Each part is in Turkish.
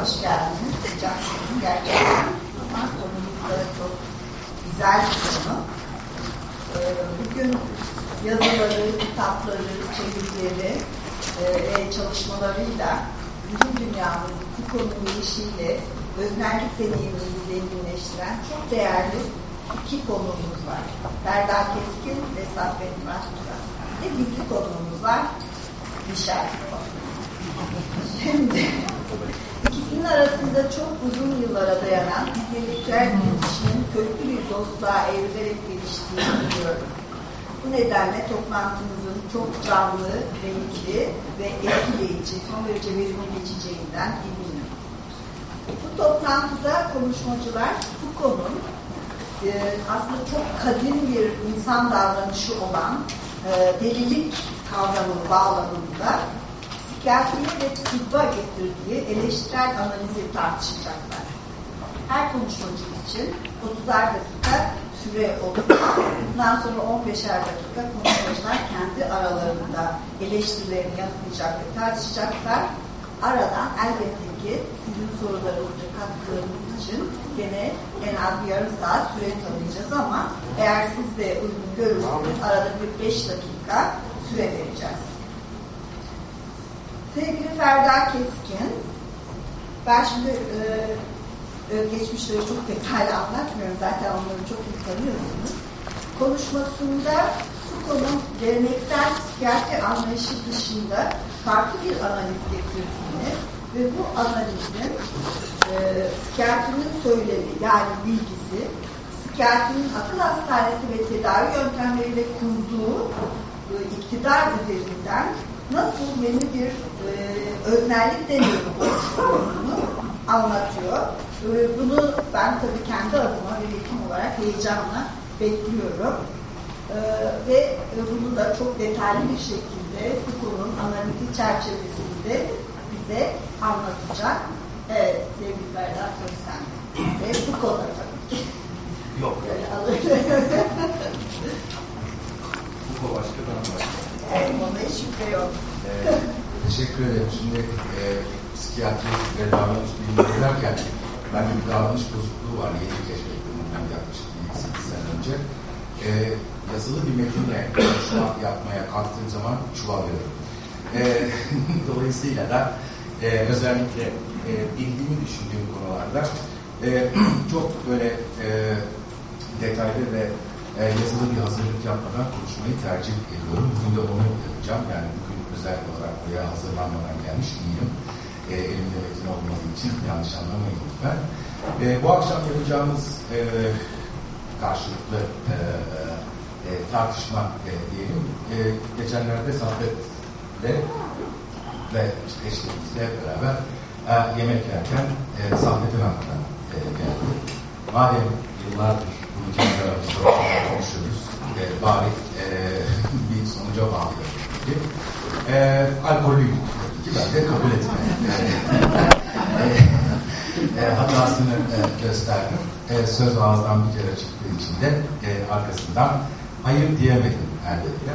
hoş geldiniz. Sıcak konu gerçekten. Ama konumuz çok güzel bir konu. Ee, bugün yazıları, kitapları, çevirileri ve çalışmalarıyla bütün dünyanın Foucault'un gelişiyle öznellik deneyimini zenginleştiren çok değerli iki konuğumuz var. Ferda Keskin ve Saffet Mahtura. Bir konuğumuz var. Michel Şimdi ikisinin arasında çok uzun yıllara dayanan entelektüel iletişimin köklü bir dostluğa evrilerek geliştiğini biliyorum. Bu nedenle toplantımızın çok canlı, renkli ve etkileyici, son derece verimli geçeceğinden eminim. Bu toplantıda konuşmacılar Foucault'un e, aslında çok kadim bir insan davranışı olan e, delilik kavramı bağlamında psikiyatriye ve tıbba getirdiği eleştirel analizi tartışacaklar. Her konuşmacı için 30'ar dakika süre olur. Bundan sonra 15'er dakika konuşmacılar kendi aralarında eleştirilerini yanıtlayacak ve tartışacaklar. Aradan elbette ki sizin sorularınızı katkılarınız için gene en az bir yarım saat süre tanıyacağız ama eğer siz de uygun görürseniz arada bir 5 dakika süre vereceğiz. Sevgili Ferda Keskin, ben şimdi e, geçmişleri çok detaylı anlatmıyorum. Zaten onları çok iyi tanıyorsunuz. Konuşmasında Foucault'un geleneksel psikiyatri anlayışı dışında farklı bir analiz getirdiğini ve bu analizin e, psikiyatrinin söylemi yani bilgisi psikiyatrinin akıl hastanesi ve tedavi yöntemleriyle kurduğu e, iktidar üzerinden nasıl yeni bir e, öznellik deneyimi oluşturduğunu anlatıyor. E, bunu ben tabii kendi adıma bir hekim olarak heyecanla bekliyorum. E, ve bunu da çok detaylı bir şekilde Foucault'un analitik çerçevesinde bize anlatacak. Evet, sevgili Berda söz sende. Ve Foucault'da tabii ki. Yok. Böyle alır. Foucault başka ben başka. Evet, ona hiç şüphe yok. Ee, teşekkür ederim. Şimdi e, psikiyatri ve davranış bilimleri derken ben bir davranış bozukluğu var. Yeni keşfettim bundan yaklaşık 8 sene önce. E, yazılı bir metinle konuşma yapmaya kalktığım zaman çuvalıyorum. E, dolayısıyla da e, özellikle e, bildiğimi düşündüğüm konularda e, çok böyle e, detaylı ve e, yazılı bir hazırlık yapmadan konuşmayı tercih ediyorum. Bugün de onu yapacağım. Yani özel olarak buraya hazırlanmadan gelmiş değilim. E, elimde metin olmadığı için yanlış anlamayın lütfen. E, bu akşam yapacağımız e, karşılıklı e, e, tartışma e, diyelim. E, geçenlerde Saffet'le ve işte eşlerimizle beraber e, yemek yerken e, Saffet'in aklına e, geldi. Madem yıllardır bunu kendi aramızda konuşuyoruz, e, bari e, bir sonuca bağlayalım dedi. E, alkollüydük ki ben de kabul etmedim. e, e, hatasını e, gösterdim. E, söz ağızdan bir kere çıktığı için de e, arkasından hayır diyemedim elbette.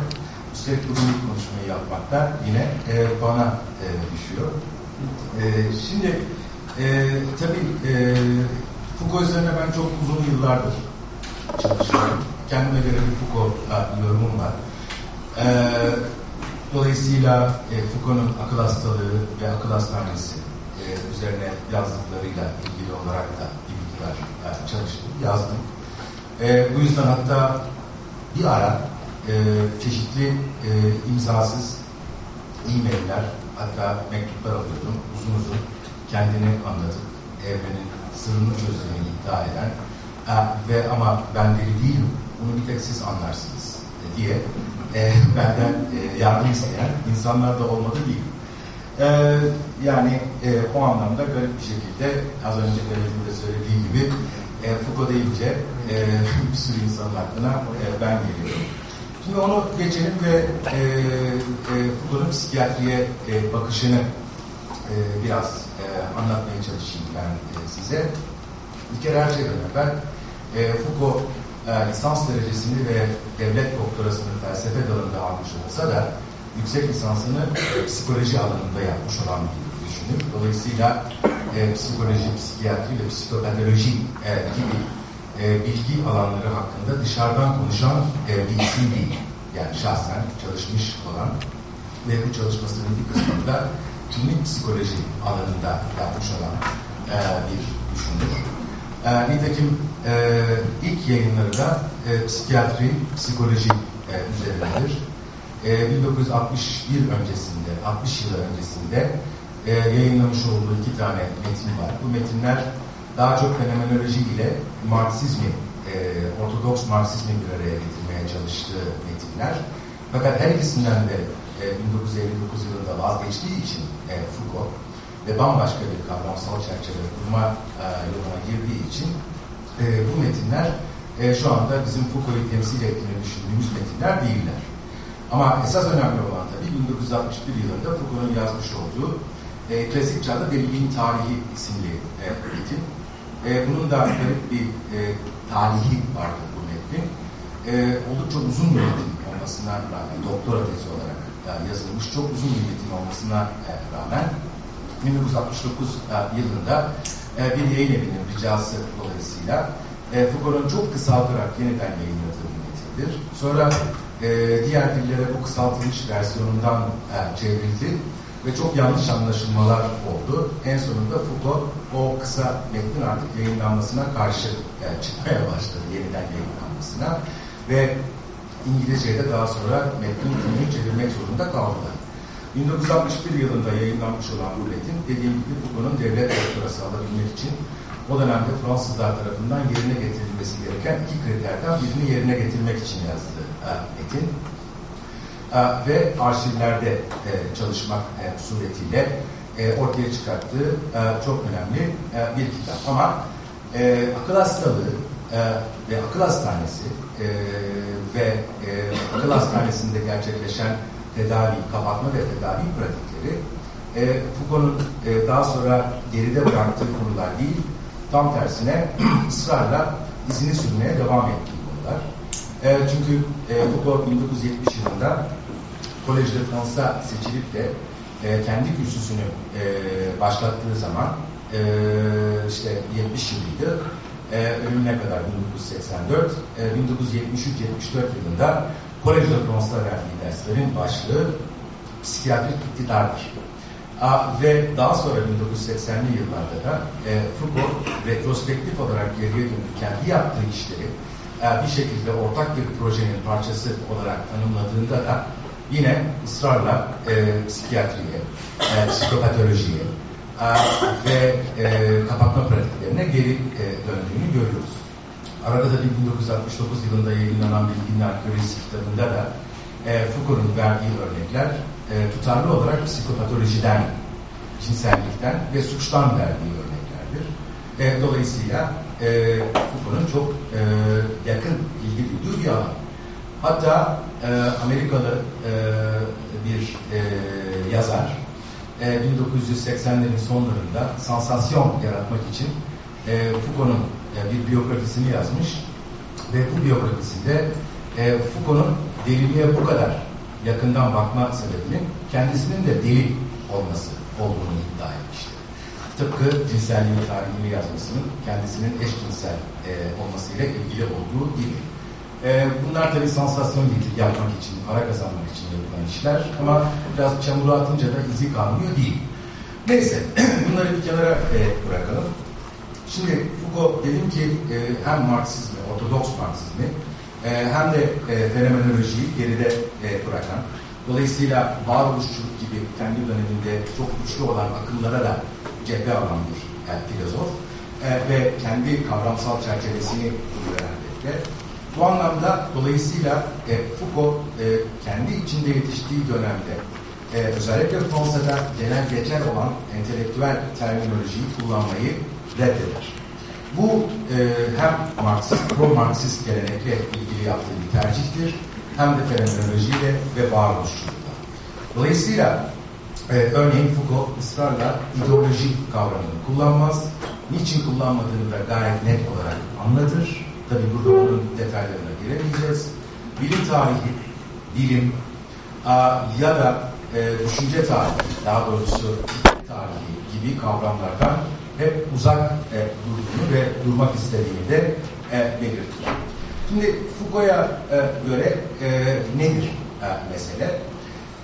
Üstelik bugün konuşmayı yapmak da yine e, bana e, düşüyor. E, şimdi e, tabii e, Foucault üzerine ben çok uzun yıllardır çalışıyorum. Kendime göre bir Foucault yorumum var. E, dolayısıyla e, Foucault'un akıl hastalığı ve akıl hastanesi e, üzerine yazdıklarıyla ilgili olarak da bir miktar e, çalıştım, yazdım. E, bu yüzden hatta bir ara e, çeşitli e, imzasız e-mailler hatta mektuplar alıyordum uzun uzun kendini anlatıp evrenin sırrını çözdüğünü iddia eden e, ve ama ben deli değilim bunu bir tek siz anlarsınız diye e, benden e, yardım isteyen insanlar da olmadı değil. E, yani e, o anlamda garip bir şekilde az önce Devlet'in de söylediği gibi e, Foucault deyince e, bir sürü insanın aklına e, ben geliyorum. Şimdi onu geçelim ve e, e, Foucault'un psikiyatriye e, bakışını e, biraz e, anlatmaya çalışayım ben e, size. Bir kere her şeyden evvel e, Foucault e, lisans derecesini ve devlet doktorasını felsefe dalında almış olsa da yüksek lisansını psikoloji alanında yapmış olan bir düşünür. Dolayısıyla e, psikoloji, psikiyatri ve psikopatoloji e, gibi e, bilgi alanları hakkında dışarıdan konuşan e, bir isim değil. Yani şahsen çalışmış olan ve bu çalışmasının bir kısmında klinik psikoloji alanında yapmış olan e, bir düşünür. E, nitekim e, ilk yayınları da e, psikiyatri, psikoloji e, üzerindedir. E, 1961 öncesinde, 60 yıl öncesinde e, yayınlamış olduğu iki tane metin var. Bu metinler daha çok fenomenoloji ile Marksizmi, e, Ortodoks Marksizmi bir araya getirmeye çalıştığı metinler. Fakat her ikisinden de e, 1959 yılında vazgeçtiği için e, Foucault ve bambaşka bir kavramsal çerçeve kurma e, yoluna girdiği için e, bu metinler e, şu anda bizim Foucault'u temsil ettiğini düşündüğümüz metinler değiller. Ama esas önemli olan tabii 1961 yılında Foucault'un yazmış olduğu e, klasik çağda deliliğin tarihi isimli e, metin. E, bunun da garip bir e, tarihi vardır bu metnin. E, oldukça uzun bir metin olmasına rağmen, doktora tezi olarak e, yazılmış çok uzun bir metin olmasına e, rağmen 1969 e, yılında e, bir yayın evinin ricası dolayısıyla e, Foucault'un çok kısaltarak yeniden yayınladığı metindir. Sonra e, diğer dillere bu kısaltılmış versiyonundan e, çevrildi ve çok yanlış anlaşılmalar oldu. En sonunda Foucault o kısa metnin artık yayınlanmasına karşı çıkmaya başladı yeniden yayınlanmasına ve İngilizce'ye de daha sonra metnin tümünü çevirmek zorunda kaldılar. 1961 yılında yayınlanmış olan bu metin dediğim gibi Foucault'un devlet doktorası alabilmek için o dönemde Fransızlar tarafından yerine getirilmesi gereken iki kriterden birini yerine getirmek için yazdığı metin. E, ve arşivlerde e, çalışmak e, suretiyle ortaya çıkarttığı çok önemli bir kitap. Ama akıl hastalığı ve akıl hastanesi ve akıl hastanesinde gerçekleşen tedavi, kapatma ve tedavi pratikleri Foucault'un daha sonra geride bıraktığı konular değil, tam tersine ısrarla izini sürmeye devam ettiği konular. çünkü Foucault 1970 yılında Kolej de Fransa seçilip de e, kendi kürsüsünü e, başlattığı zaman e, işte 70 yılıydı. E, ölümüne kadar 1984, e, 1973-74 yılında Kolej de verdiği derslerin başlığı psikiyatrik iktidardır. A, ve daha sonra 1980'li yıllarda da e, Foucault retrospektif olarak geriye dönüp kendi yaptığı işleri e, bir şekilde ortak bir projenin parçası olarak tanımladığında da yine ısrarla e, psikiyatriye, e, psikopatolojiye e, ve e, kapatma pratiklerine geri e, döndüğünü görüyoruz. Arada da 1969 yılında yayınlanan Bilginin Arkeolojisi kitabında da e, Foucault'un verdiği örnekler e, tutarlı olarak psikopatolojiden, cinsellikten ve suçtan verdiği örneklerdir. E, dolayısıyla e, Foucault'un çok e, yakın ilgi duyduğu bir alan. Hatta e, Amerikalı e, bir e, yazar e, 1980'lerin sonlarında sansasyon yaratmak için e, Foucault'un e, bir biyografisini yazmış ve bu biyografisinde e, Foucault'un deliliğe bu kadar yakından bakma sebebinin kendisinin de deli olması olduğunu iddia etmiştir. Tıpkı cinselliğin tarihini yazmasının kendisinin eşcinsel e, olmasıyla ilgili olduğu gibi. E, bunlar tabii sansasyon yapmak için, para kazanmak için yapılan işler ama biraz çamura atınca da izi kalmıyor değil. Neyse, bunları bir kenara e, bırakalım. Şimdi Foucault dedim ki e, hem Marksizmi, Ortodoks Marksizmi e, hem de e, fenomenolojiyi geride e, bırakan, dolayısıyla varoluşçuluk gibi kendi döneminde çok güçlü olan akımlara da cephe alan bir yani filozof e, ve kendi kavramsal çerçevesini kullanan ve bu anlamda dolayısıyla e, Foucault e, kendi içinde yetiştiği dönemde e, özellikle Fransa'da genel geçer olan entelektüel terminolojiyi kullanmayı reddeder. Bu e, hem Marksist, pro-Marksist gelenekle ilgili yaptığı bir tercihtir, hem de fenomenolojiyle ve varoluşçulukla. Dolayısıyla e, örneğin Foucault ısrarla ideoloji kavramını kullanmaz. Niçin kullanmadığını da gayet net olarak anlatır Tabii burada onun detaylarına giremeyeceğiz. Bilim tarihi, bilim ya da e, düşünce tarihi, daha doğrusu tarihi gibi kavramlardan hep uzak e, durduğunu ve durmak istediğini de e, belirtiyor. Şimdi Foucault'a e, göre e, nedir e, mesele?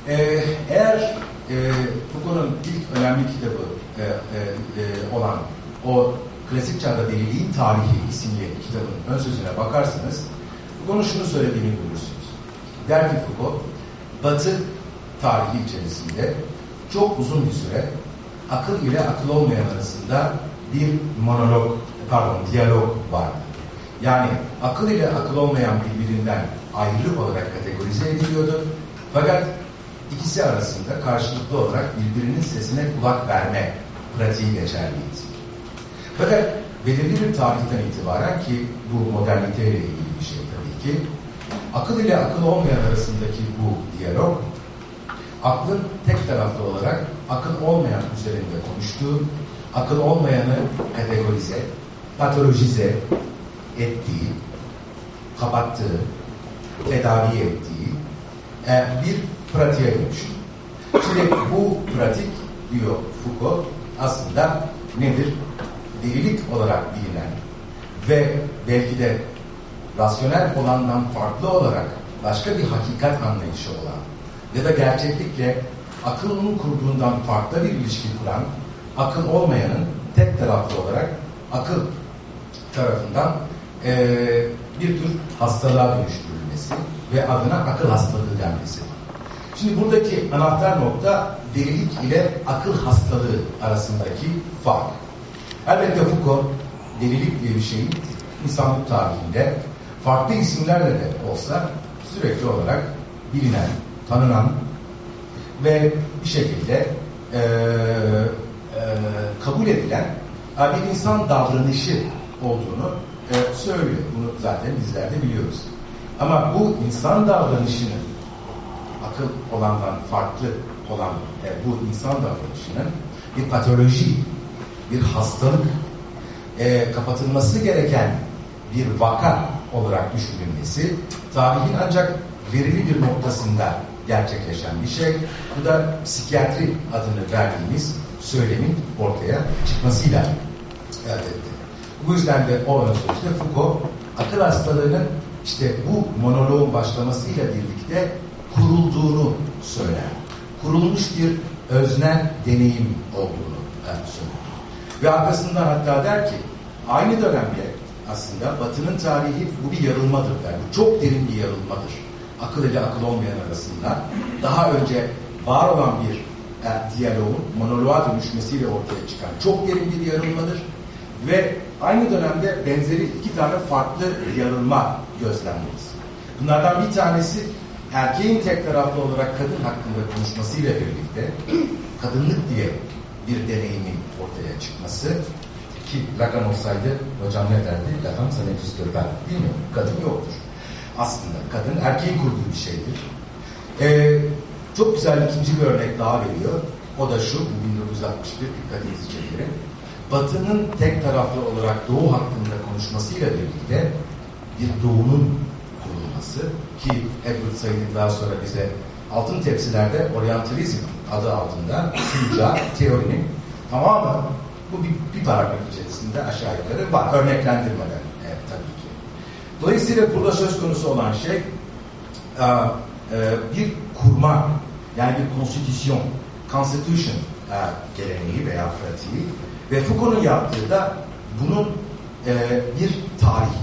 E, eğer e, Foucault'un ilk önemli kitabı e, e, e, olan o Klasik Çağda Deliliğin Tarihi isimli kitabın ön sözüne bakarsanız Foucault'un şunu söylediğini görürsünüz. Der ki Foucault, Batı tarihi içerisinde çok uzun bir süre akıl ile akıl olmayan arasında bir monolog, pardon diyalog vardı. Yani akıl ile akıl olmayan birbirinden ayrı olarak kategorize ediliyordu. Fakat ikisi arasında karşılıklı olarak birbirinin sesine kulak verme pratiği geçerliydi. Fakat belirli bir tarihten itibaren ki bu moderniteyle ilgili bir şey tabii ki, akıl ile akıl olmayan arasındaki bu diyalog, aklın tek taraflı olarak akıl olmayan üzerinde konuştuğu, akıl olmayanı kategorize, patolojize ettiği, kapattığı, tedavi ettiği e, bir pratiğe dönüşür. Şimdi bu pratik diyor Foucault aslında nedir? Delilik olarak bilinen ve belki de rasyonel olandan farklı olarak başka bir hakikat anlayışı olan ya da gerçeklikle akılın kurduğundan farklı bir ilişki kuran akıl olmayanın tek taraflı olarak akıl tarafından e, bir tür hastalığa dönüştürülmesi ve adına akıl hastalığı denmesi. Şimdi buradaki anahtar nokta delilik ile akıl hastalığı arasındaki fark. Elbette Foucault delilik diye bir şeyin insanlık tarihinde farklı isimlerle de olsa sürekli olarak bilinen, tanınan ve bir şekilde e, e, kabul edilen bir insan davranışı olduğunu e, söylüyor. Bunu zaten bizler de biliyoruz. Ama bu insan davranışının akıl olandan farklı olan e, bu insan davranışının bir patoloji, bir hastalık, e, kapatılması gereken bir vaka olarak düşünülmesi tarihin ancak verili bir noktasında gerçekleşen bir şey. Bu da psikiyatri adını verdiğimiz söylemin ortaya çıkmasıyla elde etti. Bu yüzden de o ön sözde Foucault akıl hastalığının işte bu monoloğun başlamasıyla birlikte kurulduğunu söyler. Kurulmuş bir öznel deneyim olduğunu söyler. Ve arkasından hatta der ki aynı dönemde aslında Batı'nın tarihi bu bir yarılmadır der. Bu çok derin bir yarılmadır. Akıl ile akıl olmayan arasında daha önce var olan bir e, diyaloğun monoloğa dönüşmesiyle ortaya çıkan çok derin bir yarılmadır. Ve aynı dönemde benzeri iki tane farklı yarılma gözlemleriz. Bunlardan bir tanesi erkeğin tek taraflı olarak kadın hakkında konuşmasıyla birlikte kadınlık diye bir deneyimin ortaya çıkması ki Lacan olsaydı hocam ne derdi? Lacan sana existiyor ben. Değil mi? Kadın yoktur. Aslında kadın erkeğin kurduğu bir şeydir. Ee, çok güzel ikinci bir örnek daha veriyor. O da şu, 1961 dikkatinizi çekerim. Batı'nın tek taraflı olarak Doğu hakkında konuşmasıyla birlikte bir Doğu'nun kurulması ki Edward Said'in daha sonra bize altın tepsilerde oryantalizm adı altında sunacağı teorinin tamamen bu bir, bir paragraf içerisinde aşağı yukarı var. Örneklendirmeden. Dolayısıyla burada söz konusu olan şey e, bir kurma yani bir konstitüsyon, constitution e, geleneği veya pratiği ve Foucault'un yaptığı da bunun e, bir tarih.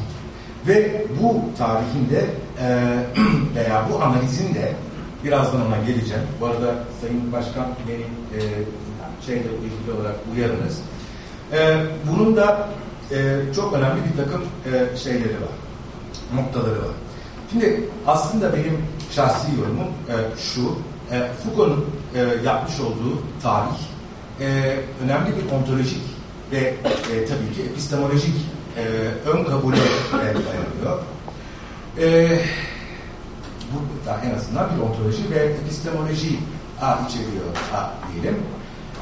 Ve bu tarihinde veya bu analizin de birazdan ona geleceğim. Bu arada Sayın Başkan beni şeyle ilgili olarak uyarınız. E, bunun da e, çok önemli bir takım e, şeyleri var, noktaları var. Şimdi aslında benim şahsi yorumum e, şu, e, Foucault'un e, yapmış olduğu tarih e, önemli bir ontolojik ve e, tabii ki epistemolojik e, ön kabule e, dayanıyor. E, bu da en azından bir ontoloji ve epistemoloji a, içeriyor a, diyelim.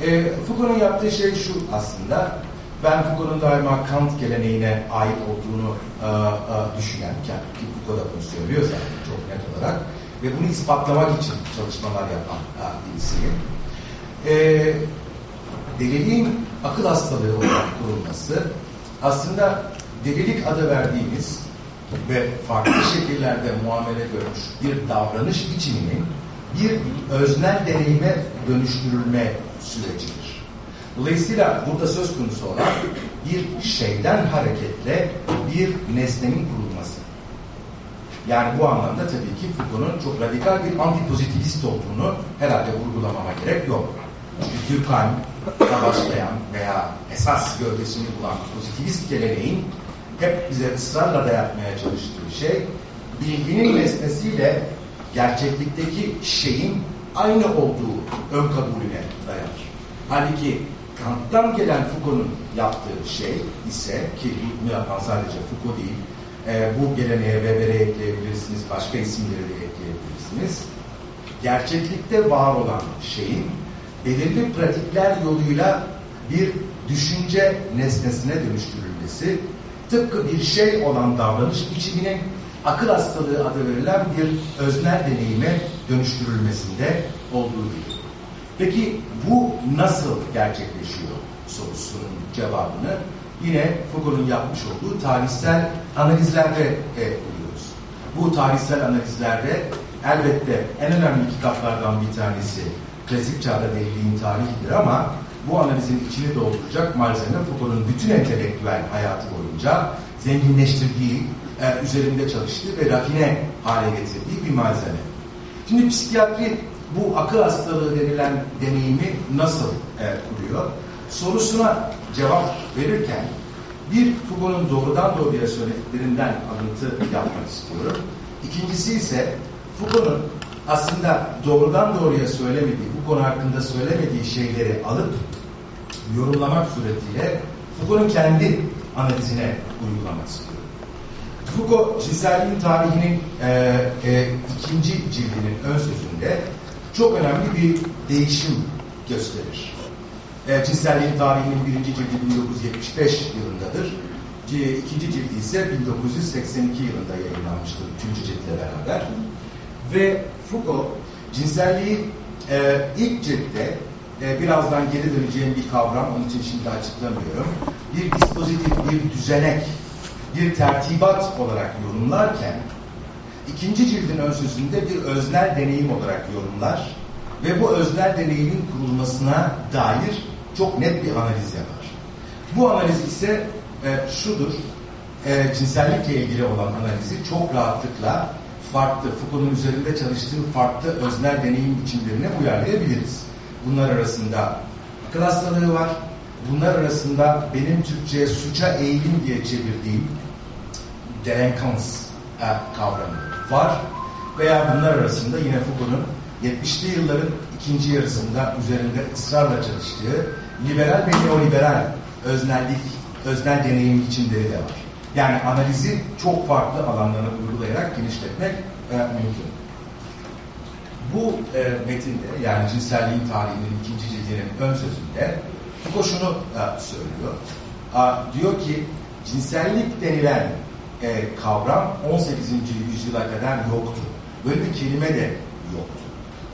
E, Foucault'un yaptığı şey şu aslında. Ben Foucault'un daima Kant geleneğine ait olduğunu e, e, düşünen, ki Foucault da bunu söylüyor zaten çok net olarak ve bunu ispatlamak için çalışmalar yapan e, birisiyim. E, deliliğin akıl hastalığı olarak kurulması aslında delilik adı verdiğimiz ve farklı şekillerde muamele görmüş bir davranış biçiminin bir öznel deneyime dönüştürülme sürecidir. Dolayısıyla burada söz konusu olan bir şeyden hareketle bir nesnenin kurulması. Yani bu anlamda tabii ki Foucault'un çok radikal bir antipozitivist olduğunu herhalde vurgulamama gerek yok. Çünkü Durkheim'da başlayan veya esas gövdesini bulan pozitivist geleneğin hep bize ısrarla dayatmaya çalıştığı şey bilginin nesnesiyle gerçeklikteki şeyin aynı olduğu ön kabulüne dayanır. Halbuki Kant'tan gelen Foucault'un yaptığı şey ise ki bunu yapan sadece Foucault değil, e, bu geleneğe Weber'e ekleyebilirsiniz, başka isimleri de ekleyebilirsiniz. Gerçeklikte var olan şeyin belirli pratikler yoluyla bir düşünce nesnesine dönüştürülmesi, tıpkı bir şey olan davranış biçiminin akıl hastalığı adı verilen bir öznel deneyime dönüştürülmesinde olduğu gibi. Peki bu nasıl gerçekleşiyor sorusunun cevabını yine Foucault'un yapmış olduğu tarihsel analizlerde e, buluyoruz. Bu tarihsel analizlerde elbette en önemli kitaplardan bir tanesi klasik çağda deliliğin tarihidir ama bu analizin içini dolduracak malzeme Foucault'un bütün entelektüel hayatı boyunca zenginleştirdiği, e, üzerinde çalıştığı ve rafine hale getirdiği bir malzeme. Şimdi psikiyatri bu akıl hastalığı denilen deneyimi nasıl e, kuruyor? Sorusuna cevap verirken bir Foucault'un doğrudan doğruya söylediklerinden alıntı yapmak istiyorum. İkincisi ise Foucault'un aslında doğrudan doğruya söylemediği, bu konu hakkında söylemediği şeyleri alıp yorumlamak suretiyle Foucault'un kendi analizine uygulamak istiyorum. Foucault cinselliğin tarihinin e, e, ikinci cildinin ön sözünde çok önemli bir değişim gösterir. E, cinselliğin tarihinin birinci cildi 1975 yılındadır. İkinci cildi ise 1982 yılında yayınlanmıştır. Üçüncü ciltle beraber. Ve Foucault cinselliği e, ilk ciltte e, birazdan geri döneceğim bir kavram, onun için şimdi açıklamıyorum. Bir dispozitif, bir düzenek, bir tertibat olarak yorumlarken ikinci cildin ön sözünde bir öznel deneyim olarak yorumlar ve bu öznel deneyimin kurulmasına dair çok net bir analiz yapar. Bu analiz ise e, şudur, e, cinsellikle ilgili olan analizi çok rahatlıkla farklı, Foucault'un üzerinde çalıştığı farklı öznel deneyim biçimlerine uyarlayabiliriz. Bunlar arasında akıl hastalığı var. Bunlar arasında benim Türkçe'ye suça eğilim diye çevirdiğim delinkans e, kavramı var. Veya bunlar arasında yine Foucault'un 70'li yılların ikinci yarısında üzerinde ısrarla çalıştığı liberal ve neoliberal öznellik, öznel deneyim biçimleri de var. Yani analizi çok farklı alanlara uygulayarak genişletmek e, mümkün. Bu e, metinde yani cinselliğin tarihinin ikinci cildinin ön sözünde Foucault şunu e, söylüyor. A, diyor ki cinsellik denilen e, kavram 18. yüzyıla kadar yoktu. Böyle bir kelime de yoktu.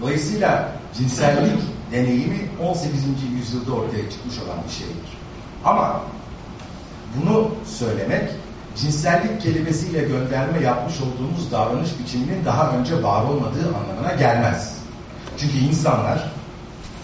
Dolayısıyla cinsellik deneyimi 18. yüzyılda ortaya çıkmış olan bir şeydir. Ama bunu söylemek cinsellik kelimesiyle gönderme yapmış olduğumuz davranış biçiminin daha önce var olmadığı anlamına gelmez. Çünkü insanlar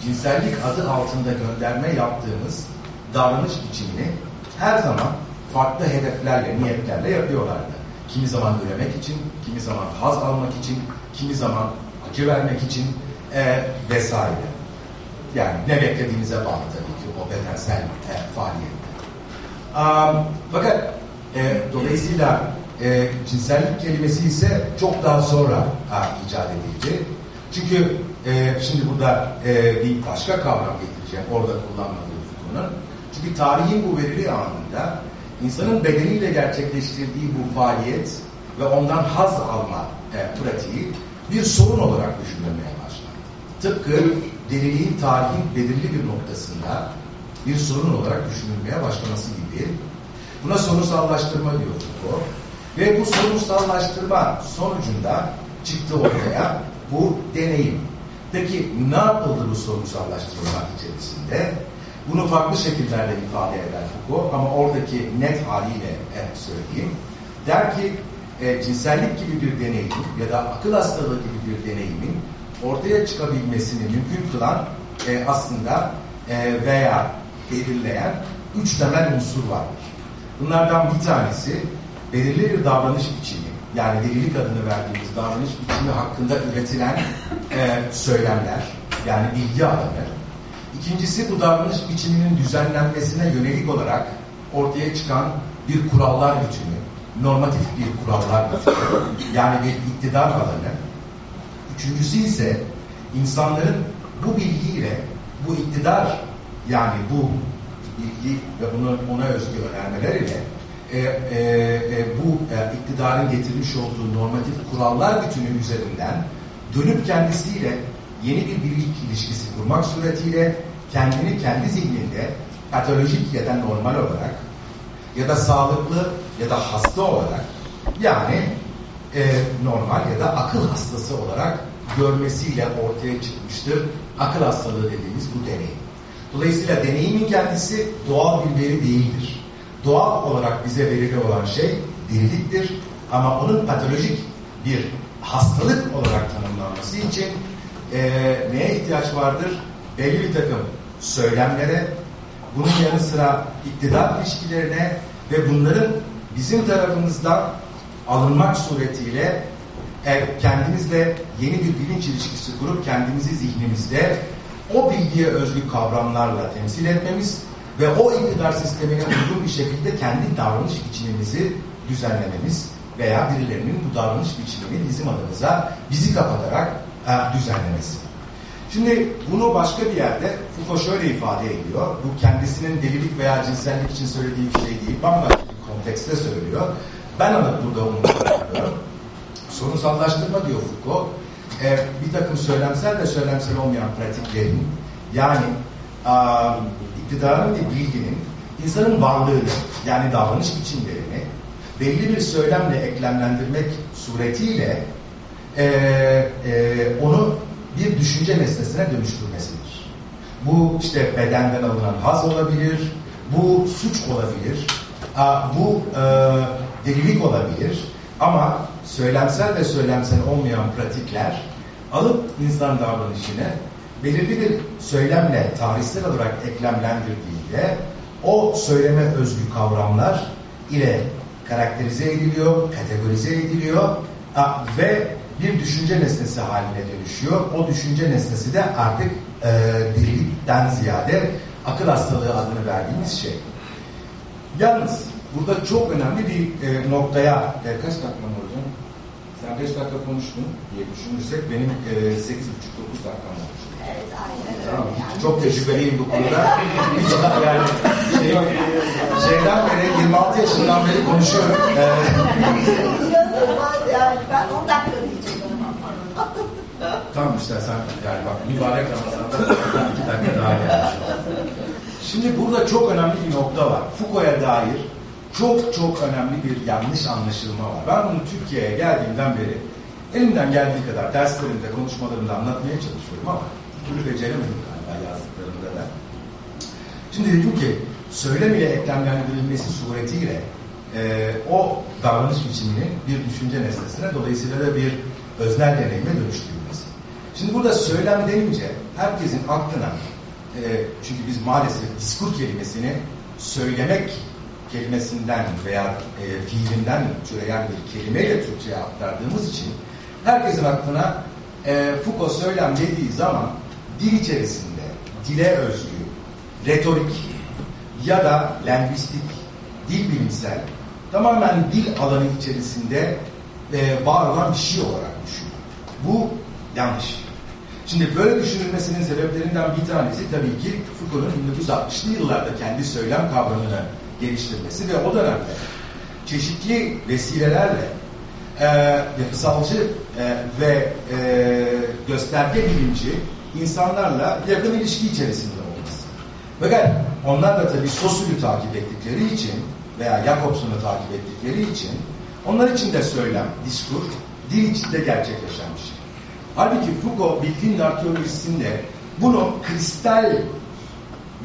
cinsellik adı altında gönderme yaptığımız davranış biçimini her zaman farklı hedeflerle, niyetlerle yapıyorlardı. Kimi zaman üremek için, kimi zaman haz almak için, kimi zaman acı vermek için e, vesaire. Yani ne beklediğinize bağlı tabii ki o bedensel e, faaliyette. Um, fakat e, dolayısıyla e, cinsellik kelimesi ise çok daha sonra ha, icat edildi. Çünkü e, şimdi burada e, bir başka kavram getireceğim orada kullanmadığım konu. Çünkü tarihin bu verili anında insanın bedeniyle gerçekleştirdiği bu faaliyet ve ondan haz alma e, pratiği bir sorun olarak düşünülmeye başlandı. Tıpkı deliliğin tarihin belirli bir noktasında bir sorun olarak düşünülmeye başlaması gibi Buna sorunsallaştırma diyor bu. Ve bu sorunsallaştırma sonucunda çıktı ortaya bu deneyim. Peki ne yapıldı bu sorunsallaştırma içerisinde? Bunu farklı şekillerde ifade eder Foucault ama oradaki net haliyle hep söyleyeyim. Der ki e, cinsellik gibi bir deneyimin ya da akıl hastalığı gibi bir deneyimin ortaya çıkabilmesini mümkün kılan e, aslında e, veya belirleyen üç temel unsur vardır. Bunlardan bir tanesi belirli bir davranış biçimi, yani delilik adını verdiğimiz davranış biçimi hakkında üretilen e, söylemler, yani bilgi alanı. İkincisi bu davranış biçiminin düzenlenmesine yönelik olarak ortaya çıkan bir kurallar bütünü, normatif bir kurallar bütünü, yani bir iktidar alanı. Üçüncüsü ise insanların bu bilgiyle, bu iktidar yani bu bilgi ve bunu ona özgü önermeler ile e, e, e, bu e, iktidarın getirmiş olduğu normatif kurallar bütünü üzerinden dönüp kendisiyle yeni bir birlik ilişkisi kurmak suretiyle kendini kendi zihninde patolojik ya da normal olarak ya da sağlıklı ya da hasta olarak yani e, normal ya da akıl hastası olarak görmesiyle ortaya çıkmıştır. Akıl hastalığı dediğimiz bu deneyim. Dolayısıyla deneyimin kendisi doğal bir veri değildir. Doğal olarak bize verili olan şey diriliktir. Ama onun patolojik bir hastalık olarak tanımlanması için e, neye ihtiyaç vardır? Belli bir takım söylemlere, bunun yanı sıra iktidar ilişkilerine ve bunların bizim tarafımızdan alınmak suretiyle kendimizle yeni bir bilinç ilişkisi kurup kendimizi zihnimizde o bilgiye özgü kavramlarla temsil etmemiz ve o iktidar sistemine uygun bir şekilde kendi davranış biçimimizi düzenlememiz veya birilerinin bu davranış biçimini bizim adımıza bizi kapatarak düzenlemesi. Şimdi bunu başka bir yerde Foucault şöyle ifade ediyor. Bu kendisinin delilik veya cinsellik için söylediği bir şey değil. Bambaşka bir kontekste söylüyor. Ben alıp burada onu söylüyorum. Sorunsallaştırma diyor Foucault. E, bir takım söylemsel ve söylemsel olmayan pratiklerin yani a, iktidarın ve bilginin insanın varlığını yani davranış biçimlerini belli bir söylemle eklemlendirmek suretiyle e, e, onu bir düşünce nesnesine dönüştürmesidir. Bu işte bedenden alınan haz olabilir, bu suç olabilir, bu e, delilik olabilir ama söylemsel ve söylemsel olmayan pratikler alıp insan davranışını belirli bir söylemle tarihsel olarak eklemlendirdiğinde o söyleme özgü kavramlar ile karakterize ediliyor, kategorize ediliyor ve bir düşünce nesnesi haline dönüşüyor. O düşünce nesnesi de artık e, delilikten ziyade akıl hastalığı adını verdiğimiz şey. Yalnız burada çok önemli bir e, noktaya, e, kaç dakika mı hocam? Sen 5 dakika konuştun diye düşünürsek benim e, 8,5-9 dakikam olmuş. Evet, aynen öyle. Tamam. Yani. Çok tecrübeliyim bu konuda. Hiç yani şey, şeyden beri 26 yaşından beri konuşuyorum. Ee, yani. Ben 10 dakika. Tamam işte sen yani bak mübarek Ramazan'da 2 dakika daha gelmiş. Şimdi burada çok önemli bir nokta var. Foucault'a dair çok çok önemli bir yanlış anlaşılma var. Ben bunu Türkiye'ye geldiğimden beri elimden geldiği kadar derslerimde, konuşmalarımda anlatmaya çalışıyorum ama türlü beceremedim galiba yazdıklarımda da. Şimdi dedim ki söylem ile eklemlendirilmesi suretiyle e, o davranış biçiminin bir düşünce nesnesine dolayısıyla da bir öznel deneyime dönüştürülmesi. Şimdi burada söylem denince herkesin aklına e, çünkü biz maalesef diskur kelimesini söylemek kelimesinden veya e, fiilinden türeyen bir kelimeyle Türkçe'ye aktardığımız için herkesin aklına e, Foucault söylem dediği zaman dil içerisinde dile özgü, retorik ya da lingüistik, dil bilimsel tamamen dil alanı içerisinde e, var olan bir şey olarak düşünüyor. Bu yanlış. Şimdi böyle düşünülmesinin sebeplerinden bir tanesi tabii ki Foucault'un 1960'lı yıllarda kendi söylem kavramını geliştirmesi ve o dönemde çeşitli vesilelerle e, yapısalcı e, ve e, gösterge bilimci insanlarla yakın ilişki içerisinde olması. Fakat onlar da tabii Saussure takip ettikleri için veya Jacobson'u takip ettikleri için onlar için de söylem, diskur, dil içinde gerçekleşen bir. Halbuki Foucault bildiğin arkeolojisinde bunu kristal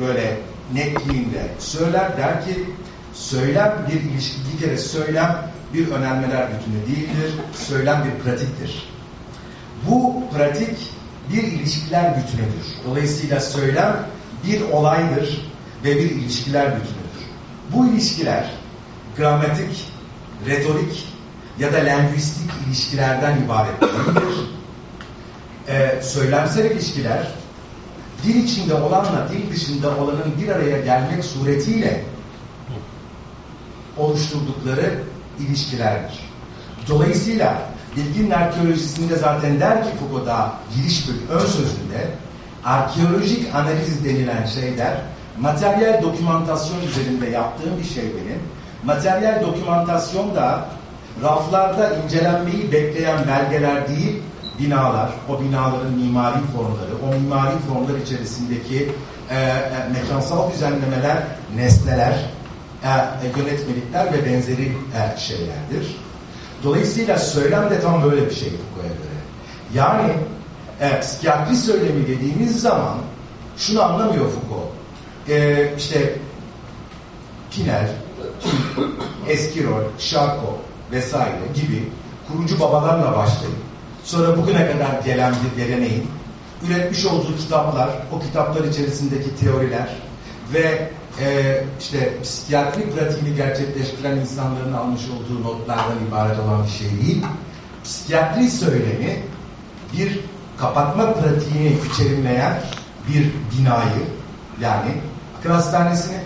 böyle netliğinde söyler der ki söylem bir ilişki bir kere söylem bir önermeler bütünü değildir. Söylem bir pratiktir. Bu pratik bir ilişkiler bütünüdür. Dolayısıyla söylem bir olaydır ve bir ilişkiler bütünüdür. Bu ilişkiler gramatik, retorik ya da lingüistik ilişkilerden ibaret değildir. Ee, söylemsel ilişkiler dil içinde olanla dil dışında olanın bir araya gelmek suretiyle oluşturdukları ilişkilerdir. Dolayısıyla bilginin arkeolojisinde zaten der ki Foucault'da giriş bölüm, ön sözünde arkeolojik analiz denilen şeyler materyal dokümantasyon üzerinde yaptığım bir şey benim. Materyal dokümantasyon da raflarda incelenmeyi bekleyen belgeler değil, binalar, o binaların mimari formları, o mimari formlar içerisindeki e, e, mekansal düzenlemeler, nesneler, e, yönetmelikler ve benzeri e, şeylerdir. Dolayısıyla söylem de tam böyle bir şey Foucault'a göre. Yani e, psikiyatri söylemi dediğimiz zaman şunu anlamıyor Foucault. E, işte Pinel, Eskirol, Charcot vesaire gibi kurucu babalarla başlayıp sonra bugüne kadar gelen bir geleneğin üretmiş olduğu kitaplar, o kitaplar içerisindeki teoriler ve e, işte psikiyatri pratiğini gerçekleştiren insanların almış olduğu notlardan ibaret olan bir şey değil. Psikiyatri söylemi bir kapatma pratiğini içerimleyen bir binayı yani akıl hastanesini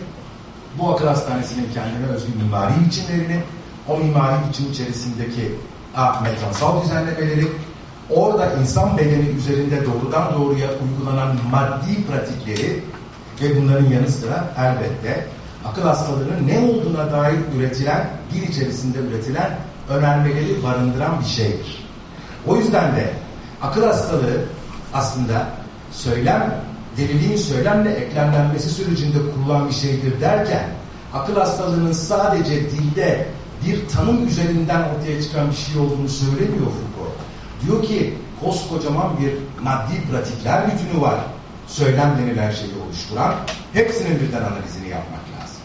bu akıl hastanesinin kendine özgü mimari biçimlerini o mimari biçim içerisindeki a, mekansal düzenlemeleri orada insan bedeni üzerinde doğrudan doğruya uygulanan maddi pratikleri ve bunların yanı sıra elbette akıl hastalığının ne olduğuna dair üretilen, dil içerisinde üretilen önermeleri barındıran bir şeydir. O yüzden de akıl hastalığı aslında söylem, deliliğin söylemle eklemlenmesi sürecinde kurulan bir şeydir derken akıl hastalığının sadece dilde bir tanım üzerinden ortaya çıkan bir şey olduğunu söylemiyor Foucault. Diyor ki koskocaman bir maddi pratikler bütünü var söylem denilen şeyi oluşturan hepsinin birden analizini yapmak lazım.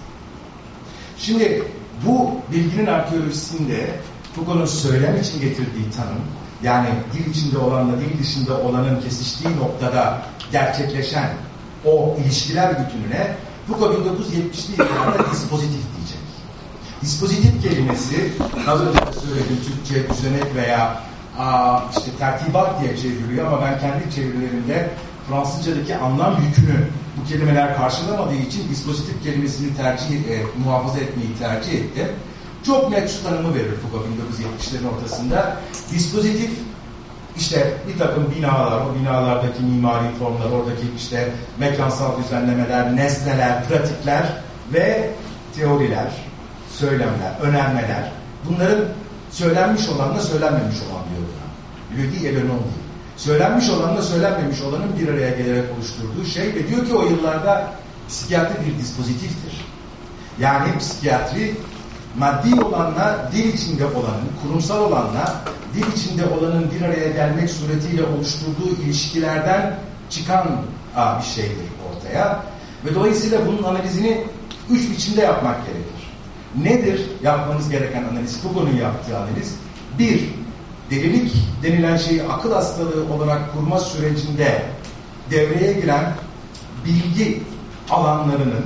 Şimdi bu bilginin arkeolojisinde Foucault'un söylem için getirdiği tanım yani dil içinde olanla dil dışında olanın kesiştiği noktada gerçekleşen o ilişkiler bütününe Foucault 1970'li yıllarda dispozitif diyecek. Dispozitif kelimesi az önce söylediğim Türkçe düzenek veya aa, işte tertibat diye çevriliyor ama ben kendi çevirilerimde Fransızcadaki anlam yükünü bu kelimeler karşılamadığı için dispozitif kelimesini tercih, e, muhafaza etmeyi tercih etti. Çok net şu tanımı verir Foucault 1970'lerin ortasında. Dispozitif işte bir takım binalar, o binalardaki mimari formlar, oradaki işte mekansal düzenlemeler, nesneler, pratikler ve teoriler, söylemler, önermeler. Bunların söylenmiş olanla söylenmemiş olan diyor buna. Le dit et le non dit söylenmiş olanla söylenmemiş olanın bir araya gelerek oluşturduğu şey ve diyor ki o yıllarda psikiyatri bir dispozitiftir. Yani psikiyatri maddi olanla dil içinde olanın, kurumsal olanla dil içinde olanın bir araya gelmek suretiyle oluşturduğu ilişkilerden çıkan bir şeydir ortaya. Ve dolayısıyla bunun analizini üç biçimde yapmak gerekir. Nedir yapmanız gereken analiz? Foucault'un yaptığı analiz. Bir, delilik denilen şeyi akıl hastalığı olarak kurma sürecinde devreye giren bilgi alanlarının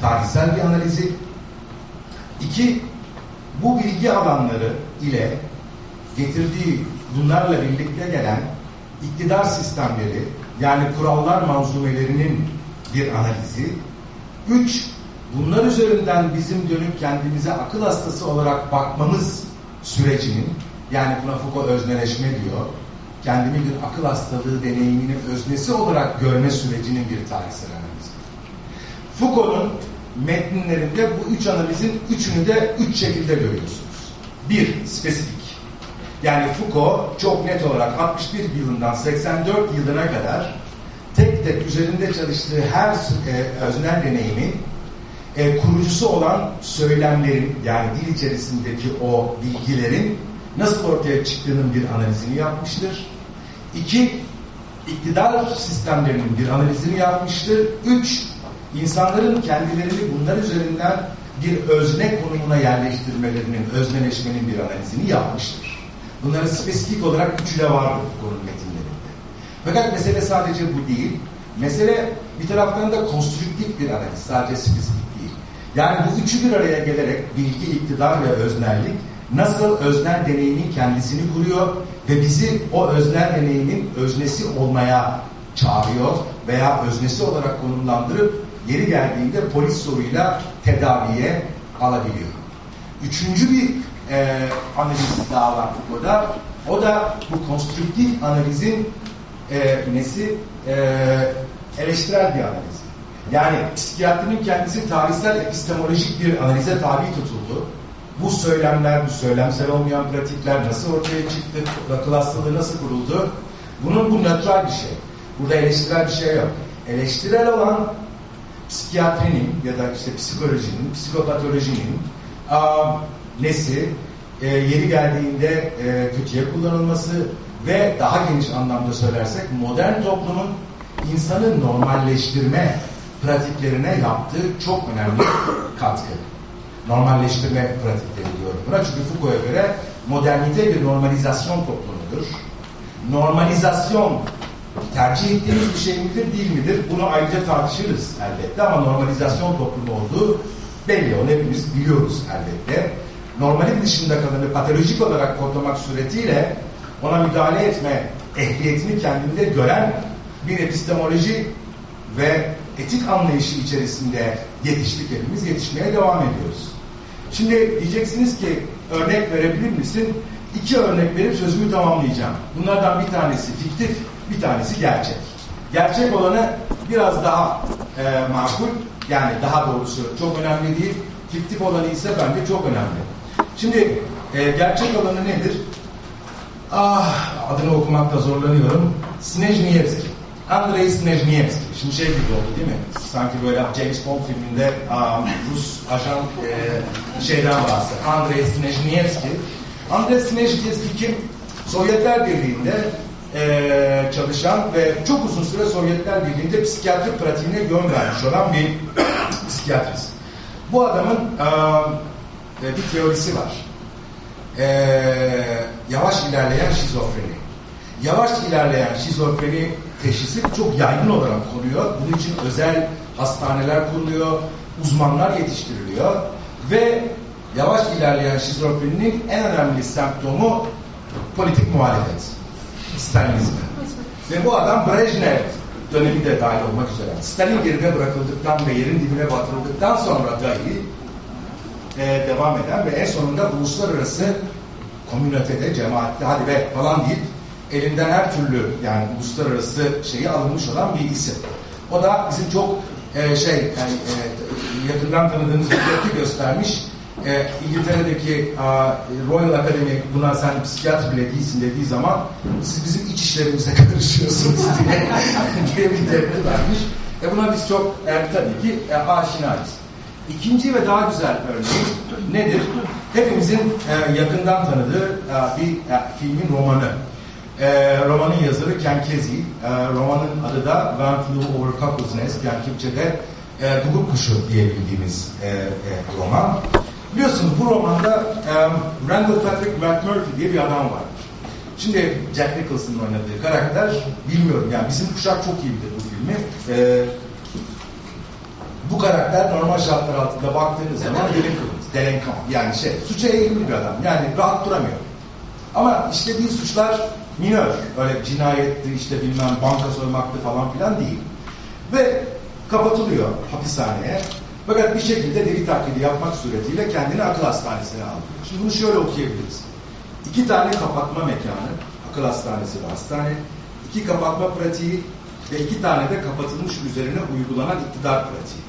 tarihsel bir analizi, iki, bu bilgi alanları ile getirdiği bunlarla birlikte gelen iktidar sistemleri yani kurallar manzumelerinin bir analizi, üç, bunlar üzerinden bizim dönüp kendimize akıl hastası olarak bakmamız sürecinin yani buna Foucault özneleşme diyor. Kendimi bir akıl hastalığı deneyiminin öznesi olarak görme sürecinin bir tarihsel analizi. Foucault'un metinlerinde bu üç analizin üçünü de üç şekilde görüyorsunuz. Bir, spesifik. Yani Foucault çok net olarak 61 yılından 84 yılına kadar tek tek üzerinde çalıştığı her e, öznel deneyimin e, kurucusu olan söylemlerin yani dil içerisindeki o bilgilerin nasıl ortaya çıktığının bir analizini yapmıştır. İki, iktidar sistemlerinin bir analizini yapmıştır. Üç, insanların kendilerini bunlar üzerinden bir özne konumuna yerleştirmelerinin, özneleşmenin bir analizini yapmıştır. Bunların spesifik olarak üçü de vardır bu konunun metinlerinde. Fakat mesele sadece bu değil. Mesele bir taraftan da konstrüktif bir analiz, sadece spesifik. Yani bu üçü bir araya gelerek bilgi, iktidar ve öznellik nasıl öznel deneyimin kendisini kuruyor ve bizi o öznel deneyimin öznesi olmaya çağırıyor veya öznesi olarak konumlandırıp yeri geldiğinde polis soruyla tedaviye alabiliyor. Üçüncü bir e, analiz daha var bu da. O da bu konstrüktif analizin e, nesi? E, eleştirel bir analiz. Yani psikiyatrinin kendisi tarihsel epistemolojik bir analize tabi tutuldu. Bu söylemler, bu söylemsel olmayan pratikler nasıl ortaya çıktı, akıl hastalığı nasıl kuruldu? Bunun bu nötral bir şey. Burada eleştirel bir şey yok. Eleştirel olan psikiyatrinin ya da işte psikolojinin, psikopatolojinin a, nesi, e, yeri geldiğinde e, kötüye kullanılması ve daha geniş anlamda söylersek modern toplumun insanı normalleştirme pratiklerine yaptığı çok önemli katkı. Normalleştirme pratikleri diyorum buna. Çünkü Foucault'a göre modernite bir normalizasyon toplumudur. Normalizasyon tercih ettiğimiz bir şey midir değil midir? Bunu ayrıca tartışırız elbette ama normalizasyon toplumu olduğu belli. Onu hepimiz biliyoruz elbette. Normalin dışında kalanı patolojik olarak kodlamak suretiyle ona müdahale etme ehliyetini kendinde gören bir epistemoloji ve etik anlayışı içerisinde yetiştik hepimiz, yetişmeye devam ediyoruz. Şimdi diyeceksiniz ki örnek verebilir misin? İki örnek verip sözümü tamamlayacağım. Bunlardan bir tanesi fiktif, bir tanesi gerçek. Gerçek olanı biraz daha e, makul, yani daha doğrusu çok önemli değil. Fiktif olanı ise bence çok önemli. Şimdi e, gerçek olanı nedir? Ah, adını okumakta zorlanıyorum. Snezhniyevski. Andrei Snezhniyevski. Şimdi şey gibi oldu değil mi? Sanki böyle James Bond filminde um, Rus ajan e, şeyden bahsediyor. Andrei Snezhniyevski. Andrei Snezhniyevski kim? Sovyetler Birliği'nde e, çalışan ve çok uzun süre Sovyetler Birliği'nde psikiyatri pratiğine yön vermiş olan bir psikiyatrist. Bu adamın e, bir teorisi var. E, yavaş ilerleyen şizofreni. Yavaş ilerleyen şizofreni teşhisi çok yaygın olarak konuyor. Bunun için özel hastaneler kuruluyor, uzmanlar yetiştiriliyor ve yavaş ilerleyen şizofreninin en önemli semptomu politik muhalefet. Stalinizm. Ve bu adam Brejnev dönemi de dahil olmak üzere. Stalin geride bırakıldıktan ve yerin dibine batırıldıktan sonra dahi e, devam eden ve en sonunda uluslararası komünitede, cemaatte hadi be falan deyip elinden her türlü yani uluslararası şeyi alınmış olan bir isim. O da bizim çok e, şey yani, e, yakından tanıdığımız bir göstermiş e, İngiltere'deki a, Royal Academy buna sen psikiyatr bile değilsin dediği zaman siz bizim iç işlerimize karışıyorsunuz diye, diye bir tepki vermiş. E buna biz çok e, tabii ki e, aşinayız. İkinci ve daha güzel örneği nedir? Hepimizin e, yakından tanıdığı e, bir e, filmin romanı. E, romanın yazarı Ken Kesey. E, romanın adı da When Flew Over Cuckoo's Nest. Yani Türkçe'de e, Guguk Kuşu diye bildiğimiz e, e, roman. Biliyorsunuz bu romanda um, Randall Patrick McMurphy diye bir adam var. Şimdi Jack Nicholson'ın oynadığı karakter bilmiyorum yani bizim kuşak çok iyi bilir bu filmi. Ee, bu karakter normal şartlar altında baktığınız zaman delinquent, delinquent yani şey suça eğilimli bir adam yani rahat duramıyor. Ama işlediği suçlar minör. Öyle cinayetti işte bilmem banka soymaktı falan filan değil. Ve kapatılıyor hapishaneye. Fakat bir şekilde deli taklidi yapmak suretiyle kendini akıl hastanesine alıyor. Şimdi bunu şöyle okuyabiliriz. İki tane kapatma mekanı, akıl hastanesi ve hastane, iki kapatma pratiği ve iki tane de kapatılmış üzerine uygulanan iktidar pratiği.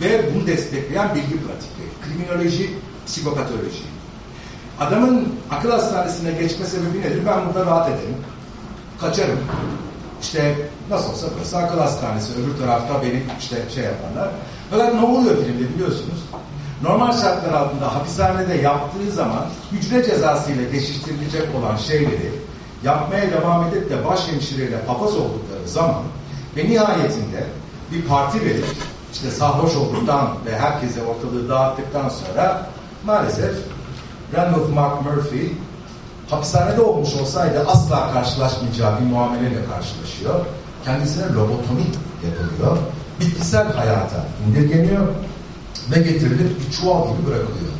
Ve bunu destekleyen bilgi pratikleri. Kriminoloji, psikopatoloji. Adamın akıl hastanesine geçme sebebi nedir? Ben burada rahat ederim. Kaçarım. İşte nasıl olsa burası akıl hastanesi. Öbür tarafta beni işte şey yaparlar. Fakat ne oluyor filmde biliyorsunuz? Normal şartlar altında hapishanede yaptığı zaman hücre cezası ile geçiştirilecek olan şeyleri yapmaya devam edip de başhemşireyle papaz oldukları zaman ve nihayetinde bir parti verip işte sarhoş olduktan ve herkese ortalığı dağıttıktan sonra maalesef Randolph Mark Murphy hapishanede olmuş olsaydı asla karşılaşmayacağı bir muameleyle karşılaşıyor. Kendisine lobotomi yapılıyor. Bitkisel hayata indirgeniyor ve getirilip bir çuval gibi bırakılıyor.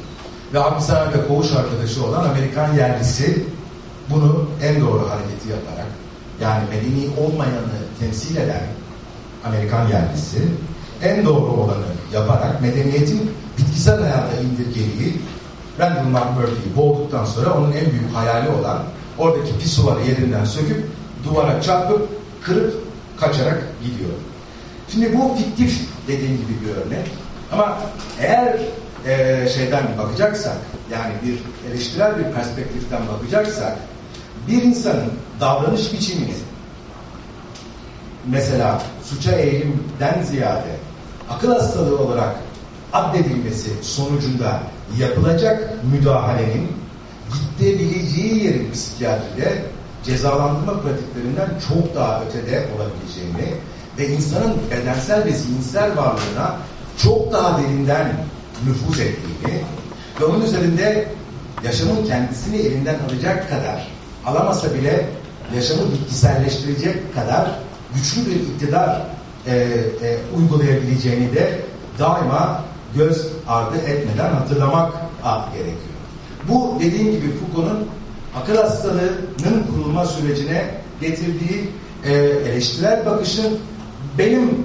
Ve hapishanede koğuş arkadaşı olan Amerikan yerlisi bunu en doğru hareketi yaparak yani medeni olmayanı temsil eden Amerikan yerlisi en doğru olanı yaparak medeniyetin bitkisel hayata indirgeliği Randall McMurphy'yi boğduktan sonra onun en büyük hayali olan oradaki pisuları yerinden söküp duvara çarpıp kırıp kaçarak gidiyor. Şimdi bu fiktif dediğim gibi bir örnek. Ama eğer e, şeyden bakacaksak, yani bir eleştirel bir perspektiften bakacaksak, bir insanın davranış biçimini mesela suça eğilimden ziyade akıl hastalığı olarak addedilmesi sonucunda yapılacak müdahalenin gidebileceği yerin psikiyatride cezalandırma pratiklerinden çok daha ötede olabileceğini ve insanın bedensel ve zihinsel varlığına çok daha derinden nüfuz ettiğini ve onun üzerinde yaşamın kendisini elinden alacak kadar alamasa bile yaşamı bitkiselleştirecek kadar güçlü bir iktidar e, e, uygulayabileceğini de daima göz ardı etmeden hatırlamak gerekiyor. Bu dediğim gibi Foucault'un akıl hastalığının kurulma sürecine getirdiği e, eleştirel bakışın benim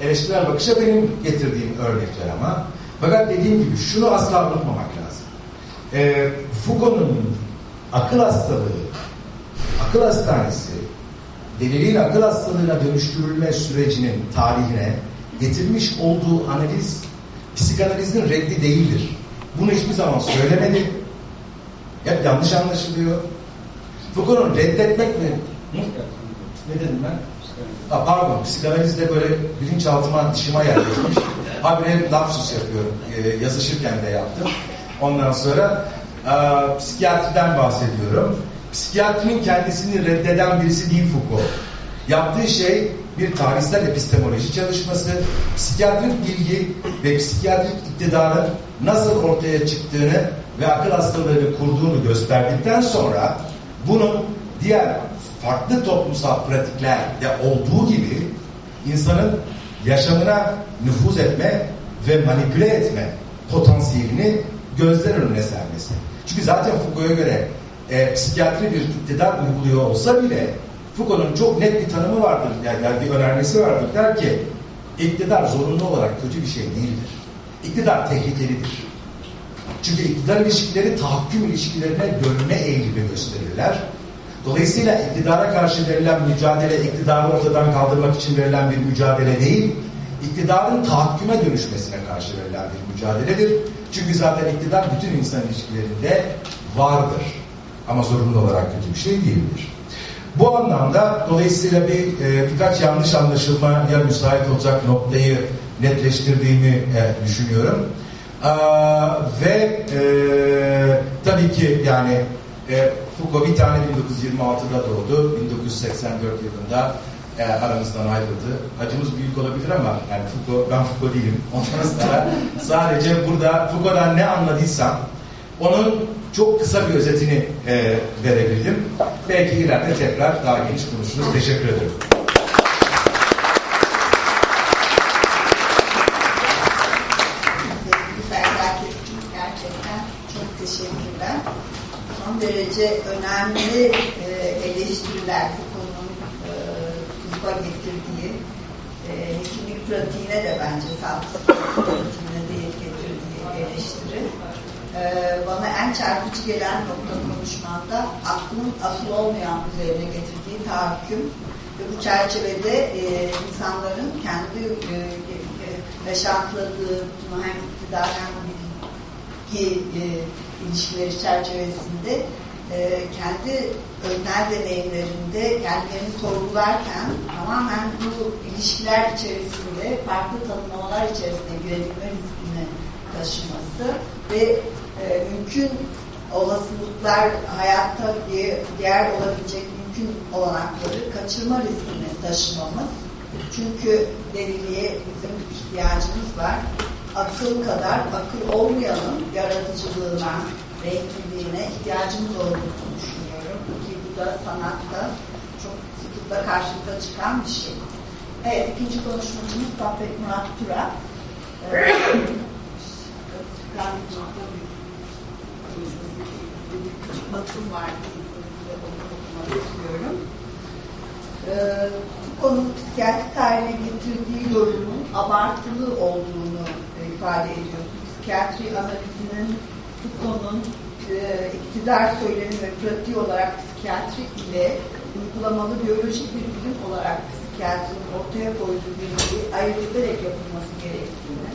eleştirel bakışa benim getirdiğim örnekler ama fakat dediğim gibi şunu asla unutmamak lazım. E, Foucault'un akıl hastalığı, akıl hastanesi, deliliğin akıl hastalığına dönüştürülme sürecinin tarihine getirmiş olduğu analiz psikanalizin reddi değildir. Bunu hiçbir zaman söylemedi. Hep yanlış anlaşılıyor. Foucault'un reddetmek mi? Ne dedim ben? Ha, pardon, psikanalizde böyle bilinçaltıma, dışıma yerleşmiş. Habire lapsus yapıyorum. Ee, yazışırken de yaptım. Ondan sonra e, psikiyatriden bahsediyorum. Psikiyatrinin kendisini reddeden birisi değil Foucault. Yaptığı şey bir tarihsel epistemoloji çalışması, psikiyatrik bilgi ve psikiyatrik iktidarın nasıl ortaya çıktığını ve akıl hastalığını kurduğunu gösterdikten sonra bunun diğer farklı toplumsal pratiklerde olduğu gibi insanın yaşamına nüfuz etme ve manipüle etme potansiyelini gözler önüne sermesi. Çünkü zaten Foucault'a göre e, psikiyatri bir iktidar uyguluyor olsa bile Foucault'un çok net bir tanımı vardır, yani, bir önermesi vardır. Der ki, iktidar zorunlu olarak kötü bir şey değildir. İktidar tehlikelidir. Çünkü iktidar ilişkileri tahakküm ilişkilerine dönme eğilimi gösterirler. Dolayısıyla iktidara karşı verilen mücadele, iktidarı ortadan kaldırmak için verilen bir mücadele değil, iktidarın tahakküme dönüşmesine karşı verilen bir mücadeledir. Çünkü zaten iktidar bütün insan ilişkilerinde vardır. Ama zorunlu olarak kötü bir şey değildir. Bu anlamda dolayısıyla bir e, birkaç yanlış anlaşılmaya müsait olacak noktayı netleştirdiğimi e, düşünüyorum. E, ve e, tabii ki yani e, Foucault bir tane 1926'da doğdu. 1984 yılında e, aramızdan ayrıldı. Acımız büyük olabilir ama yani Foucault, ben Foucault değilim. Ondan sonra sadece burada Foucault'dan ne anladıysam onun çok kısa bir özetini e, verebildim. Belki ileride tekrar daha geniş konuşuruz. Teşekkür ederim. Teşekkürler. Son derece önemli e, eleştiriler Foucault'un e, Foucault'a getirdiği e, hekimlik pratiğine de bence sağlık pratiğine değil getirdiği eleştiri e, en çarpıcı gelen nokta konuşmanda aklın asıl olmayan üzerine getirdiği tahakküm ve bu çerçevede e, insanların kendi e, e, yaşantıları hem iktidar hem bilgi e, ilişkileri çerçevesinde e, kendi öznel deneyimlerinde kendilerini sorgularken tamamen bu ilişkiler içerisinde farklı tanımlamalar içerisinde girebilme riskini taşıması ve e, mümkün olasılıklar hayatta diğer olabilecek mümkün olanakları kaçırma riskini taşımamız. Çünkü deliliğe bizim ihtiyacımız var. Akıl kadar akıl olmayanın yaratıcılığına, renkliliğine ihtiyacımız olduğunu düşünüyorum. Ki bu da sanatta çok sıklıkla karşımıza çıkan bir şey. Evet, ikinci konuşmacımız Saffet Murat Tura. Ee, batım var. Onu istiyorum. Ee, bu konu psikiyatri tarihine getirdiği yorumun abartılı olduğunu e, ifade ediyor. Psikiyatri analizinin Foucault'un e, iktidar söylemi ve pratiği olarak psikiyatri ile uygulamalı biyolojik bir bilim olarak psikiyatrinin ortaya koyduğu bilgiyi ayırt yapılması gerektiğini,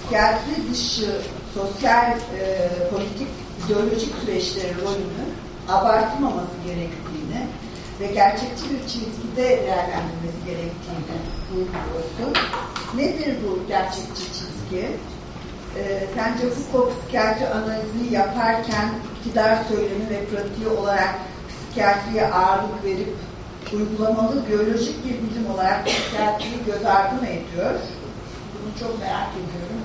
psikiyatri dışı sosyal, e, politik, ideolojik süreçlerin rolünü abartılmaması gerektiğini ve gerçekçi bir çizgide değerlendirmesi gerektiğini vurguluyorsun. Nedir bu gerçekçi çizgi? E, sence Foucault psikiyatri analizi yaparken iktidar söylemi ve pratiği olarak psikiyatriye ağırlık verip uygulamalı biyolojik bir bilim olarak psikiyatriyi göz ardı mı ediyor? Bunu çok merak ediyorum.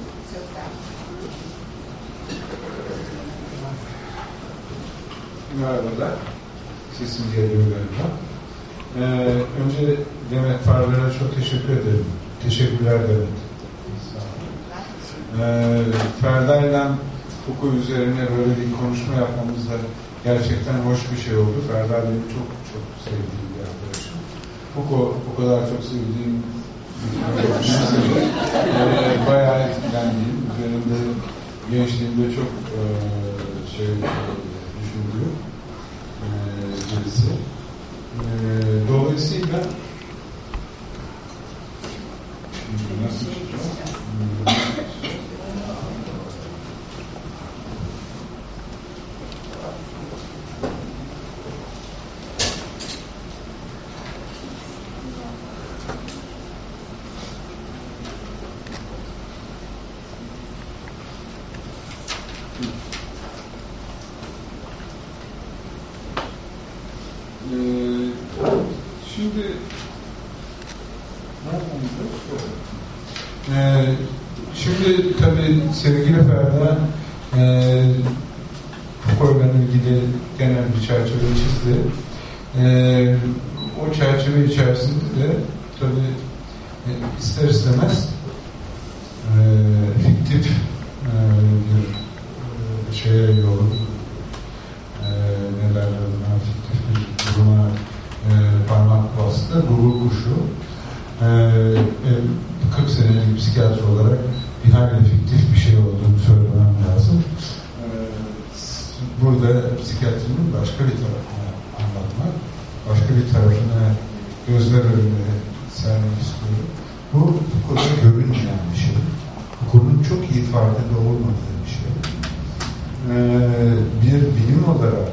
Merhabalar. Sesim geliyor galiba. Ee, önce Demet Farlar'a çok teşekkür ederim. Teşekkürler Demet. Ee, Ferda ile Foucault üzerine böyle bir konuşma yapmamız da gerçekten hoş bir şey oldu. Ferda benim çok çok sevdiğim bir arkadaşım. Foucault o kadar çok sevdiğim ee, bayağı etkilendiğim, üzerinde gençliğimde çok e, şey düşündüğüm e, birisi. E, dolayısıyla şimdi nasıl çıkacağım? Şimdi ee, şimdi tabii sevgili Ferda e, Foucault'la ilgili genel bir çerçeve çizdi. E, o çerçeve içerisinde de tabii e, ister istemez e, fiktif e, bir e, şeye yol e, ne derler buna fiktif bir duruma e, parmak bastı. Gurur kuşu. E, e, 40 senelik psikiyatri olarak bir hayli fiktif bir şey olduğunu söylemem lazım. E, burada psikiyatrinin başka bir tarafını anlatmak, başka bir tarafını gözler önüne sermek istiyorum. Bu kadar görünmeyen bir şey. Konunun çok iyi farkında olmadığı bir şey. Ee, bir bilim olarak,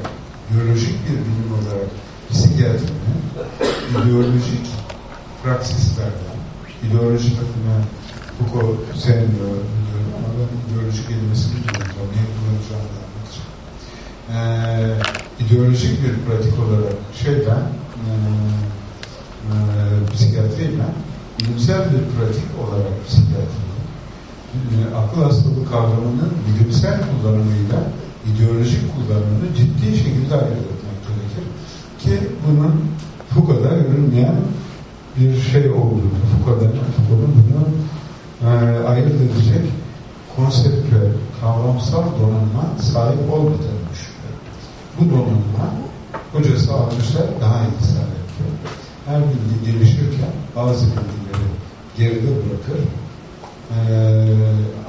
biyolojik bir bilim olarak psikiyatrinin ideolojik praksislerden, ideoloji takımı Foucault sevmiyor biliyorum ama ben ideolojik kelimesini kullanacağım. Niye kullanacağımı Ee, ideolojik bir pratik olarak şeyden e, e, psikiyatriyle bilimsel bir pratik olarak psikiyatri e, akıl hastalığı kavramının bilimsel kullanımıyla ideolojik kullanımını ciddi şekilde ayırt etmek gerekir. Ki bunun Foucault'da görünmeyen bir şey olduğunu, Foucault'un bunu e, ayırt edecek konseptüel, kavramsal donanma sahip düşünüyorum. Bu donanma hocası Althusser daha iyi etti. Her bilgi gelişirken bazı bilgileri geride bırakır. E,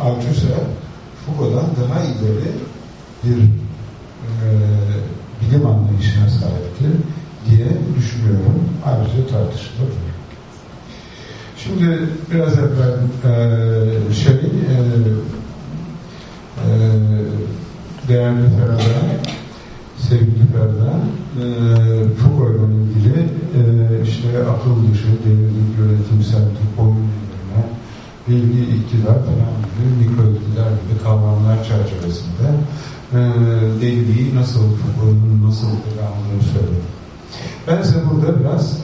Althusser Foucault'dan daha ileri bir e, bilim anlayışına sahiptir diye düşünüyorum. Ayrıca tartışılır. Şimdi biraz evvel e, şey e, e, değerli Ferda, sevgili Ferda e, Foucault'la ilgili e, işte akıl dışı, devirlik, yönetimsellik, oyun üzerine bilgi, iktidar falan gibi, mikro gibi kavramlar çerçevesinde e, deliliği nasıl, Foucault'un nasıl kullandığını söylüyor. Ben ise burada biraz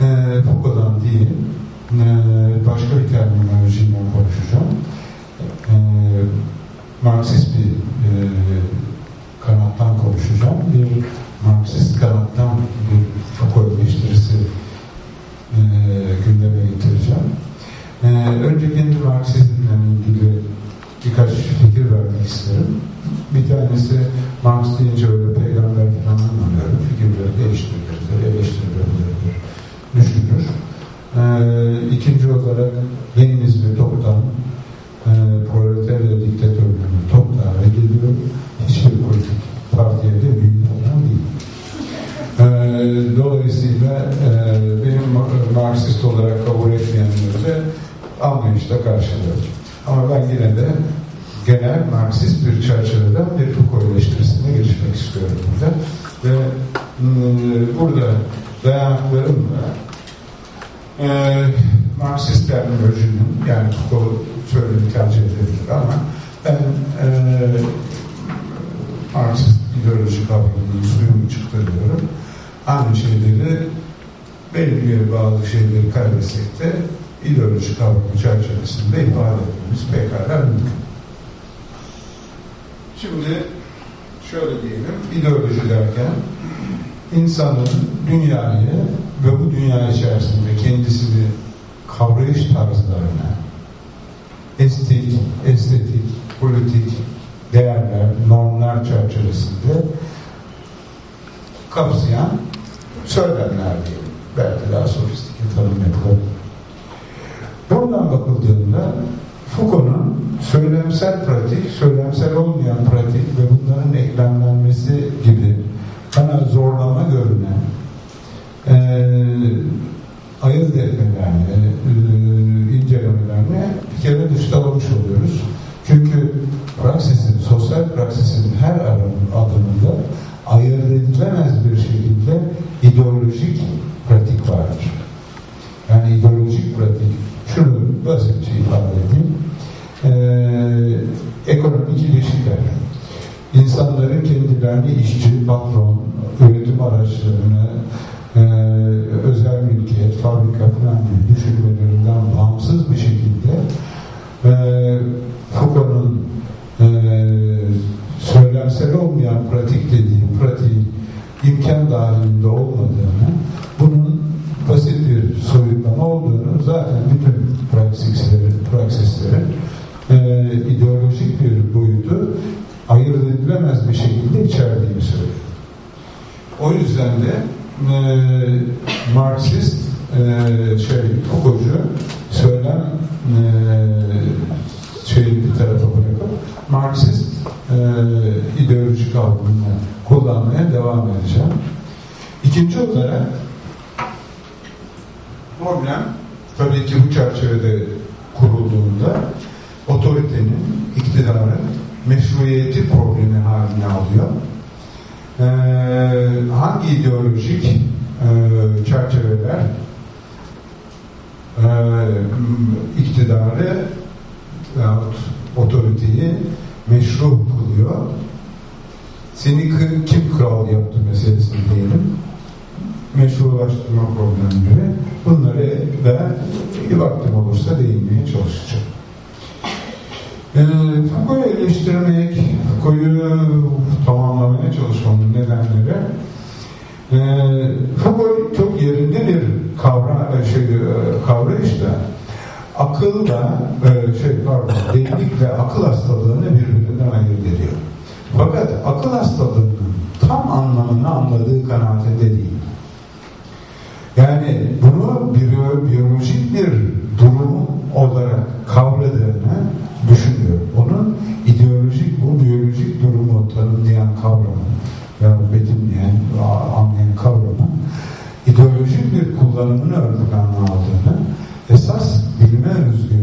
e, Foucault'dan değil, e, başka bir terminolojiyle konuşacağım. E, Marksist bir e, kanattan konuşacağım. Bir Marksist kanattan bir Foucault eleştirisi e, gündeme getireceğim. E, önce kendi Marksizmle ilgili birkaç fikir vermek isterim. Bir tanesi Marx deyince öyle peygamber falan anlamıyorum. Figürleri değiştirilebilir, eleştirilebilir, düşünür. Ee, ikinci olarak Leninizmi toptan e, proletarya diktatörlüğünü toptan reddediyor. Hiçbir politik partiye de büyük olan değil. Ee, dolayısıyla e, benim Marksist olarak kabul etmeyenleri anlayışla karşılıyorum. Ama ben yine de genel Marksist bir çerçeveden bir Foucault eleştirisine girişmek istiyorum burada. Ve e, burada dayanaklarımla e, Marksist terminolojinin yani Foucault söylemi tercih edilir ama ben e, Marksist ideoloji kavramının suyunu çıkarıyorum. Aynı şeyleri belli bir bazı şeyleri kaybetsek de ideoloji kavramı çerçevesinde ifade etmemiz pekala mümkün. Şimdi şöyle diyelim, ideoloji derken insanın dünyayı ve bu dünya içerisinde kendisini kavrayış tarzlarına estetik, estetik, politik değerler, normlar çerçevesinde kapsayan söylemler diyelim. Belki daha sofistike tanım yapılabilir. Buradan bakıldığında Foucault'un söylemsel pratik, söylemsel olmayan pratik ve bunların eklemlenmesi gibi bana zorlama görünen e, ayırt etmelerini, e, incelemelerini bir kere dışlamış oluyoruz. Çünkü praksisin, sosyal praksisin her adımında ayırt edilemez bir şekilde ideolojik pratik vardır. Yani ideolojik pratik, şunu basitçe ifade edeyim, ee, ekonomik ilişkiler, insanların kendilerini işçi, patron, üretim araçlarını, e, özel mülkiyet, fabrika falan düşünmelerinden bağımsız bir şekilde e, Foucault'un e, söylemsel olmayan pratik dediği pratik imkan dahilinde olmadığını, bunun basit bir soyutlama olduğunu zaten bütün praksislerin, praksislerin e, ideolojik bir boyutu ayırt edilemez bir şekilde içerdiğini söylüyor. O yüzden de e, Marksist e, şey, Foucault'cu söylem şeyi bir tarafa bırakıp Marksist e, ideolojik kavramını kullanmaya devam edeceğim. İkinci olarak problem tabii ki bu çerçevede kurulduğunda otoritenin, iktidarın meşruiyeti problemi haline alıyor. Ee, hangi ideolojik e, çerçeveler e, iktidarı yahut otoriteyi meşru kılıyor? Seni kim kral yaptı meselesini diyelim meşrulaştırma problemleri bunları da bir vaktim olursa değinmeye çalışacağım. E, Foucault'u eleştirmek, Foucault'u tamamlamaya çalışmamın nedenleri e, Foucault çok yerinde bir kavra, şey, e, kavrayışta akılla e, şey pardon, ve akıl hastalığını birbirinden ayırt ediyor. Fakat akıl hastalığının tam anlamını anladığı kanaatinde değil. Yani bunu biyolojik bir durum olarak kavradığını düşünüyor. Onun ideolojik, bu biyolojik durumu tanımlayan kavramı kullanımını ön plana aldığını esas bilime özgü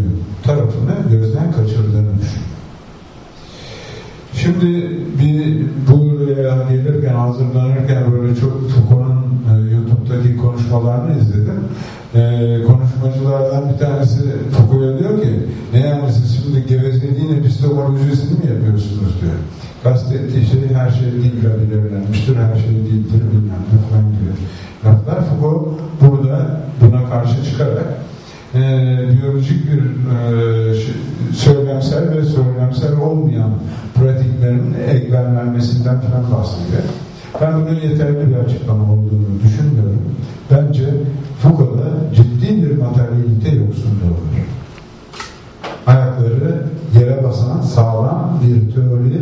tarafını gözden kaçırdığını düşünüyor. Şimdi bir buraya gelirken hazırlanırken böyle çok Foucault'un e, YouTube'daki konuşmalarını izledim. E, konuşmacılardan bir tanesi Foucault'a diyor ki Ne yani siz şimdi gevezeliğin epistemolojisini mi yapıyorsunuz diyor. Kastettiği şey her şey değil belirlenmiştir, her şey değildir bilmem ne falan gibi laflar. Foucault burada buna karşı çıkarak e, biyolojik bir e, söylemsel ve söylemsel olmayan pratiklerin eklemlenmesinden falan bahsediyor. Ben bunun yeterli bir açıklama olduğunu düşünmüyorum. Bence Foucault'da ciddi bir materyalite yoksunluğu var. Ayakları yere basan sağlam bir teori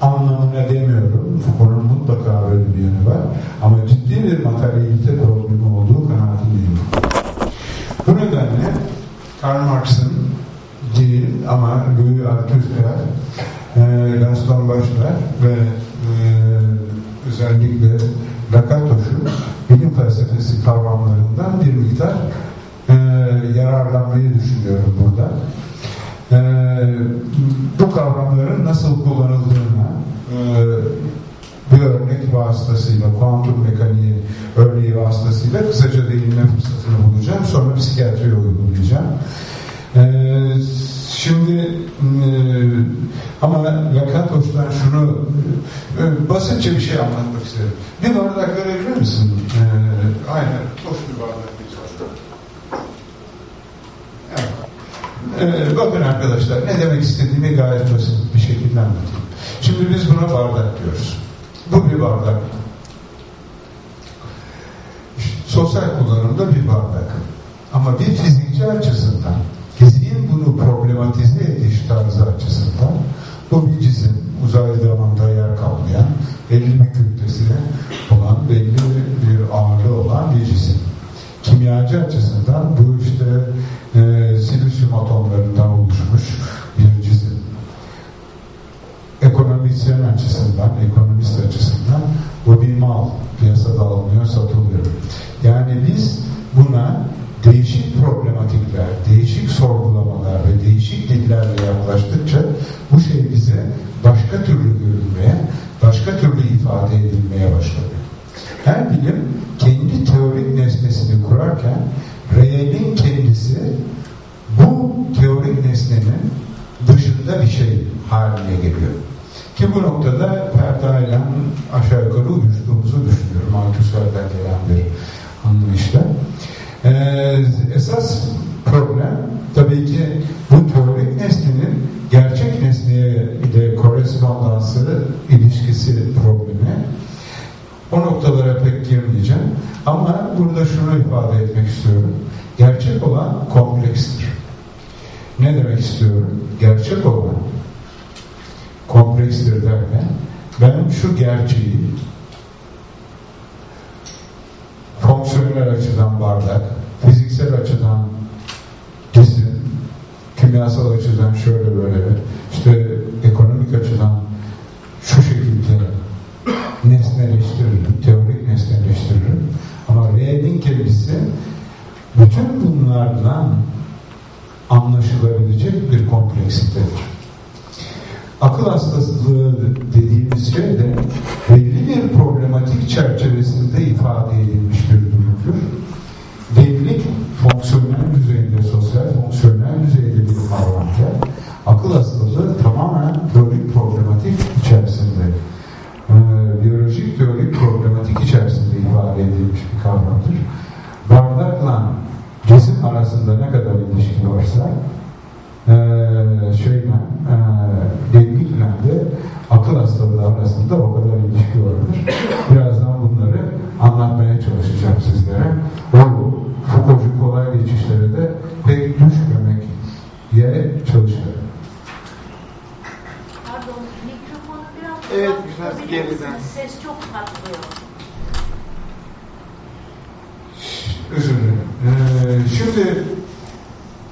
anlamına demiyorum. Foucault'un mutlaka böyle bir yönü var. Ama ciddi bir materyalite problemi olduğu kanaatindeyim. Bu nedenle Karl Marx'ın değil ama Louis Althusser, e, Gaston Bachelard ve e, özellikle Lakatoş'un bilim felsefesi kavramlarından bir miktar e, yararlanmayı düşünüyorum burada. E, bu kavramların nasıl kullanıldığına e, bir örnek vasıtasıyla, kuantum mekaniği örneği vasıtasıyla kısaca değinme fırsatını bulacağım. Sonra psikiyatriye uygulayacağım. Ee, şimdi e, ama Lakatoş'tan şunu e, basitçe bir şey anlatmak isterim. Bir bardak verebilir misin? Ee, aynen, boş bir bardak. Evet. Ee, bakın arkadaşlar ne demek istediğimi gayet basit bir şekilde anlatayım. Şimdi biz buna bardak diyoruz. Bu bir bardak. Sosyal kullanımda bir bardak. Ama bir fizikçi açısından, fiziğin bunu problematize ediş tarzı açısından bu bir cisim, uzay zamanda yer kalmayan, belli bir kütlesine olan, belli bir ağırlığı olan bir cisim. Kimyacı açısından bu işte e, silisyum atomlarından oluşmuş bir cisim ekonomisyen açısından, ekonomist açısından bu bir mal. Piyasada alınıyor, satılıyor. Yani biz buna değişik problematikler, değişik sorgulamalar ve değişik dillerle yaklaştıkça bu şey bize başka türlü görünmeye, başka türlü ifade edilmeye başladı. Her bilim kendi teorik nesnesini kurarken reelin kendisi bu teorik nesnenin dışında bir şey haline geliyor. Ki bu noktada Perda'yla aşağı yukarı uyuştuğumuzu düşünüyorum. Althusser'den gelen bir anlayışla. Ee, esas problem tabii ki bu teorik nesnenin gerçek nesneye ile korespondansı, ilişkisi problemi. O noktalara pek girmeyeceğim. Ama burada şunu ifade etmek istiyorum. Gerçek olan komplekstir. Ne demek istiyorum? Gerçek olan komplekstir derken ben şu gerçeği fonksiyonel açıdan bardak, fiziksel açıdan cisim, kimyasal açıdan şöyle böyle, işte ekonomik açıdan şu şekilde nesneleştiririm, teorik nesneleştiririm. Ama reelin kendisi bütün bunlardan anlaşılabilecek bir kompleksitedir. Akıl hastasılığı dediğimiz şey de belli bir problematik çerçevesinde ifade edilmiş bir durumdur. Delilik fonksiyonel düzeyde, sosyal fonksiyonel düzeyde bir kavramdır. Akıl hastalığı tamamen teorik problematik içerisinde, e, biyolojik teorik problematik içerisinde ifade edilmiş bir kavramdır. Bardakla cisim arasında ne kadar ilişki varsa e, şeyle e, de akıl hastalığı arasında o kadar ilişki vardır. Birazdan bunları anlatmaya çalışacağım sizlere. O Foucault'cu kolay geçişlere de pek düşmemek diye çalışıyorum. Pardon, mikrofonu biraz Evet, biraz geriden. Ses çok patlıyor. Özür dilerim. Ee, şimdi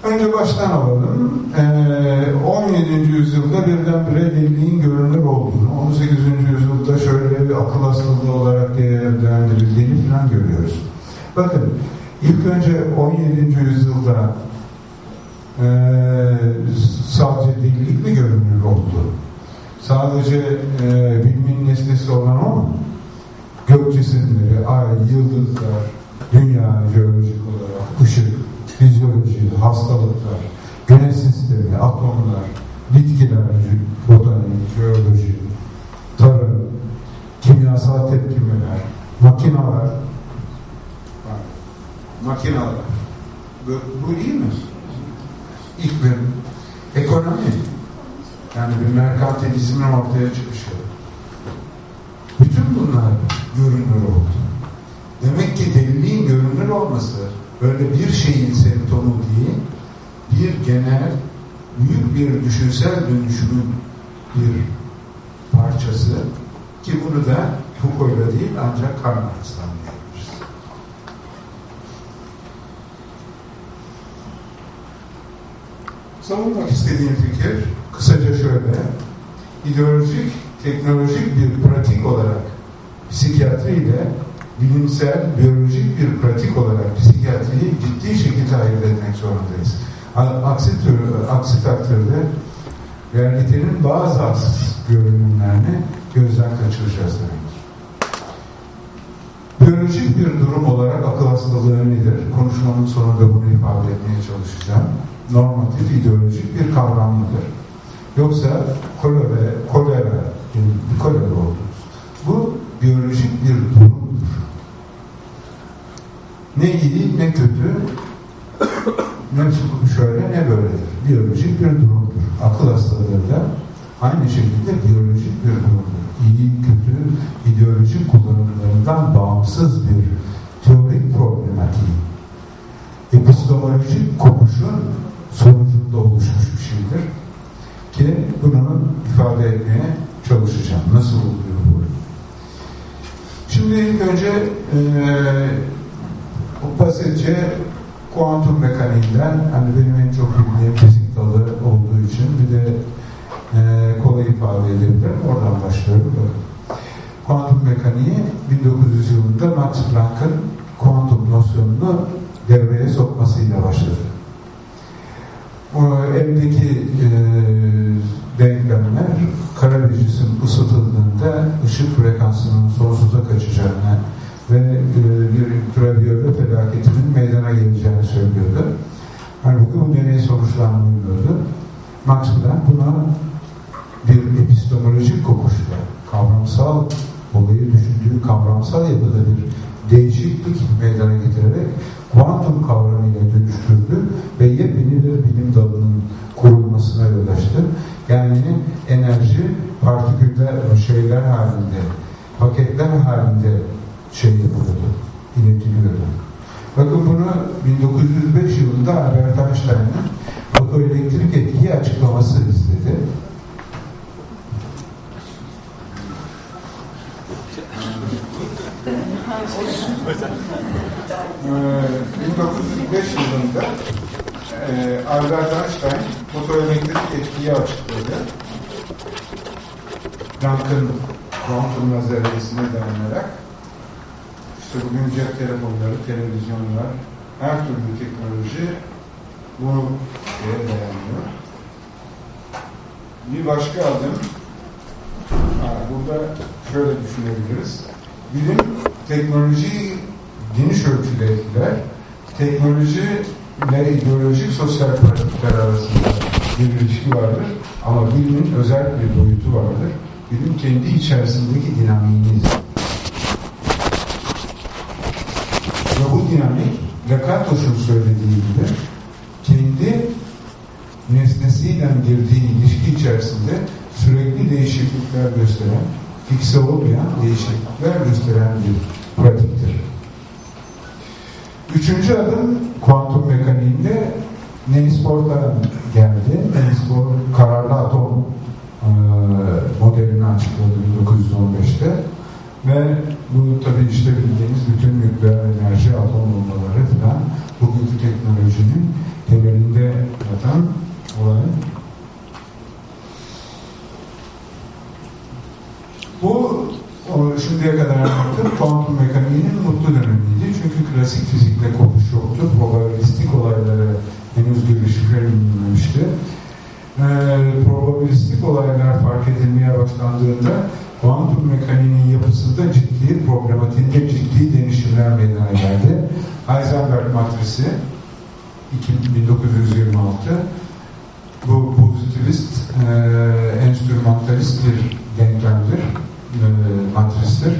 önce baştan alalım. Ee, 17. yüzyılda birdenbire deliliğin görünür olduğunu, 18. yüzyılda şöyle bir akıl hastalığı olarak değerlendirildiğini falan görüyoruz. Bakın, ilk önce 17. yüzyılda e, sadece delilik mi görünür oldu? Sadece e, bilimin nesnesi olan o mu? Gök cisimleri, ay, yıldızlar, dünya jeolojik olarak, ışık, fizyoloji, hastalıklar, güneş konular, bitkiler, botanik, jeoloji, tarım, kimyasal tepkimeler, makineler, bak, makineler. Bu, bu iyi mi? İklim, ekonomi. Yani bir merkantilizmin ortaya çıkışı. Bütün bunlar görünür oldu. Demek ki deliliğin görünür olması böyle bir şeyin semptomu değil, bir genel, büyük bir düşünsel dönüşümün bir parçası ki bunu da Foucault'la değil ancak Karl Marx'tan diyebiliriz. Savunmak istediğim fikir kısaca şöyle, ideolojik, teknolojik bir pratik olarak psikiyatri ile bilimsel, biyolojik bir pratik olarak psikiyatriyi ciddi şekilde ayırt etmek zorundayız. Aksi, tür, aksi takdirde realitenin bazı haksız görünümlerini gözden kaçıracağız demektir. Biyolojik bir durum olarak akıl hastalığı nedir? Konuşmamın sonunda bunu ifade etmeye çalışacağım. Normatif, ideolojik bir kavram mıdır? Yoksa kolera, kolera, kolera oldunuz. Bu biyolojik bir durumdur. Ne iyi ne kötü, ne şöyle ne böyledir. Biyolojik bir durumdur. Akıl hastalığı da aynı şekilde biyolojik bir durumdur. İyi, kötü, ideolojik kullanımlarından bağımsız bir teorik problematiği. Epistemolojik kopuşun sonucunda oluşmuş bir şeydir. Ki bunu ifade etmeye çalışacağım. Nasıl oluyor bu? Şimdi önce e, basitçe kuantum mekaniğinden hani benim en çok bildiğim fizik dalı olduğu için bir de e, kolay ifade edebilirim. Oradan başlıyorum. Kuantum mekaniği 1900 yılında Max Planck'ın kuantum nosyonunu devreye sokmasıyla başladı. O eldeki e, denklemler kara cisim ısıtıldığında ışık frekansının sonsuza kaçacağını ve e, bir ultraviyole felaketinin meydana geleceğini söylüyordu. Halbuki bu deney sonuçlarını uymuyordu. Max Planck buna bir epistemolojik kokuşla, kavramsal olayı düşündüğü kavramsal yapıda bir değişiklik meydana getirerek kuantum kavramıyla dönüştürdü ve yepyeni bir bilim dalının kurulmasına yol açtı. Yani enerji partiküller, şeyler halinde, paketler halinde şey yapılıyordu, iletiliyordu. Bakın bunu 1905 yılında Albert Einstein'ın fotoelektrik etkiyi açıklaması istedi. Ee, 1905 yılında e, Albert Einstein fotoelektrik etkiyi açıkladı. Planck'ın kuantum nazariyesine dayanarak işte bugün cep telefonları, televizyonlar, her türlü teknoloji bu şeye dayanıyor. Bir başka adım ha, burada şöyle düşünebiliriz. Bilim teknolojiyi geniş ölçüde etkiler. Teknoloji ile ideolojik sosyal pratikler arasında bir ilişki vardır. Ama bilimin özel bir boyutu vardır. Bilim kendi içerisindeki dinamiğini izler. Ve bu dinamik Lakatos'un söylediği gibi kendi nesnesiyle girdiği ilişki içerisinde sürekli değişiklikler gösteren, fikse olmayan değişiklikler gösteren bir pratiktir. Üçüncü adım kuantum mekaniğinde Niels Bohr'dan geldi. Niels Bohr kararlı atom e, modelini açıkladı 1915'te. Ve bu tabii işte bildiğiniz bütün nükleer enerji, atom bombaları falan bugünkü teknolojinin temelinde yatan olay. Bu şimdiye kadar anlattığım kuantum mekaniğinin mutlu dönemiydi. Çünkü klasik fizikle kopuş yoktu. Probabilistik olaylara henüz giriş verilmemişti. Ee, probabilistik olaylar fark edilmeye başlandığında kuantum mekaniğinin yapısında ciddi, problematiğinde ciddi değişimler meydana geldi. Heisenberg matrisi 1926 bu, bu pozitivist, e, enstrümantalist bir denklemdir, e, matristir.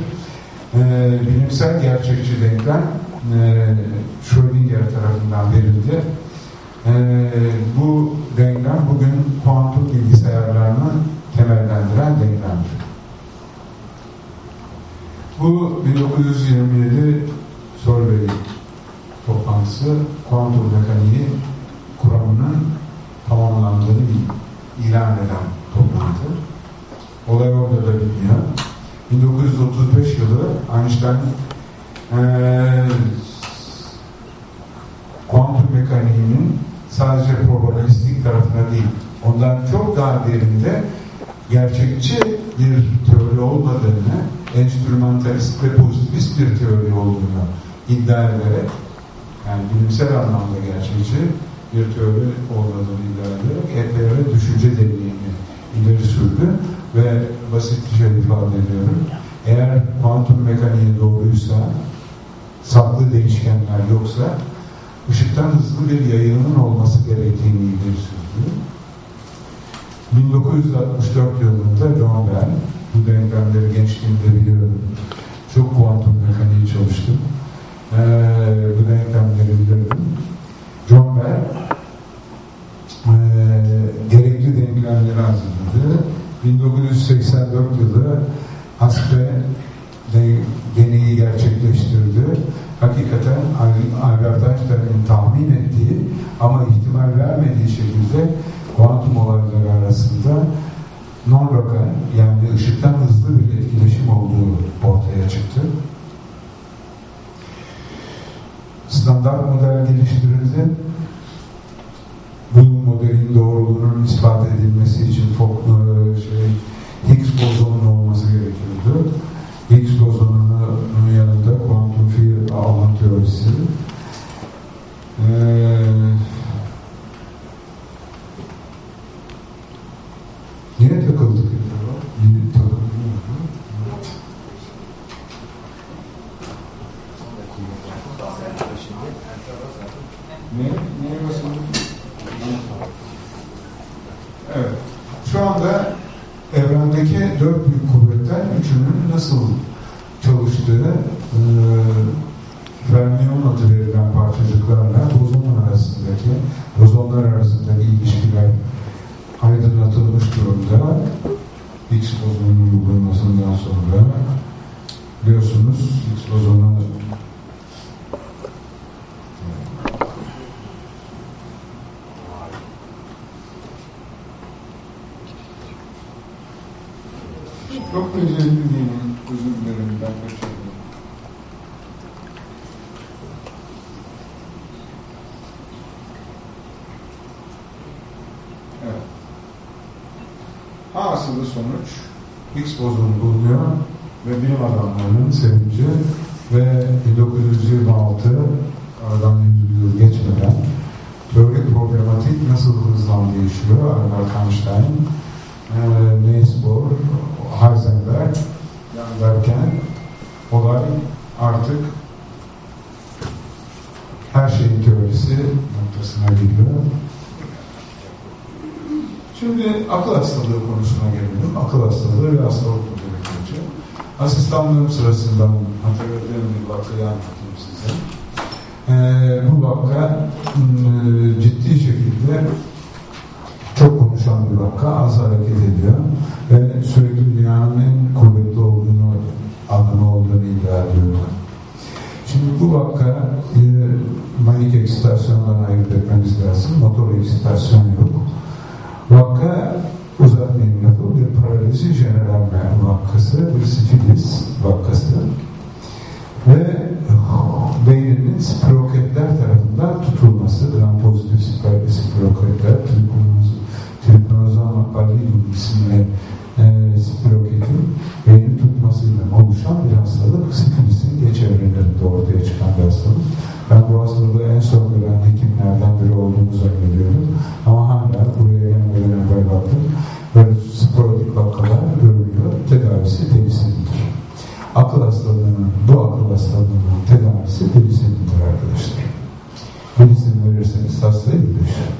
E, bilimsel gerçekçi denklem e, Schrödinger tarafından verildi. E, bu denklem bugün kuantum bilgisayarlarını temellendiren denklemdir. Bu 1927 Solvay toplantısı kuantum mekaniği kuramının tamamlandığını ilan eden toplantı. Olay orada da bitmiyor. 1935 yılı Einstein ee, kuantum mekaniğinin sadece probabilistik tarafına değil, ondan çok daha derinde gerçekçi bir teori olmadığını, enstrümantalist ve pozitivist bir teori olduğunu iddia ederek, yani bilimsel anlamda gerçekçi bir teori olmadığını iddia ederek EPR düşünce deneyini ileri sürdü ve basitçe ifade ediyorum. Eğer kuantum mekaniği doğruysa, saklı değişkenler yoksa, ışıktan hızlı bir yayının olması gerektiğini ileri sürdü. 1964 yılında John Bell, bu denklemleri gençliğimde biliyorum, çok kuantum mekaniği çalıştım. Ee, bu denklemleri bilirdim. John Bell e, gerekli denklemleri hazırladı. 1984 yılı Aspe deneyi gerçekleştirdi. Hakikaten Albert tahmin ettiği ama ihtimal vermediği şekilde kuantum olayları arasında non-lokal yani ışıktan hızlı bir etkileşim olduğu ortaya çıktı. Standart model geliştirildi. Bu modelin doğruluğunun ispat edilmesi için şey, Higgs bozonunun olması gerekiyordu. Higgs bozonunun yanında kuantum field alan teorisi. Ee, Niye takıldık acaba? Bir takıldık Ne? Neye basıldı? Evet. Şu anda evrendeki dört büyük kuvvetten üçünün nasıl çalıştığı e, fermiyon adı verilen parçacıklarla bozonlar arasındaki bozonlar arasındaki ilişkiler aydınlatılmış durumda. Higgs bozonunun bulunmasından sonra biliyorsunuz Higgs bozonu çok becerikli değilim. Özür dilerim ben kaçırdım. Evet. Hasılı sonuç Higgs bozonu bulunuyor ve bilim adamlarının sevinci ve 1926 aradan 100 yıl geçmeden teorik problematik nasıl hızlan değişiyor Albert Einstein e, Niels Bohr Heisenberg derken olay artık her şeyin teorisi noktasına geliyor. Şimdi akıl hastalığı konusuna gelelim. Akıl hastalığı ve hastalık modelleri. Asistanlığım sırasında hatırladığım bir vakayı anlatayım size. Ee, bu vaka ıı, ciddi şekilde çok konuşan bir vaka, az hareket ediyor ve sürekli dünyanın en kuvvetli olduğunu, adını olduğunu iddia ediyorlar. Şimdi bu vaka e, manik eksitasyondan ayırt etmemiz lazım. Motor eksitasyon yok. Vaka uzatmayayım lafı bir paralizi jeneral vakası, bir sifilis vakası ve beyninin sproketler tarafından tutulması, gram pozitif sproketler, tripnozan pallidum isimli e, spiroketin beyni tutmasıyla oluşan bir hastalık. Sifilisin geç evrelerinde ortaya çıkan bir hastalık. Ben bu hastalığı en son gören hekimlerden biri olduğunu zannediyorum. Ama hala buraya gelmeden evvel baktım. Böyle sporadik vakalar görülüyor. Tedavisi delisinidir. Akıl hastalığının, bu akıl hastalığının tedavisi delisinidir arkadaşlar. Delisin verirseniz hastayı iyileşir.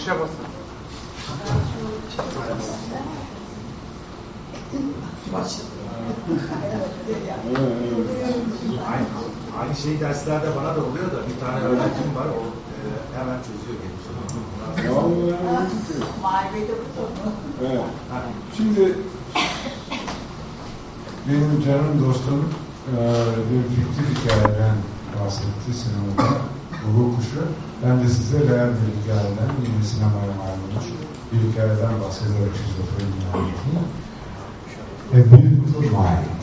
yaşamasın. Aynı, aynı şey derslerde bana da oluyor da bir tane öğrencim var o e, hemen çözüyor benim sorumu. Mahallede bu sorunu. Evet. Şimdi benim canım dostum eee, bir fiktif hikayeden bahsetti sinemada. Uğur Kuşu. Ben de size real bir hikayeden, yine sinemaya mal olmuş bir hikayeden bahsederek şizofreni anlatayım. A Beautiful Mind.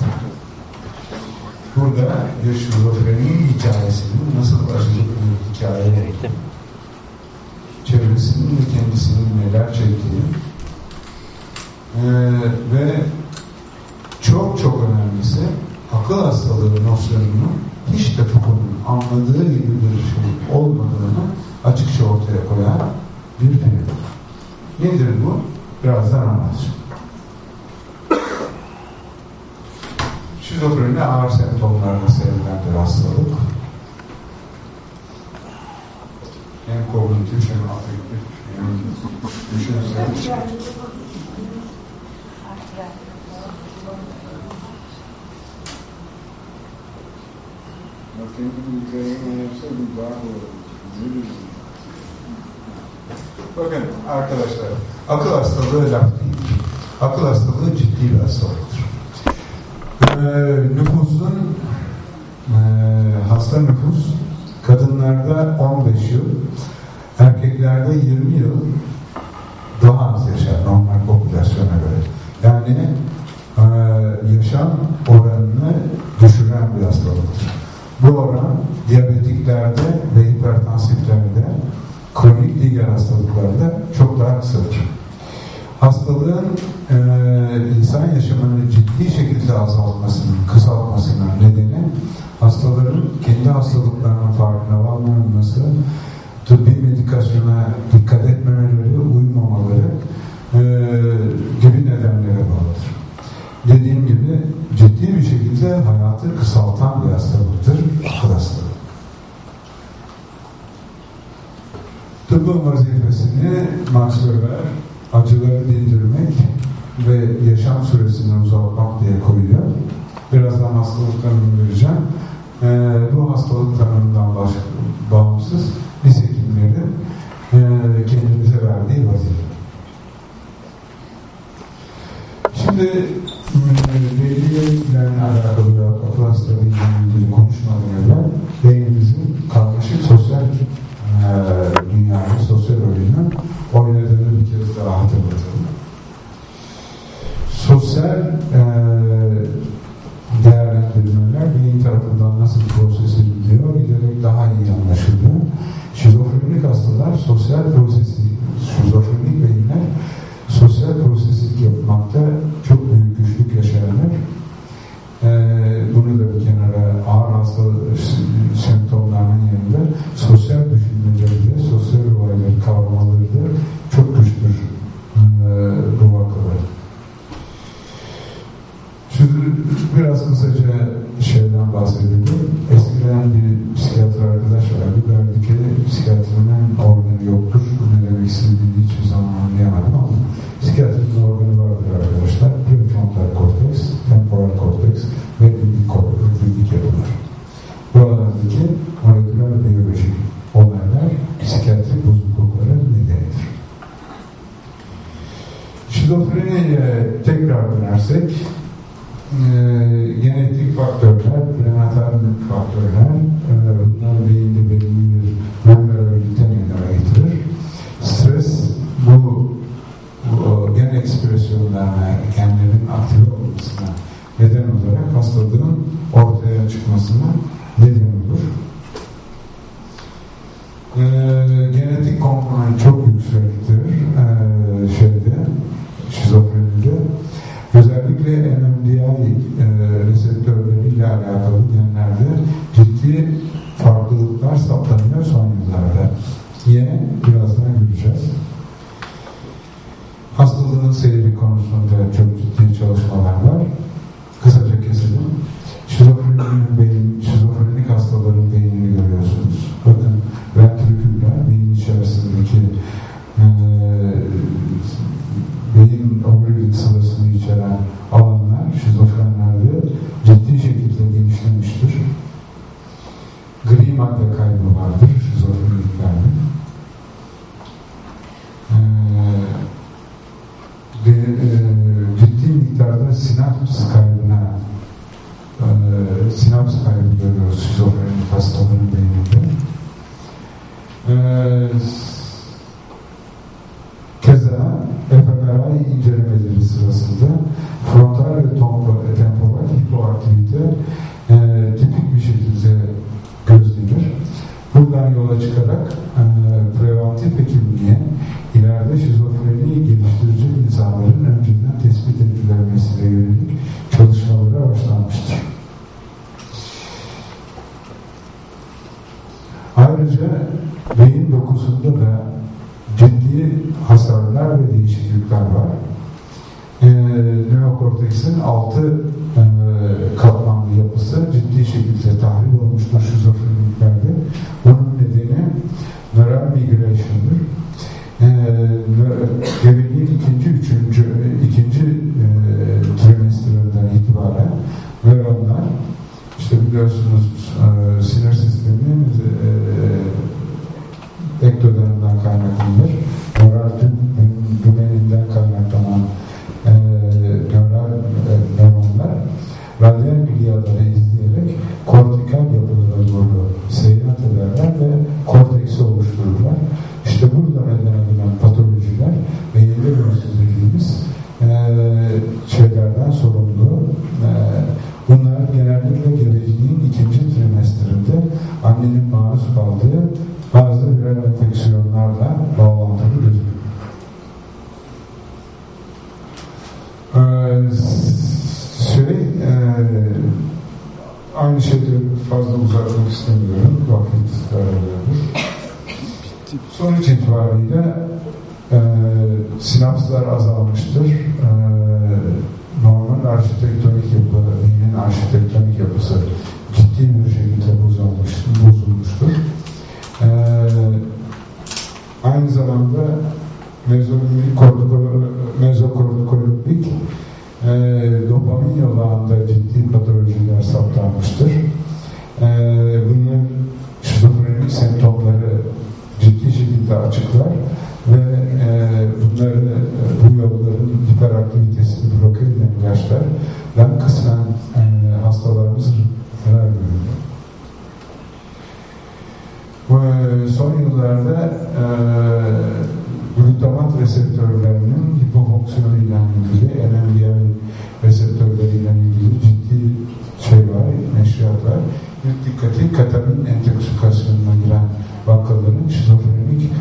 Burada bir şizofreni hikayesinin nasıl acılı bir hikaye çevresinin ve kendisinin neler çektiği ee, ve çok çok önemlisi akıl hastalığı nosyonunu hiç de Foucault'un anladığı gibi bir şey olmadığını açıkça ortaya koyan bir film. Nedir bu? Birazdan anlatacağım. Şizofreni ağır semptomlarla sevilen bir hastalık. Hem kognitif hem afektif hem düşünsel. Bakın arkadaşlar, akıl hastalığı laf değil. Akıl hastalığı ciddi bir hastalıktır. Ee, nüfusun e, hasta nüfus kadınlarda 15 yıl, erkeklerde 20 yıl daha az yaşar normal popülasyona göre. Yani e, yaşam oranını düşüren bir hastalıktır. Bu oran diyabetiklerde ve hipertansiflerde, kronik diğer hastalıklarda çok daha kısadır. Hastalığın e, insan yaşamını ciddi şekilde azaltmasının, kısaltmasının nedeni hastaların kendi hastalıklarının farkına varmaması, tıbbi medikasyona dikkat etmemeleri, uymamaları e, gibi nedenlere bağlıdır. Dediğim gibi ciddi bir şekilde hayatı kısaltan bir hastalıktır, akıl hastalığı. Tıbbın vazifesini Weber acıları dindirmek ve yaşam süresini uzatmak diye koyuyor. Birazdan hastalık tanımını vereceğim. Ee, bu hastalık tanımından baş, bağımsız biz hekimlerin e, kendimize verdiği vazife. Şimdi belirlilerle alakalı ve akıl hastalığıyla ilgili konuşmadan evvel beynimizin karmaşık sosyal e, dünyayı, sosyal oyunu oynadığını bir kez daha hatırlatalım. Sosyal e, değerlendirmeler beyin tarafından nasıl proses ediliyor giderek daha iyi anlaşılıyor. Şizofrenik hastalar sosyal prosesi, şizofrenik beyinler sosyal proseslik yapmakta çok büyük güçlük yaşarlar. Ee, bunu da bir hasta semptomlarının yanında sosyal düşünmeleri de, sosyal olayları kavramaları da çok güçlüdür e, bu vakalar. Şimdi biraz kısaca şeyden bahsedelim. Eskiden bir psikiyatr arkadaş vardı. Derdi ki psikiyatrinin organı yoktur. Ne demek istediğini hiçbir tekrar dönersek e, genetik faktörler, prenatal faktörler, e, bunlar beyinde belirli bir nonverbalité meydana getirir. Stres bu, bu gen ekspresyonlarına, genlerin aktif olmasına neden olarak hastalığın ortaya çıkmasına İlk dikkati katamin entoksinkasyonuna giren vakaların şizofrenik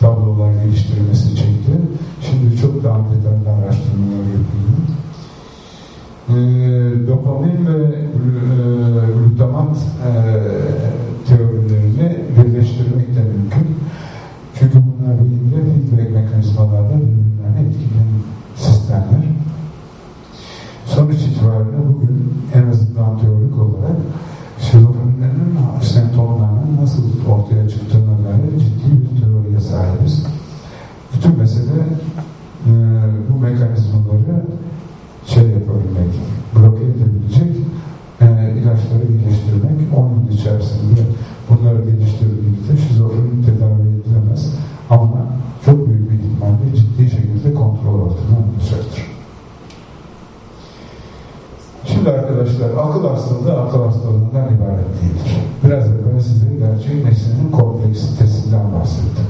tablolar geliştirmesi çekti. Şimdi çok daha detaylı araştırmalar yapılıyor. E, dopamin ve e, glutamat e, teorilerini birleştirmek de mümkün. Çünkü bunlar beyinde feedback mekanizmalarla birbirlerine etkileyen sistemler. Sonuç itibariyle bugün en azından teorik olarak şizofrenilerin semptomlarının nasıl ortaya çıktığına dair ciddi bir teoriye sahibiz. Bütün mesele e, bu mekanizmaları şey yapabilmek, bloke edebilecek e, ilaçları geliştirmek. 10 yıl içerisinde bunları geliştirdiğimizde şizofreni tedavi edilemez ama çok büyük bir ihtimalle ciddi şekilde kontrol altına alınacaktır. Şimdi arkadaşlar akıl hastalığı akıl hastalığından ibaret değildir. Biraz evvel size gerçek nesnenin kompleksitesinden bahsettim.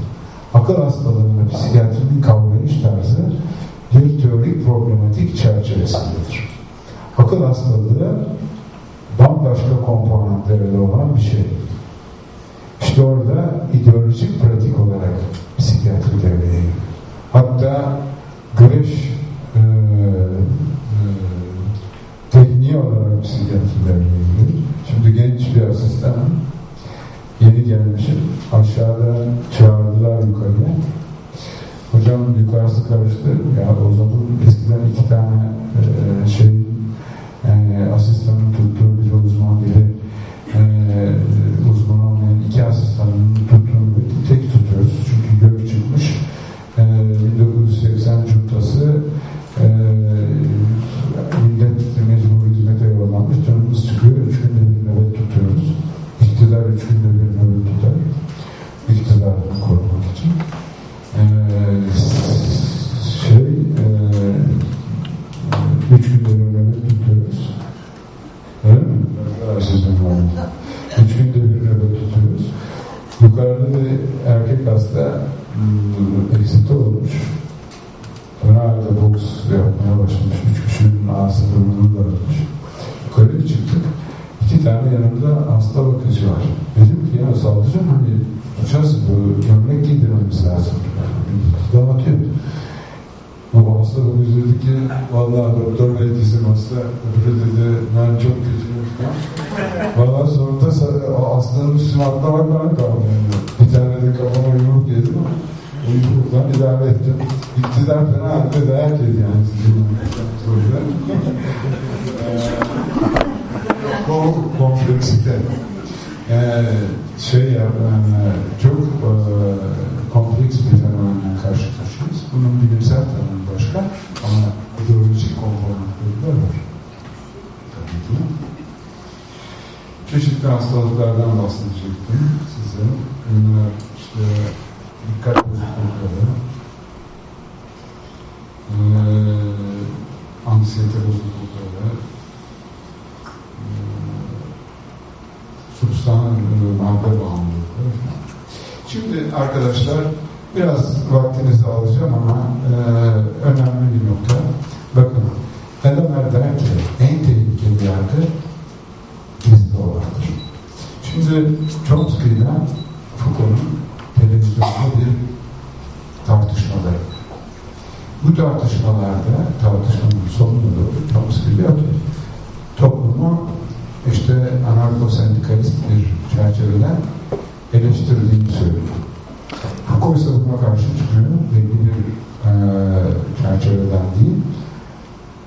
Akıl hastalığını psikiyatrinin kavrayış tarzı bir teorik problematik çerçevesindedir. Akıl hastalığı bambaşka komponentleri olan bir şey. İşte orada ideolojik pratik olarak psikiyatri devreye. Hatta güreş e, e, tekniği olarak psikiyatri devreye giriyor. Şimdi genç bir asistanım yeni gelmişim. Aşağıda çağırdılar yukarıya. Hocam yukarısı karıştı. Ya o zaman eskiden iki tane e, şey yani asistanın tuttuğu hmm, eksiti olmuş. Herhalde boks yapmaya başlamış. Üç kişinin ağzı burnunu daralmış. Yukarı çıktık. İki tane yanımda hasta bakıcı var. Dedim ki ya saldıracağım hani uçacağız bu gömlek giydirmemiz lazım. Dağıtıyor. Ama hasta bakıcı dedi ki vallahi doktor bey bizim hasta öbürü dedi ben çok kötüyüm. Vallahi sonunda hastanın üstüne atlamak bana kaldı yani. Bir tane de kafama yumruk yedim. O yumruktan idare ettim. İktidar fena halde dayak yedi yani. Sonra. Ko kompleksite. Ee, şey ya, yani çok e, kompleks bir fenomenle karşı karşıyayız. Bunun bilimsel tanımı başka ama ideolojik komponentleri de var. Tabii ki. Çeşitli hastalıklardan bahsedecektim size. Bunlar işte dikkat bozuklukları, ee, anksiyete bozuklukları, ee, substan e, madde bağımlılıkları. Şimdi arkadaşlar biraz vaktinizi alacağım ama e, önemli bir nokta. Bakın Adamer der ki en tehlikeli yargı gizli olandır. Şimdi Chomsky'yle Foucault'un televizyonda bir tartışmaları. Bu tartışmalarda tartışmanın sonunda doğru Chomsky diyor ki toplumu işte anarko-sendikalist bir çerçeveden eleştirdiğini söylüyor. Foucault ise buna karşı çıkıyor. Belli bir e, çerçeveden değil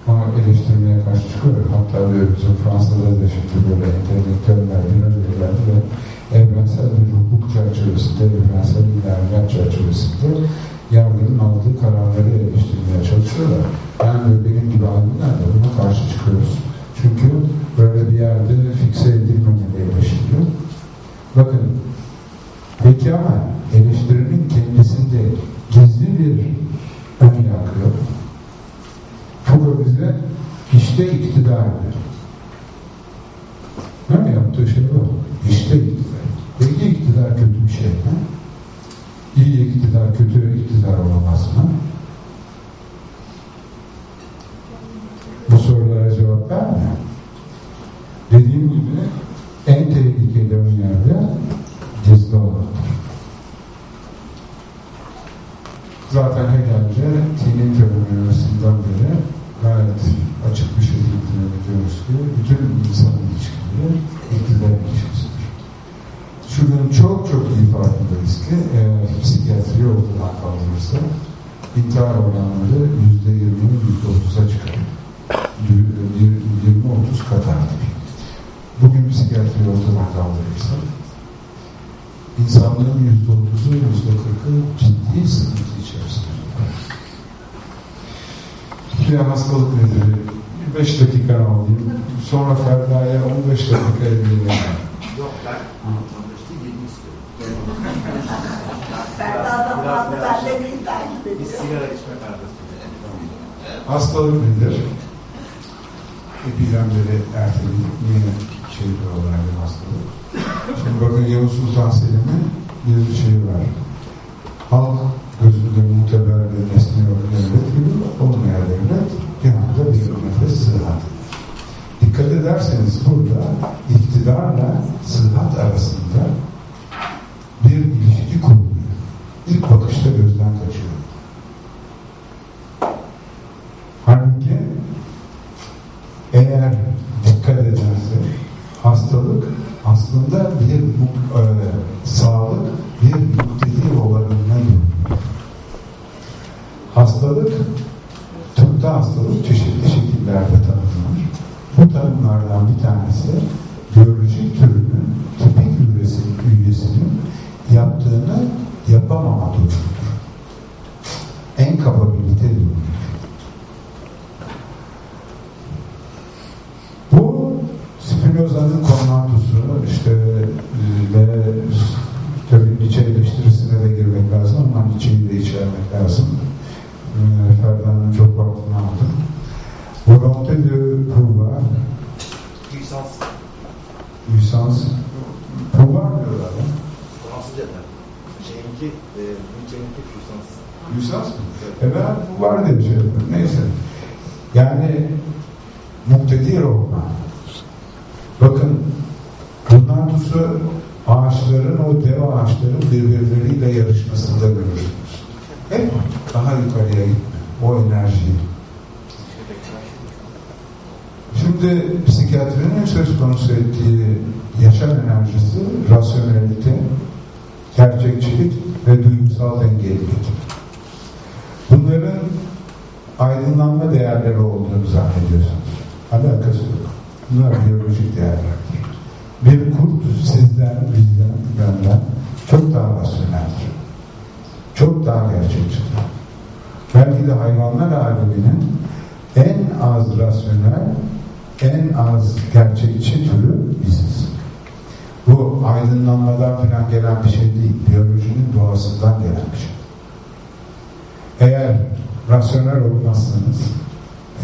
ama eleştirmeye karşı çıkıyor. Hatta diyor bizim Fransa'da da şimdi böyle entelektüeller bir geldi ve evrensel bir hukuk çerçevesinde, evrensel ilahiyat çerçevesinde yargının aldığı kararları eleştirmeye çalışıyorlar. Yani benim gibi alimler de buna karşı çıkıyoruz. Çünkü böyle bir yerde fikse edilmemeli eleştiriyor. Bakın, peki ama eleştirinin kendisinde gizli bir ön yargı yok. Foucault bize işte iktidar diyor. Ne yaptığı şey o. İşte iktidar. Peki iktidar kötü bir şey mi? İyi iktidar kötü iktidar olamaz mı? Bu sorulara cevap vermiyor. Dediğim gibi en tehlikeli ön yargı gizli olandır. Zaten Hegel'ce Tinin teorisinden beri gayet açık bir şekilde diyoruz ki bütün insan ilişkileri iktidar ilişkisidir. Şunun çok çok iyi farkındayız ki eğer psikiyatri ortadan kaldırırsa intihar oranları yüzde yirmi, yüzde otuza çıkar. Yirmi otuz kat artar. Bugün psikiyatri ortadan kaldırırsa insanların yüzde otuzu, yüzde kırkı ciddi sıkıntı içerisinde. Bir hastalık nedir? Bir beş dakika alayım. Sonra Ferda'ya 15 dakika edeyim. Yok ben anlatmıştım 20 istiyorum. Ferda'dan fazla ben de neyi takip Bir ediyorum. sigara içmek arası. Hastalık nedir? Epidemleri erteleyip yeni şeyler olan bir hastalık. Şimdi bakın Yavuz Sultan Selim'in bir şey var. Halk gözünde muteber bir nesne devlet gibi olmayan devlet genelde bir nefes sıhhat. Dikkat ederseniz burada iktidarla sıhhat arasında bir ilişki kuruluyor. İlk bakışta gözden kaçıyor. Halbuki eğer dikkat ederse hastalık aslında bir e, sağlık bir muktedi geliyor. Hastalık tıpta hastalık çeşitli şekillerde tanımlanır. Bu tanımlardan bir tanesi biyolojik türünün tipik hücresinin, hücresinin yaptığını yapamama durumudur. En kapabilite durumudur. Bu Spinoza'nın konmantosu işte e, ve tabii Nietzsche eleştirisine de girmek lazım ama Nietzsche'yi de içermek lazım. E, Ferda'nın çok vaktini aldım. Volonté de pouvoir, Lisans puissance, pouvoir diyorlar ya. Fransızca'da. Şeyinki e, var, var diye şey yapıyor. Neyse. Yani muktedir olma. Bakın Bundantusu ağaçların, o dev ağaçların birbirleriyle yarışmasında görürsünüz. Hep daha yukarıya gitme. O enerjiyi. Şimdi psikiyatrinin söz konusu ettiği yaşam enerjisi, rasyonelite, gerçekçilik ve duygusal dengelilik. Bunların aydınlanma değerleri olduğunu zannediyorsunuz. Alakası yok. Bunlar biyolojik değerlerdir. Bir kurt sizden, bizden, benden çok daha rasyoneldir. Çok daha gerçekçidir. Belki de hayvanlar aleminin en az rasyonel, en az gerçekçi türü biziz. Bu aydınlanmadan falan gelen bir şey değil. Biyolojinin doğasından gelen bir şey. Eğer rasyonel olmazsanız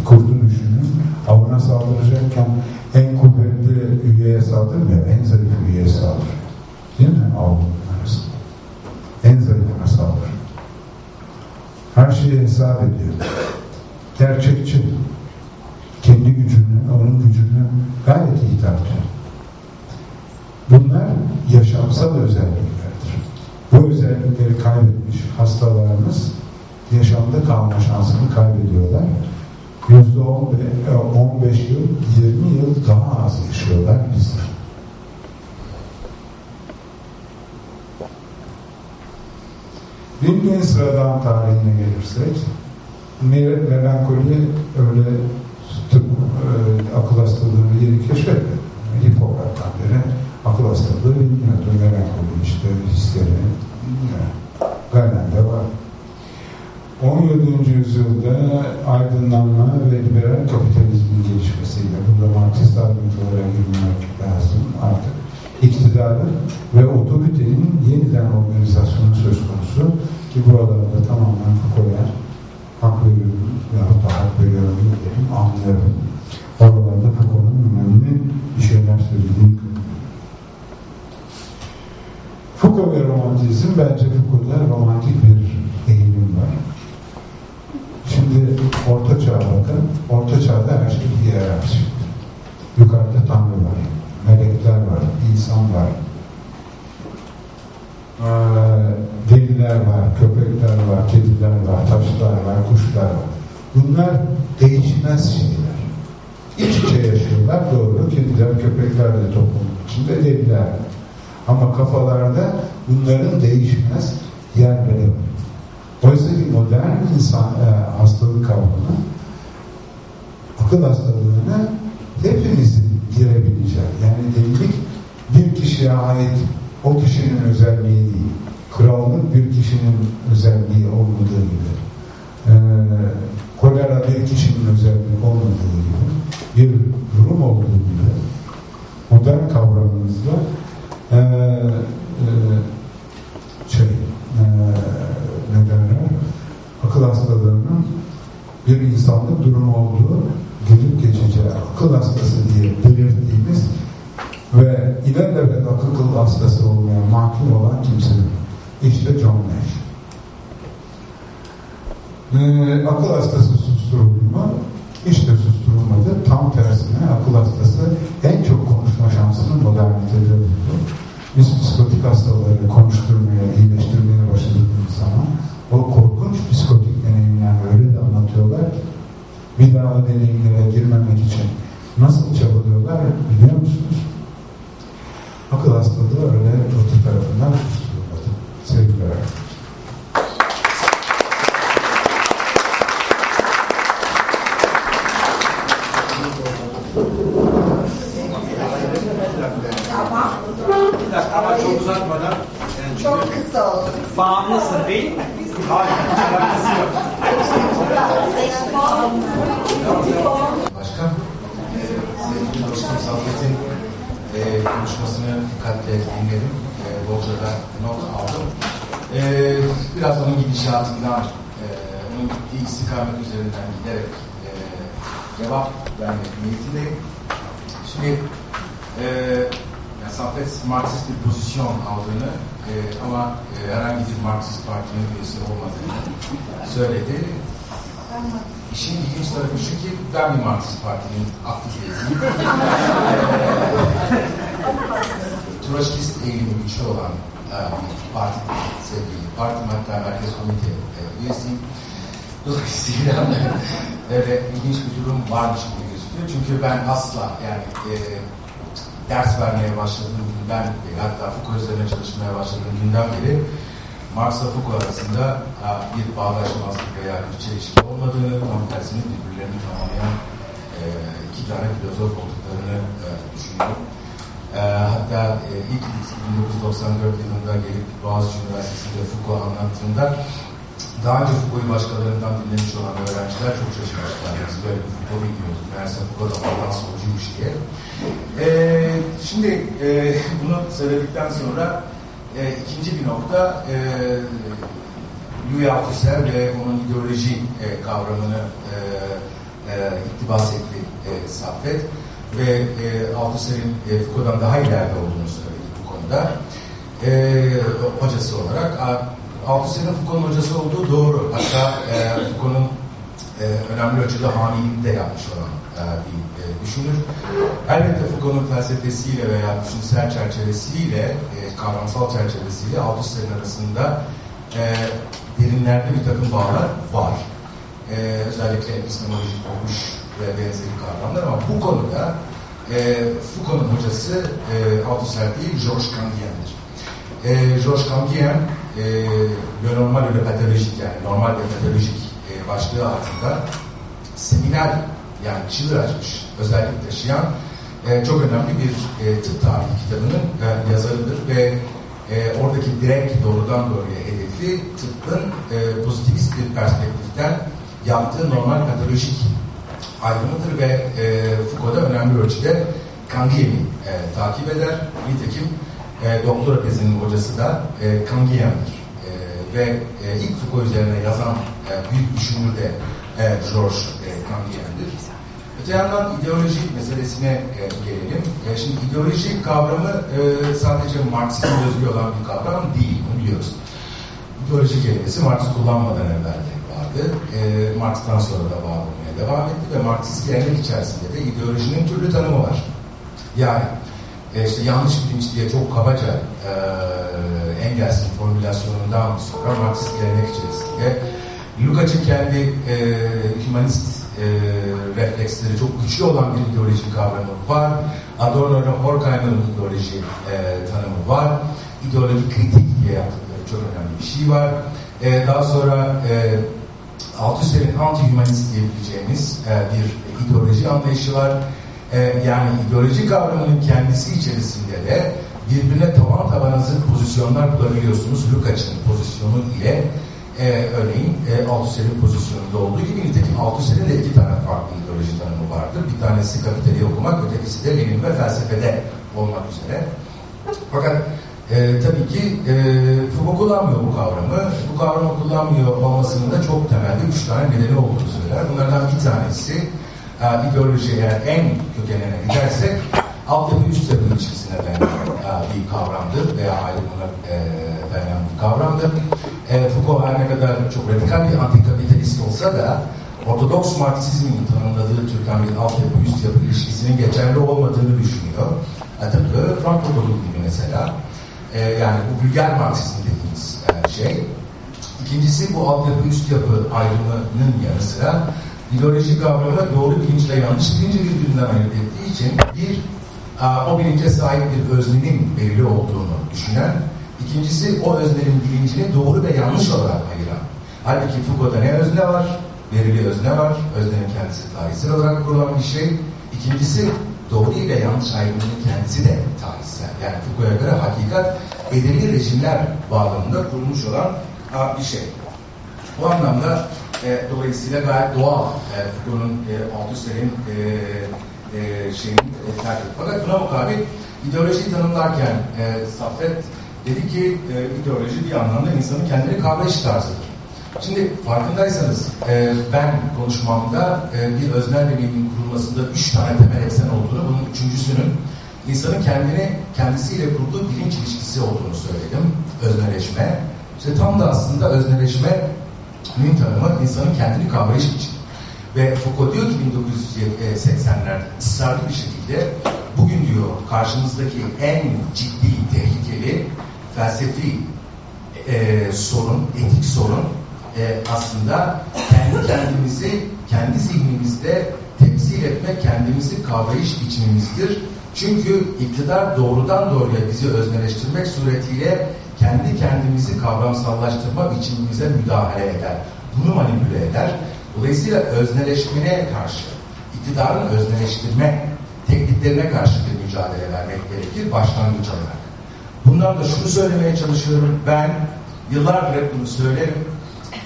kurdu düşünün, avına saldıracakken en kuvvetli üyeye saldırmıyor, en zayıf üyeye saldırıyor. Değil mi? Avlunun arasında. En zayıfına saldırıyor. Her şeyi hesap ediyor. Gerçekçi. Kendi gücünü, onun gücünü gayet iyi tartıyor. Bunlar yaşamsal özelliklerdir. Bu özellikleri kaybetmiş hastalarımız yaşamda kalma şansını kaybediyorlar. Yüzde 15 yıl, 20 yıl daha az yaşıyorlar bizden. Rimli'nin sıradan tarihine gelirsek, melankoli öyle tıp, e, akıl hastalığını yeni keşfetmedi. Hipokrat'tan beri akıl hastalığı bilmiyordu. Melankoli işte hisleri, Galen'de var. 17. yüzyılda aydınlanma ve liberal kapitalizmin gelişmesiyle, burada Marksist ayrıntılara girmemek lazım artık, iktidarı ve otoritenin yeniden organizasyonu söz konusu ki buralarda tamamen Foucault'a hak veriyorum yahut da hak veriyorum diyelim, anlıyorum. Oralarda Foucault'un önemli bir şeyler söylediği Foucault ve romantizm bence Foucault'da romantik bir eğilim var. Şimdi Orta Çağ'a bakın. Orta Çağ'da her şey hiyerarşik. Yukarıda Tanrı var. Melekler var. insan var. Ee, deliler var. Köpekler var. Kediler var. Taşlar var. Kuşlar var. Bunlar değişmez şeyler. İç içe yaşıyorlar. Doğru. Kediler, köpekler de toplumun içinde deliler. Ama kafalarda bunların değişmez yerleri var. Oysa ki modern insan e, hastalık kavramı akıl hastalığına hepimizin girebileceği. Yani delilik bir kişiye ait o kişinin özelliği değil. Krallık bir kişinin özelliği olmadığı gibi. Ee, kolera bir kişinin özelliği olmadığı gibi. Bir durum olduğu gibi. Modern kavramımızda e, e, şey e, ne? Akıl hastalığının bir insanlık durumu olduğu gelip geçici akıl hastası diye belirttiğimiz ve ilerlemek akıl hastası olmayan mahkum olan kimse işte John Nash. Ee, akıl hastası susturuldu mu? İşte susturulmadı. Tam tersine akıl hastası en çok konuşma şansını modernitede buldu. Biz psikotik hastaları konuşturmaya, iyileştirmeye başladığımız zaman o korkunç psikotik deneyimler öyle de anlatıyorlar ki bir daha o deneyimlere girmemek için nasıl çabalıyorlar biliyor musunuz? Akıl hastalığı öyle öte tarafından susturulmadı. Sevgiler arkadaşlar. Bir dakika ama çok uzatmadan. Çok kısa olsun. Bağımlısın değil mi? Hayır. Başkan, e, sevgili dostum Saffet'in e, konuşmasını dikkatle dinledim. E, bolca da not aldım. E, biraz onun gidişatından, e, onun gittiği istikamet üzerinden giderek e, cevap vermek niyetindeyim. Şimdi e, yani Saffet Marksist bir pozisyon aldığını e, ama e, herhangi bir Marksist partinin üyesi olmadığını söyledi. İşin ilginç tarafı şu ki ben bir Marksist Parti'nin aktif üyesiyim. Troçkist eğilimi güçlü olan e, parti sevgili partim hatta merkez komite e, üyesiyim. Dolayısıyla öyle ilginç bir durum varmış gibi gözüküyor. Çünkü ben asla yani e, ders vermeye başladığım günden beri hatta Foucault üzerine çalışmaya başladığım günden beri Marx'la Foucault arasında bir bağdaşmazlık veya bir çelişki olmadığını, tam tersine birbirlerini tamamlayan e, iki tane filozof olduklarını e, düşünüyorum. E, hatta ilk 1994 yılında gelip Boğaziçi Üniversitesi'nde Foucault anlattığında daha önce Foucault'u başkalarından dinlemiş olan öğrenciler çok şaşırmışlar. Biz böyle bir Foucault bilmiyorduk. Meğerse Foucault da Allah'tan solcuymuş diye. E, şimdi e, bunu söyledikten sonra e, ikinci bir nokta e, Louis Althusser ve onun ideoloji e, kavramını e, e, iktibas etti e, Saffet ve e, Althusser'in e, Foucault'dan daha ileride olduğunu söyledi bu konuda. E, hocası olarak Althusser'in Foucault'un hocası olduğu doğru. Hatta e, Foucault'un e, önemli ölçüde hamiliğini de yapmış olan e, bir e, düşünür. Elbette Foucault'un felsefesiyle veya düşünsel çerçevesiyle, e, kavramsal çerçevesiyle Althusser'in arasında e, derinlerde bir takım bağlar var. E, özellikle epistemolojik oluş ve benzeri kavramlar ama bu konuda e, Foucault'un hocası e, Althusser değil, Georges Canguilhen'dir. E, Georges Canguilhen e, le normal ve patolojik yani normal ve patolojik e, başlığı altında seminer yani çığır açmış özellik taşıyan e, çok önemli bir e, tıp tarihi kitabının e, yazarıdır ve e, oradaki direkt doğrudan doğruya hedefi tıbbın e, pozitivist bir perspektiften yaptığı normal patolojik ayrımıdır ve e, Foucault'da önemli ölçüde Canguilhen'i e, takip eder. Nitekim e, doktora tezinin hocası da e, Canguilhen'dir. E, ve e, ilk Foucault üzerine yazan e, büyük düşünür de e, Georges e, Canguilhen'dir. Öte yandan ideoloji meselesine e, gelelim. E, şimdi ideoloji kavramı e, sadece Marx'ın özgü olan bir kavram değil, bunu biliyoruz. İdeoloji kelimesi Marx kullanmadan evvel de vardı. E, Marx'tan sonra da var olmaya devam etti ve Marksist gelenek içerisinde de ideolojinin türlü tanımı var. Yani e, işte yanlış bilinç diye çok kabaca e, Engels'in formülasyonundan sonra Marksist gelenek içerisinde Lukács'ın kendi e, humanist e, refleksleri çok güçlü olan bir ideoloji kavramı var. Adorno'nun Horkheimer'ın ideoloji e, tanımı var. İdeoloji kritik diye yaptıkları çok önemli bir şey var. E, daha sonra e, Althusser'in anti-humanist diyebileceğimiz e, bir ideoloji anlayışı var. E, yani ideoloji kavramının kendisi içerisinde de birbirine tavan tabana zıt pozisyonlar bulabiliyorsunuz. Lukács'ın pozisyonu ile e, örneğin e, Althusser'in pozisyonunda olduğu gibi nitekim Althusser'in de iki tane farklı ideoloji tanımı vardır. Bir tanesi kapitali okumak, ötekisi de Lenin ve felsefede olmak üzere. Fakat e, tabii ki e, Foucault kullanmıyor bu kavramı. Bu kavramı kullanmıyor olmasının da çok temelde üç tane nedeni olduğunu söyler. Bunlardan bir tanesi e, ideoloji eğer en kökenine gidersek altyapı üst yapı ilişkisine dayanan e, bir kavramdır veya ayrımına e, dayanan bir kavramdır. E, Foucault her ne kadar çok radikal bir antikapitalist olsa da Ortodoks Marksizmin tanımladığı türden bir altyapı üst yapı ilişkisinin geçerli olmadığını düşünüyor. E, tıpkı Frankfurt Okulu gibi mesela. E, yani bu vulgar Marksizm dediğimiz e, şey. İkincisi bu altyapı üst yapı ayrımının yanı sıra ideoloji kavramı doğru bilinçle yanlış bilinci birbirinden ayırt ettiği için bir o bilince sahip bir öznenin belirli olduğunu düşünen, ikincisi o öznenin bilincini doğru ve yanlış olarak ayıran. Halbuki Foucault'da ne özne var? Verili özne var. Öznenin kendisi tarihsel olarak kurulan bir şey. İkincisi doğru ile yanlış ayrımının kendisi de tarihsel. Yani Foucault'a göre hakikat belirli rejimler bağlamında kurulmuş olan bir şey. Bu anlamda e, dolayısıyla gayet doğal e, Foucault'un e, Althusser'in e, e, şeyin e, terk etti. Fakat buna mukabil ideolojiyi tanımlarken e, Saffet dedi ki e, ideoloji bir anlamda insanın kendini kavrayış tarzıdır. Şimdi farkındaysanız e, ben konuşmamda e, bir öznel deneyiminin kurulmasında üç tane temel eksen olduğunu, bunun üçüncüsünün insanın kendini kendisiyle kurduğu bilinç ilişkisi olduğunu söyledim. Özneleşme. İşte tam da aslında özneleşme tanımı insanın kendini kavrayış biçimi. Ve Foucault diyor ki 1980'lerde ısrarlı bir şekilde bugün diyor karşımızdaki en ciddi, tehlikeli felsefi e, sorun, etik sorun e, aslında kendi kendimizi, kendi zihnimizde temsil etme, kendimizi kavrayış biçimimizdir. Çünkü iktidar doğrudan doğruya bizi özneleştirmek suretiyle kendi kendimizi kavramsallaştırma biçimimize müdahale eder. Bunu manipüle eder. Dolayısıyla özneleşmeye karşı, iktidarın özneleştirme tekniklerine karşı bir mücadele vermek gerekir başlangıç olarak. Bundan da şunu söylemeye çalışıyorum. Ben yıllardır hep bunu söylerim.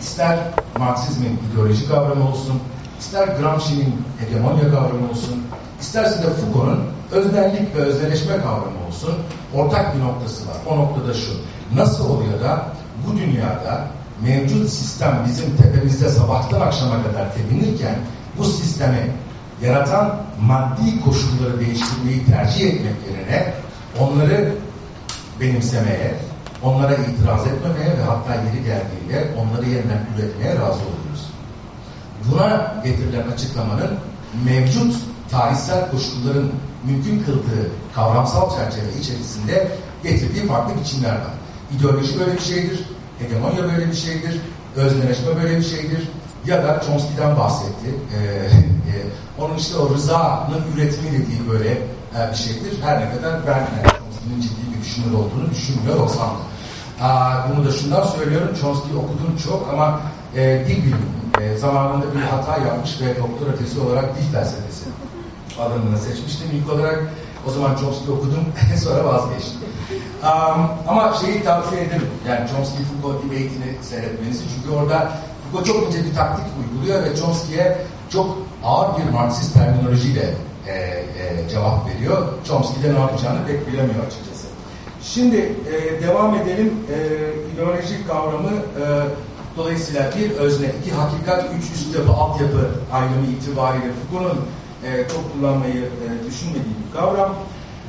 İster Marksizmin ideoloji kavramı olsun, ister Gramsci'nin hegemonya kavramı olsun, isterse de Foucault'un öznellik ve özneleşme kavramı olsun, ortak bir noktası var. O noktada şu, nasıl oluyor da bu dünyada mevcut sistem bizim tepemizde sabahtan akşama kadar tepinirken bu sistemi yaratan maddi koşulları değiştirmeyi tercih etmek yerine onları benimsemeye, onlara itiraz etmemeye ve hatta yeri geldiğinde onları yeniden üretmeye razı oluyoruz. Buna getirilen açıklamanın mevcut tarihsel koşulların mümkün kıldığı kavramsal çerçeve içerisinde getirdiği farklı biçimler var. İdeoloji böyle bir şeydir, hegemonya böyle bir şeydir, özneleşme böyle bir şeydir. Ya da Chomsky'den bahsetti. Ee, e, onun işte o rızanın üretimi dediği böyle e, bir şeydir. Her ne kadar ben yani Chomsky'nin ciddi bir düşünür olduğunu düşünmüyor olsam da. Aa, bunu da şundan söylüyorum. Chomsky'yi okudum çok ama e, dil bilimi e, zamanında bir hata yapmış ve doktora tezi olarak dil felsefesi alanını seçmiştim ilk olarak. O zaman Chomsky okudum, sonra vazgeçtim. Um, ama şeyi tavsiye ederim, yani Chomsky Foucault debate'ini seyretmenizi. Çünkü orada Foucault çok ince bir taktik uyguluyor ve Chomsky'ye çok ağır bir Marksist terminolojiyle e, e, cevap veriyor. Chomsky de ne yapacağını pek bilemiyor açıkçası. Şimdi e, devam edelim. E, ideolojik kavramı e, dolayısıyla bir özne, iki hakikat, üç üst yapı, altyapı ayrımı itibariyle Foucault'un e, çok kullanmayı e, düşünmediği bir kavram.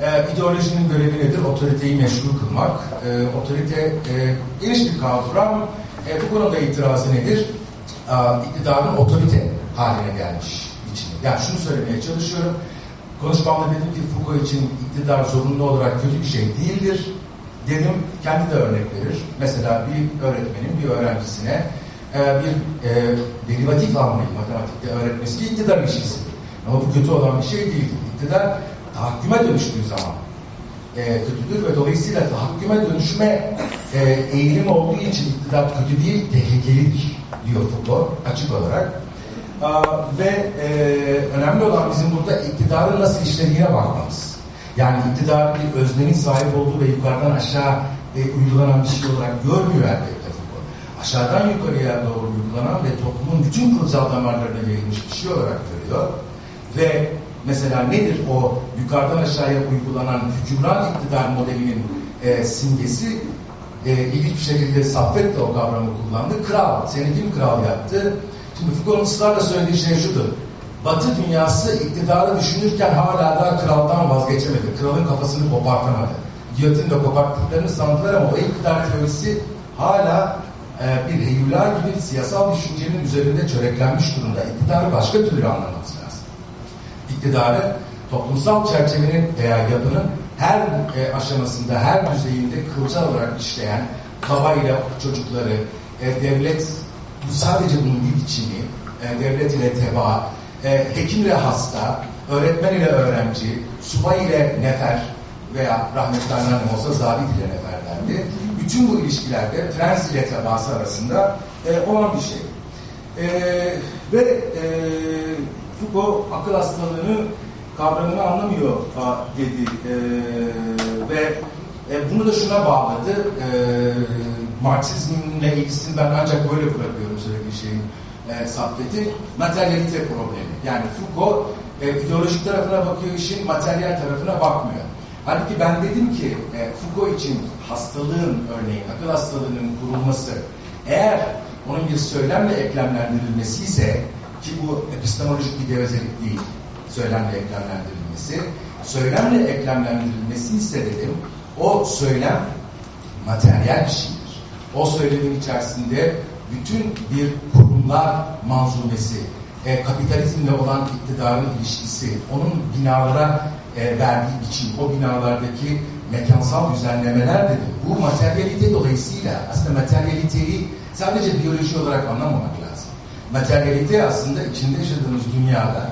E, ideolojinin görevi nedir? Otoriteyi meşru kılmak. E, otorite e, geniş bir kavram. E, bu konuda itirazı nedir? E, iktidarın otorite haline gelmiş biçimi. Yani şunu söylemeye çalışıyorum. Konuşmamda dedim ki Foucault için iktidar zorunlu olarak kötü bir şey değildir. Dedim, kendi de örnek verir. Mesela bir öğretmenin bir öğrencisine e, bir e, derivatif almayı matematikte öğretmesi bir iktidar ilişkisidir. Ama bu kötü olan bir şey değil. İktidar tahakküme dönüştüğü zaman e, kötüdür ve dolayısıyla tahakküme dönüşme e, eğilimi olduğu için iktidar kötü değil, tehlikelidir diyor Foucault açık olarak. Aa, ve e, önemli olan bizim burada iktidarın nasıl işlediğine bakmamız. Yani iktidar bir öznenin sahip olduğu ve yukarıdan aşağı e, uygulanan bir şey olarak görmüyor elbette Foucault. Aşağıdan yukarıya doğru uygulanan ve toplumun bütün kılcal damarlarına yayılmış bir şey olarak görüyor. Ve mesela nedir o yukarıdan aşağıya uygulanan hükümran iktidar modelinin e, simgesi? E, ilginç bir şekilde Saffet de o kavramı kullandı. Kral, seni kim kral yaptı? Şimdi Foucault'un ısrarla söylediği şey şudur. Batı dünyası iktidarı düşünürken hala da kraldan vazgeçemedi. Kralın kafasını kopartamadı. Giyotinle koparttıklarını sandılar ama o iktidar teorisi hala e, bir heyula gibi siyasal düşüncenin üzerinde çöreklenmiş durumda. İktidarı başka türlü anlamamız lazım. İktidarı toplumsal çerçevenin veya yapının her e, aşamasında, her düzeyinde kılcal olarak işleyen babayla çocukları, e, devlet bu sadece bunun bir biçimi, e, devlet ile teba, e, hekim ile hasta, öğretmen ile öğrenci, subay ile nefer veya rahmetli anneannem olsa zabit ile nefer derdi. Bütün bu ilişkilerde prens ile tebaası arasında e, olan bir şey. E, ve e, Foucault akıl hastalığını kavramını anlamıyor dedi e, ve e, bunu da şuna bağladı. E, Marksizmle ilgisini ben ancak böyle bırakıyorum söylediği şeyin e, saffeti. Materyalite problemi. Yani Foucault e, ideolojik tarafına bakıyor işin, materyal tarafına bakmıyor. Halbuki ben dedim ki e, Foucault için hastalığın örneğin, akıl hastalığının kurulması eğer onun bir söylemle eklemlendirilmesi ise ki bu epistemolojik bir gevezelik değil, söylemle eklemlendirilmesi, söylemle eklemlendirilmesi ise dedim, o söylem materyal bir şeydir. O söylemin içerisinde bütün bir kurumlar manzumesi, e, kapitalizmle olan iktidarın ilişkisi, onun binalara e, verdiği biçim, o binalardaki mekansal düzenlemeler dedi. Bu materyalite dolayısıyla aslında materyaliteyi sadece biyoloji olarak anlamamak lazım. Materyalite aslında içinde yaşadığımız dünyada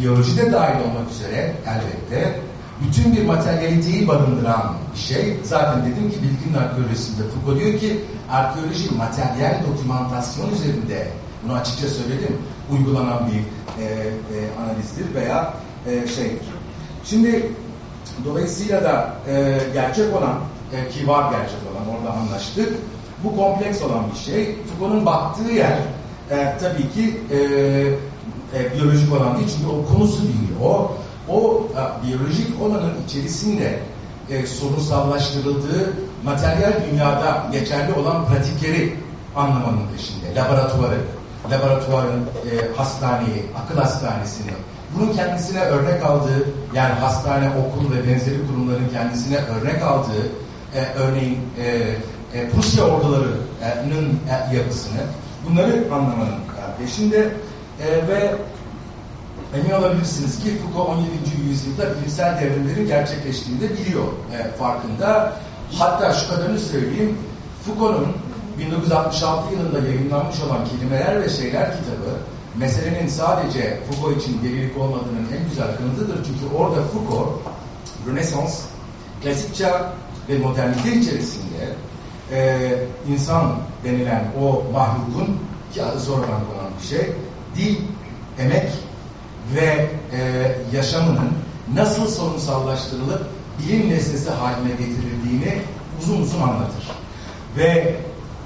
biyoloji de dahil olmak üzere elbette bütün bir materyaliteyi barındıran bir şey. Zaten dedim ki bilginin arkeolojisinde Foucault diyor ki arkeoloji materyal dokümantasyon üzerinde bunu açıkça söyledim. Uygulanan bir e, e, analizdir veya e, şeydir. Şimdi dolayısıyla da e, gerçek olan e, ki var gerçek olan orada anlaştık. Bu kompleks olan bir şey. Foucault'un baktığı yer e, tabii ki e, e, biyolojik olan değil çünkü o konusu değil. O o e, biyolojik olanın içerisinde e, sorunsallaştırıldığı materyal dünyada geçerli olan pratikleri anlamanın peşinde. Laboratuvarı, laboratuvarın e, hastaneyi, akıl hastanesini, bunun kendisine örnek aldığı, yani hastane, okul ve benzeri kurumların kendisine örnek aldığı, e, örneğin e, e, Prusya ordularının e, yapısını, bunları anlamanın peşinde e, ve emin olabilirsiniz ki Foucault 17. yüzyılda bilimsel devrimlerin gerçekleştiğini de biliyor e, farkında. Hatta şu kadarını söyleyeyim, Foucault'un 1966 yılında yayınlanmış olan Kelimeler ve Şeyler kitabı meselenin sadece Foucault için delilik olmadığının en güzel kanıtıdır. Çünkü orada Foucault, Rönesans, klasik çağ ve modernite içerisinde e, insan denilen o mahlukun ki adı sonradan konan bir şey, dil, emek ve e, yaşamının nasıl sorunsallaştırılıp bilim nesnesi haline getirildiğini uzun uzun anlatır. Ve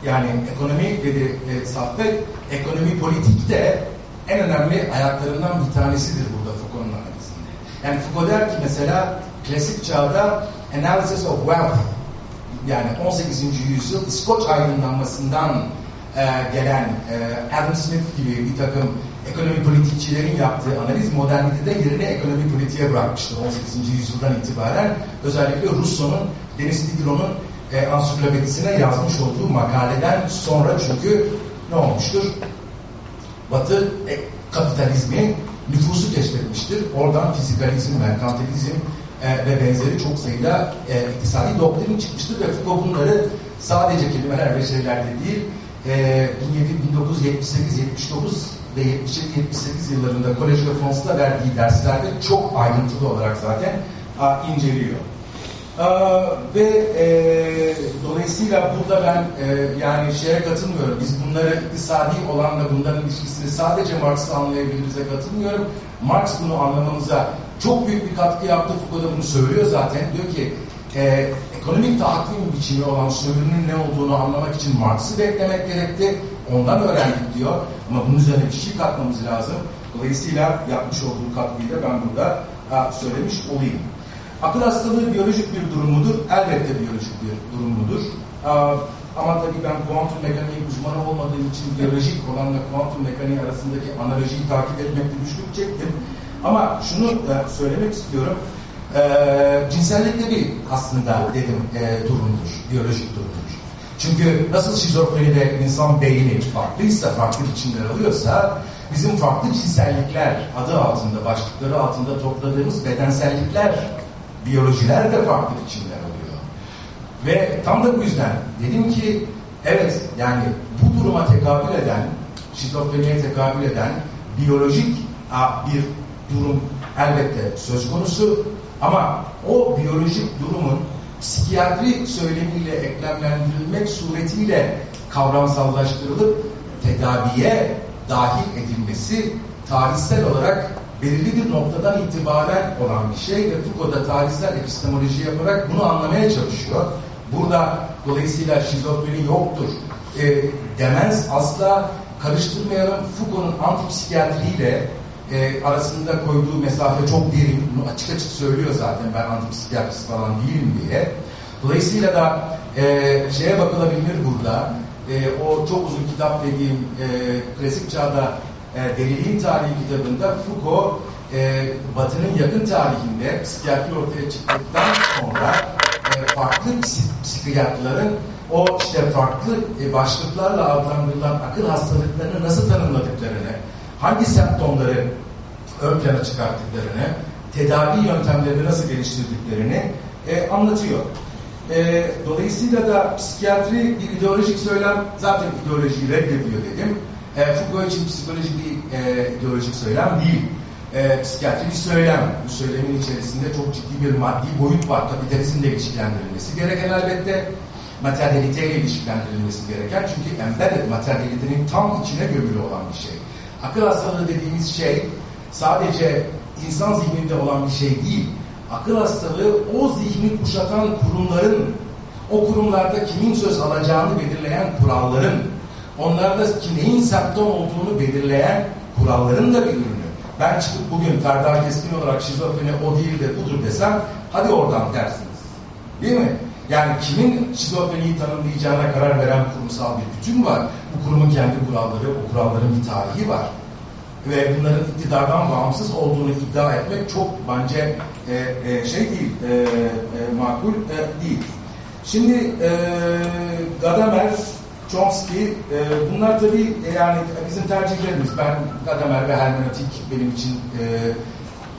yani ekonomi dedi e, Saffet, ekonomi politik de en önemli ayaklarından bir tanesidir burada Foucault'un analizinde. Yani Foucault der ki mesela klasik çağda analysis of wealth yani 18. yüzyıl İskoç aydınlanmasından e, gelen e, Adam Smith gibi bir takım ekonomi politikçilerin yaptığı analiz modernitede yerini ekonomi politiğe bırakmıştır 18. yüzyıldan itibaren. Özellikle Rousseau'nun, Denis Diderot'un e, ansiklopedisine yazmış olduğu makaleden sonra çünkü ne olmuştur? Batı e, kapitalizmi nüfusu keşfetmiştir. Oradan fizikalizm, merkantilizm e, ve benzeri çok sayıda e, iktisadi doktrin çıkmıştır ve Foucault bunları sadece kelimeler ve şeylerde değil, e, 1978-79 ve 77-78 yıllarında Collège de France'da verdiği derslerde çok ayrıntılı olarak zaten inceliyor. Aa, ve e, dolayısıyla burada ben e, yani şeye katılmıyorum. Biz bunları iktisadi olanla bunların ilişkisini sadece Marx'la anlayabiliriz'e katılmıyorum. Marx bunu anlamamıza çok büyük bir katkı yaptı. Foucault da bunu söylüyor zaten. Diyor ki e, ekonomik tahakküm biçimi olan sömürünün ne olduğunu anlamak için Marx'ı beklemek gerekti. Ondan öğrendik diyor. Ama bunun üzerine bir şey katmamız lazım. Dolayısıyla yapmış olduğu katkıyı da ben burada a, söylemiş olayım. Akıl hastalığı biyolojik bir durum mudur? Elbette biyolojik bir durum mudur. Ama tabii ben kuantum mekaniği uzmanı olmadığım için biyolojik olanla kuantum mekaniği arasındaki analojiyi takip etmekte güçlük çektim. Ama şunu da söylemek istiyorum. Ee, cinsellik de bir aslında dedim e, durumdur, biyolojik durumdur. Çünkü nasıl şizofrenide insan beyni farklıysa, farklı biçimler alıyorsa, bizim farklı cinsellikler adı altında, başlıkları altında topladığımız bedensellikler biyolojiler de farklı biçimler alıyor. Ve tam da bu yüzden dedim ki evet yani bu duruma tekabül eden, şizofreniye tekabül eden biyolojik bir durum elbette söz konusu ama o biyolojik durumun psikiyatri söylemiyle eklemlendirilmek suretiyle kavramsallaştırılıp tedaviye dahil edilmesi tarihsel olarak belirli bir noktadan itibaren olan bir şey ve Foucault da tarihsel epistemoloji yaparak bunu anlamaya çalışıyor. Burada dolayısıyla şizofreni yoktur e, demez. Asla karıştırmayalım Foucault'un antipsikiyatriyle e, arasında koyduğu mesafe çok derin. Bunu açık açık söylüyor zaten ben antipsikiyatrist falan değilim diye. Dolayısıyla da e, şeye bakılabilir burada. E, o çok uzun kitap dediğim e, klasik çağda e, Deliliğin Tarihi kitabında Foucault e, Batı'nın yakın tarihinde psikiyatri ortaya çıktıktan sonra e, farklı psikiyatrların o işte farklı e, başlıklarla adlandırılan akıl hastalıklarını nasıl tanımladıklarını, hangi semptomları ön plana çıkarttıklarını, tedavi yöntemlerini nasıl geliştirdiklerini e, anlatıyor. E, dolayısıyla da psikiyatri bir ideolojik söylem, zaten ideolojiyi reddediyor dedim. E, Foucault için psikoloji bir e, ideolojik söylem değil. E, psikiyatri bir söylem. Bu söylemin içerisinde çok ciddi bir maddi boyut var. Kapitalizmle ilişkilendirilmesi gereken elbette. Materyaliteyle ilişkilendirilmesi gereken. Çünkü embedded materyalitenin tam içine gömülü olan bir şey. Akıl hastalığı dediğimiz şey sadece insan zihninde olan bir şey değil. Akıl hastalığı o zihni kuşatan kurumların, o kurumlarda kimin söz alacağını belirleyen kuralların, onlarda neyin semptom olduğunu belirleyen kuralların da bir ürünü. Ben çıkıp bugün Ferda Keskin olarak şizofreni o değil de budur desem, hadi oradan dersiniz. Değil mi? Yani kimin şizofreniyi tanımlayacağına karar veren kurumsal bir bütün var. Bu kurumun kendi kuralları, o kuralların bir tarihi var ve bunların iktidardan bağımsız olduğunu iddia etmek çok bence e, e, şey değil, e, e, makul e, değil. Şimdi e, Gadamer, Chomsky, e, bunlar tabii e, yani bizim tercihlerimiz. Ben Gadamer ve hermeneutik benim için e,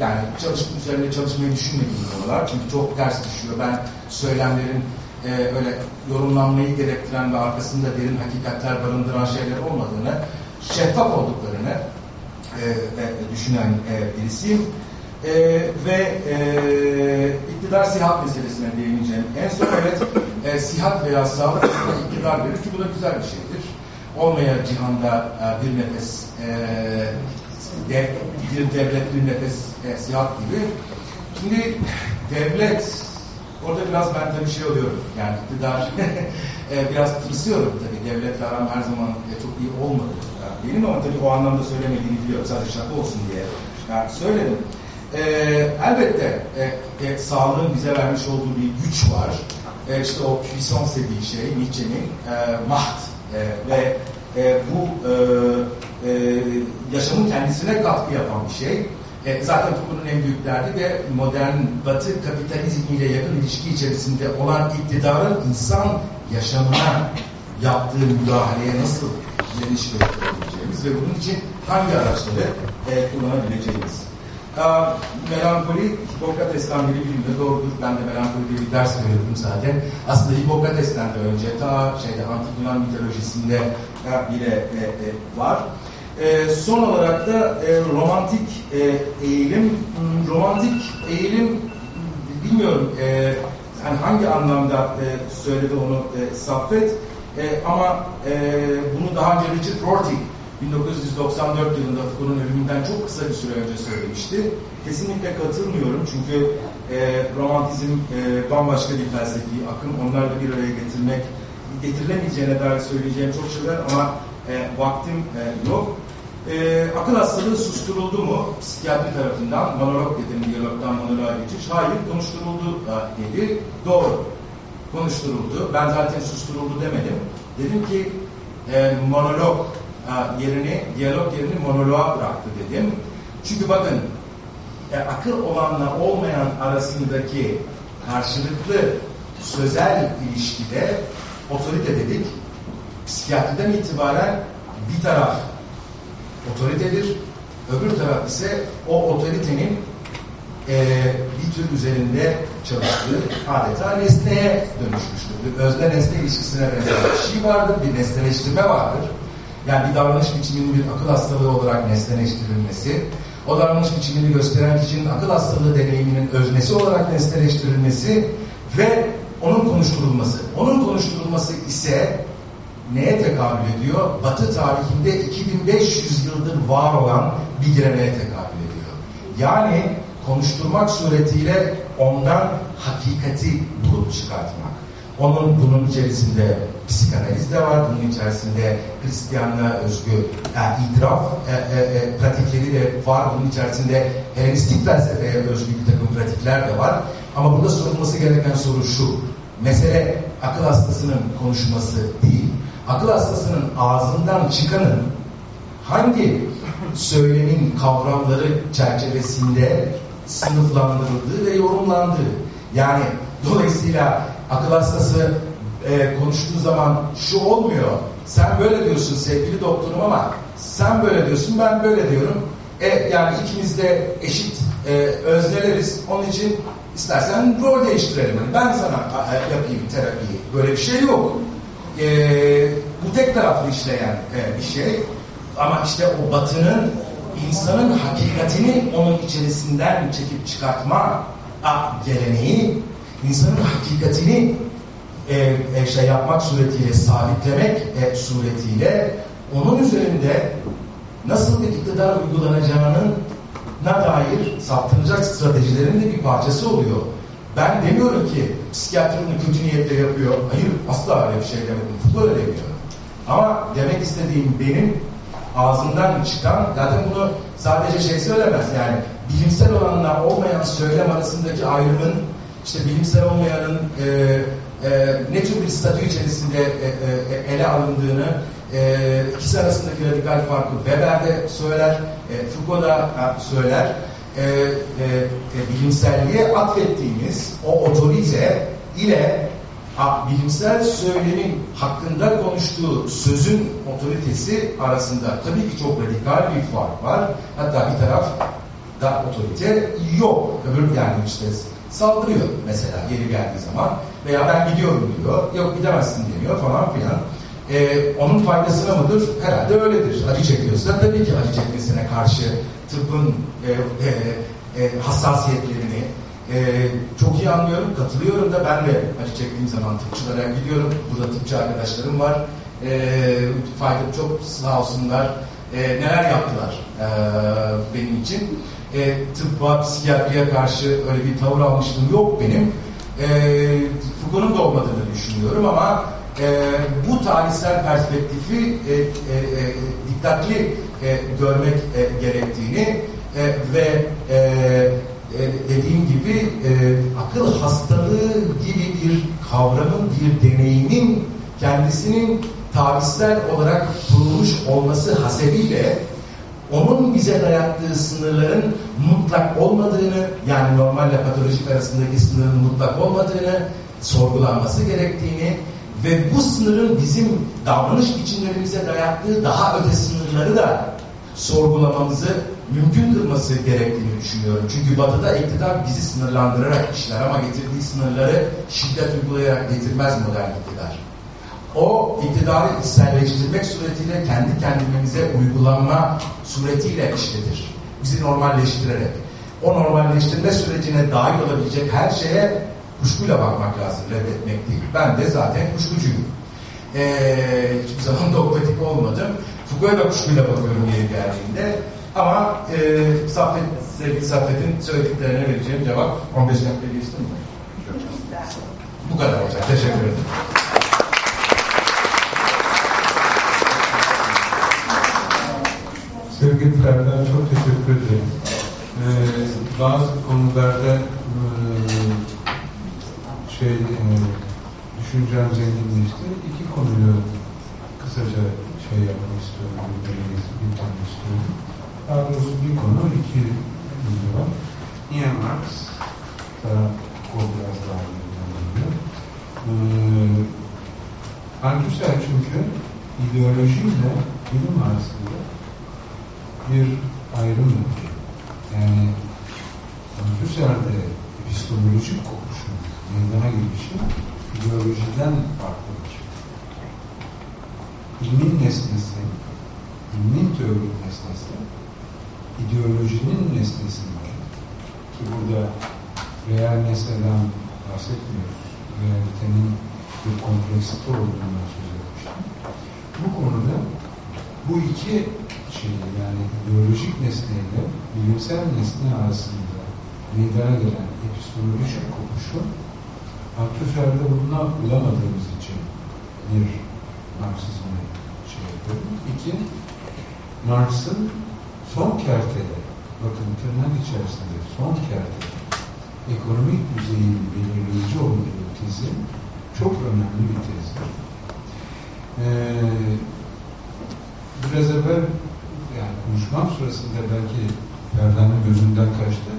yani çalışma üzerinde çalışmayı düşünmediğim konular. Çünkü çok ters düşüyor. Ben söylemlerin e, öyle yorumlanmayı gerektiren ve arkasında derin hakikatler barındıran şeyler olmadığını, şeffaf olduklarını e, e, düşünen e, birisiyim. E, ve e, iktidar sihat meselesine değineceğim. En son evet e, sihat veya sağlık iktidar verir ki bu da güzel bir şeydir. Olmaya cihanda e, bir nefes e, de, bir devlet bir nefes e, sihat gibi. Şimdi devlet orada biraz ben tabii şey oluyorum yani iktidar e, biraz tırsıyorum tabii devletle aram her zaman e, çok iyi olmadı benim ama tabii o anlamda söylemediğini biliyorum. Sadece şaka olsun diye yani söyledim. E, elbette e, e, sağlığın bize vermiş olduğu bir güç var. E, işte o puissance dediği şey Nietzsche'nin e, maht e, ve e, bu e, e, yaşamın kendisine katkı yapan bir şey. E, zaten Foucault'un en büyük derdi de modern batı kapitalizmiyle yakın ilişki içerisinde olan iktidarın insan yaşamına yaptığı müdahaleye nasıl direniş gösterebileceğimiz ve bunun için hangi araçları e, kullanabileceğimiz. Melankoli Hipokrates'ten biri bilimde doğrudur. Ben de melankoli diye bir ders veriyordum zaten. Aslında Hipokrates'ten de önce ta şeyde antik Yunan mitolojisinde e, bile e, e, var. E, son olarak da e, romantik e, eğilim, hmm, romantik eğilim bilmiyorum e, yani hangi anlamda e, söyledi onu e, Saffet e, ama e, bunu daha önce Richard Rorty 1994 yılında Foucault'un ölümünden çok kısa bir süre önce söylemişti. Kesinlikle katılmıyorum çünkü e, romantizm e, bambaşka bir felsefi akım. Onlarla bir araya getirmek, getirilemeyeceğine dair söyleyeceğim çok şeyler ama e, vaktim e, yok. E, akıl hastalığı susturuldu mu psikiyatri tarafından? Monolog dedim, diyalogdan monoloğa geçiş. Hayır, konuşturuldu dedi. Doğru konuşturuldu. Ben zaten susturuldu demedim. Dedim ki e, monolog yerini, diyalog yerini monoloğa bıraktı dedim. Çünkü bakın e, akıl olanla olmayan arasındaki karşılıklı sözel ilişkide otorite dedik. Psikiyatriden itibaren bir taraf otoritedir, öbür taraf ise o otoritenin e, bir tür üzerinde çalıştığı adeta nesneye dönüşmüştür. Bir özne nesne ilişkisine benzer bir şey vardır, bir nesneleştirme vardır. Yani bir davranış biçiminin bir akıl hastalığı olarak nesneleştirilmesi, o davranış biçimini gösteren kişinin akıl hastalığı deneyiminin öznesi olarak nesneleştirilmesi ve onun konuşturulması. Onun konuşturulması ise neye tekabül ediyor? Batı tarihinde 2500 yıldır var olan bir geleneğe tekabül ediyor. Yani konuşturmak suretiyle ondan hakikati bulup çıkartmak. Onun bunun içerisinde psikanaliz de var, bunun içerisinde Hristiyanlığa özgü yani itiraf e, e, e, pratikleri de var, bunun içerisinde Helenistik felsefeye özgü bir takım pratikler de var. Ama burada sorulması gereken soru şu, mesele akıl hastasının konuşması değil, akıl hastasının ağzından çıkanın hangi söylemin kavramları çerçevesinde sınıflandırıldığı ve yorumlandığı. Yani dolayısıyla akıl hastası e, konuştuğu zaman şu olmuyor. Sen böyle diyorsun sevgili doktorum ama sen böyle diyorsun ben böyle diyorum. E, yani ikimiz de eşit e, özneleriz. Onun için istersen rol değiştirelim. Ben sana e, yapayım terapiyi. Böyle bir şey yok. E, bu tek taraflı işleyen e, bir şey. Ama işte o batının insanın hakikatini onun içerisinden çekip çıkartma geleneği insanın hakikatini e, e, şey yapmak suretiyle sabitlemek e, suretiyle onun üzerinde nasıl bir iktidar uygulanacağının na dair saptıracak stratejilerin de bir parçası oluyor. Ben demiyorum ki psikiyatri kötü niyetle yapıyor. Hayır asla öyle bir şey demedim. Futbol öyle demiyor. Ama demek istediğim benim ağzından çıkan zaten bunu sadece şey söylemez yani bilimsel olanla olmayan söylem arasındaki ayrımın işte bilimsel olmayanın e, e, ne tür bir statü içerisinde e, e, ele alındığını e, ikisi arasındaki radikal farkı Weber de söyler, e, Foucault da söyler. E, e, e, bilimselliğe atfettiğimiz o otorite ile a, bilimsel söylemin hakkında konuştuğu sözün otoritesi arasında tabii ki çok radikal bir fark var. Hatta bir taraf da otorite yok. Öbür yani işte saldırıyor mesela geri geldiği zaman veya ben gidiyorum diyor. Yok gidemezsin deniyor falan filan. Ee, onun faydasına mıdır? Herhalde öyledir. Acı çekiyorsa tabii ki acı çekmesine karşı tıbbın e, e, e, hassasiyetlerini e, çok iyi anlıyorum, katılıyorum da ben de acı çektiğim zaman tıpçılara gidiyorum. Burada tıpçı arkadaşlarım var. E, fayda çok sağ olsunlar. E, neler yaptılar e, benim için. E, tıbba, psikiyatriye karşı öyle bir tavır almışlığım yok benim. E, Foucault'un da olmadığını düşünüyorum ama e, bu tarihsel perspektifi e, e, e, dikkatli e, görmek e, gerektiğini e, ve e, e, dediğim gibi e, akıl hastalığı gibi bir kavramın, bir deneyimin kendisinin tarihsel olarak kurulmuş olması hasebiyle onun bize dayattığı sınırların mutlak olmadığını yani normalle patolojik arasındaki sınırın mutlak olmadığını sorgulanması gerektiğini ve bu sınırın bizim davranış biçimlerimize dayattığı daha öte sınırları da sorgulamamızı mümkün kılması gerektiğini düşünüyorum. Çünkü batıda iktidar bizi sınırlandırarak işler ama getirdiği sınırları şiddet uygulayarak getirmez modern iktidar. O iktidarı içselleştirmek suretiyle kendi kendimize uygulanma suretiyle işletir. Bizi normalleştirerek. O normalleştirme sürecine dahil olabilecek her şeye kuşkuyla bakmak lazım, reddetmek değil. Ben de zaten kuşkucuyum. Ee, hiçbir zaman dogmatik olmadım. Foucault'a da kuşkuyla bakıyorum yeri geldiğinde. Ama e, Saffet, sevgili Saffet'in söylediklerine vereceğim cevap 15 dakika geçti mi? Bu kadar olacak. Teşekkür ederim. Sevgili Ferdan çok teşekkür ederim. Ee, bazı konularda e, şey e, düşüncem zenginleşti. İki konuyu kısaca şey yapmak istiyorum, bildirmek istiyorum. Daha doğrusu bir konu, iki bilgi var. Ian Marx da o biraz daha ilgileniyor. Ee, Althusser çünkü ideolojiyle bilim arasında bir ayrım yok. Yani Althusser'de epistemolojik kopuşun meydana gelişi ideolojiden farklıdır. İlmin nesnesi, ilmin teorik nesnesi, ideolojinin nesnesidir. Ki burada real nesneden bahsetmiyoruz. Realitenin bir kompleksite olduğundan söz etmiştim. Bu konuda bu iki şey yani ideolojik nesneyle bilimsel nesne arasında meydana gelen epistemolojik kopuşu Althusser'de bundan bulamadığımız için bir Marksizme şey yapıyorum. İki, Marx'ın son kertede, bakın tırnak içerisinde son kertede ekonomik düzeyin belirleyici olduğu tezi çok önemli bir tezdir. Ee, biraz evvel yani konuşmam sırasında belki Ferdan'ın gözünden kaçtı.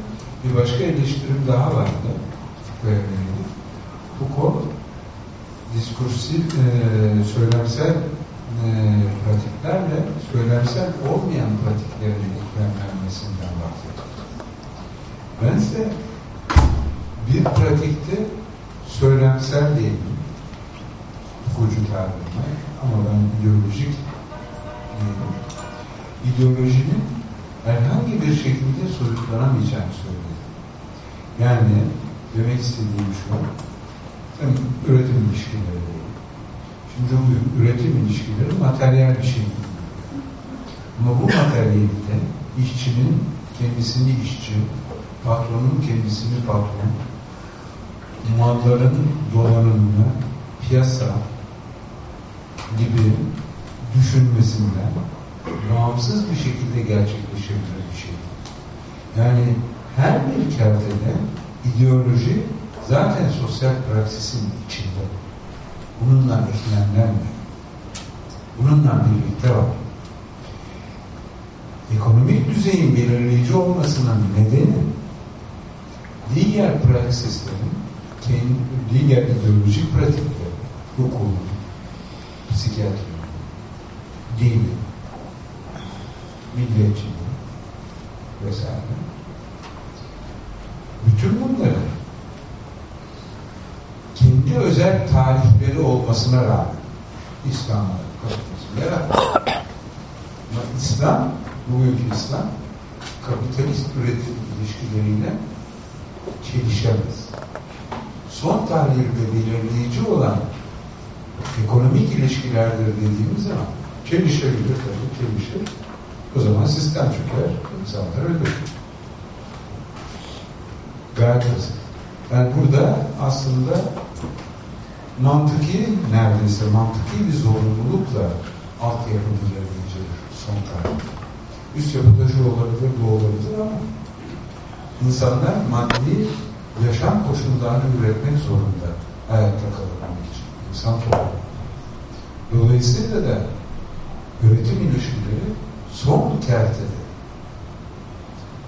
Bir başka eleştirim daha vardı. Foucault diskursif, e, söylemsel e, pratiklerle söylemsel olmayan pratiklerin eklemlenmesinden bahsediyorum. Ben ise bir pratikte söylemsel değilim. Kucu tabirine ama ben değilim. İdeolojinin herhangi bir şekilde soyutlanamayacağını söyledim. Yani demek istediğim şu, üretim ilişkileri Şimdi bu üretim ilişkileri materyal bir şey Ama bu materyalite işçinin kendisini işçi, patronun kendisini patron, malların dolanımını piyasa gibi düşünmesinden bağımsız bir şekilde gerçekleşebilir bir şey. Yani her bir kertede ideoloji zaten sosyal praksisin içinde. Bununla eklemlenmiyor. Bununla birlikte var. Ekonomik düzeyin belirleyici olmasının nedeni diğer praksislerin diğer ideolojik pratikler, hukuk, psikiyatri, dini, milliyetçiliği vesaire. Bütün bunları kendi özel tarihleri olmasına rağmen İslam'a kapitalizmle Ama İslam, bugünkü İslam kapitalist üretim ilişkileriyle çelişemez. Son tarihte belirleyici olan ekonomik ilişkilerdir dediğimiz zaman çelişebilir tabii, çelişir. O zaman sistem çöker, insanlar ölür. Gayet basit. Yani burada aslında mantıki, neredeyse mantıki bir zorunlulukla altyapı düzenleyicidir son tarihte. Üst yapıda şu olabilir, bu olabilir ama insanlar maddi yaşam koşullarını üretmek zorunda hayatta kalabilmek için. İnsan toplumu. Dolayısıyla da üretim ilişkileri son kertede.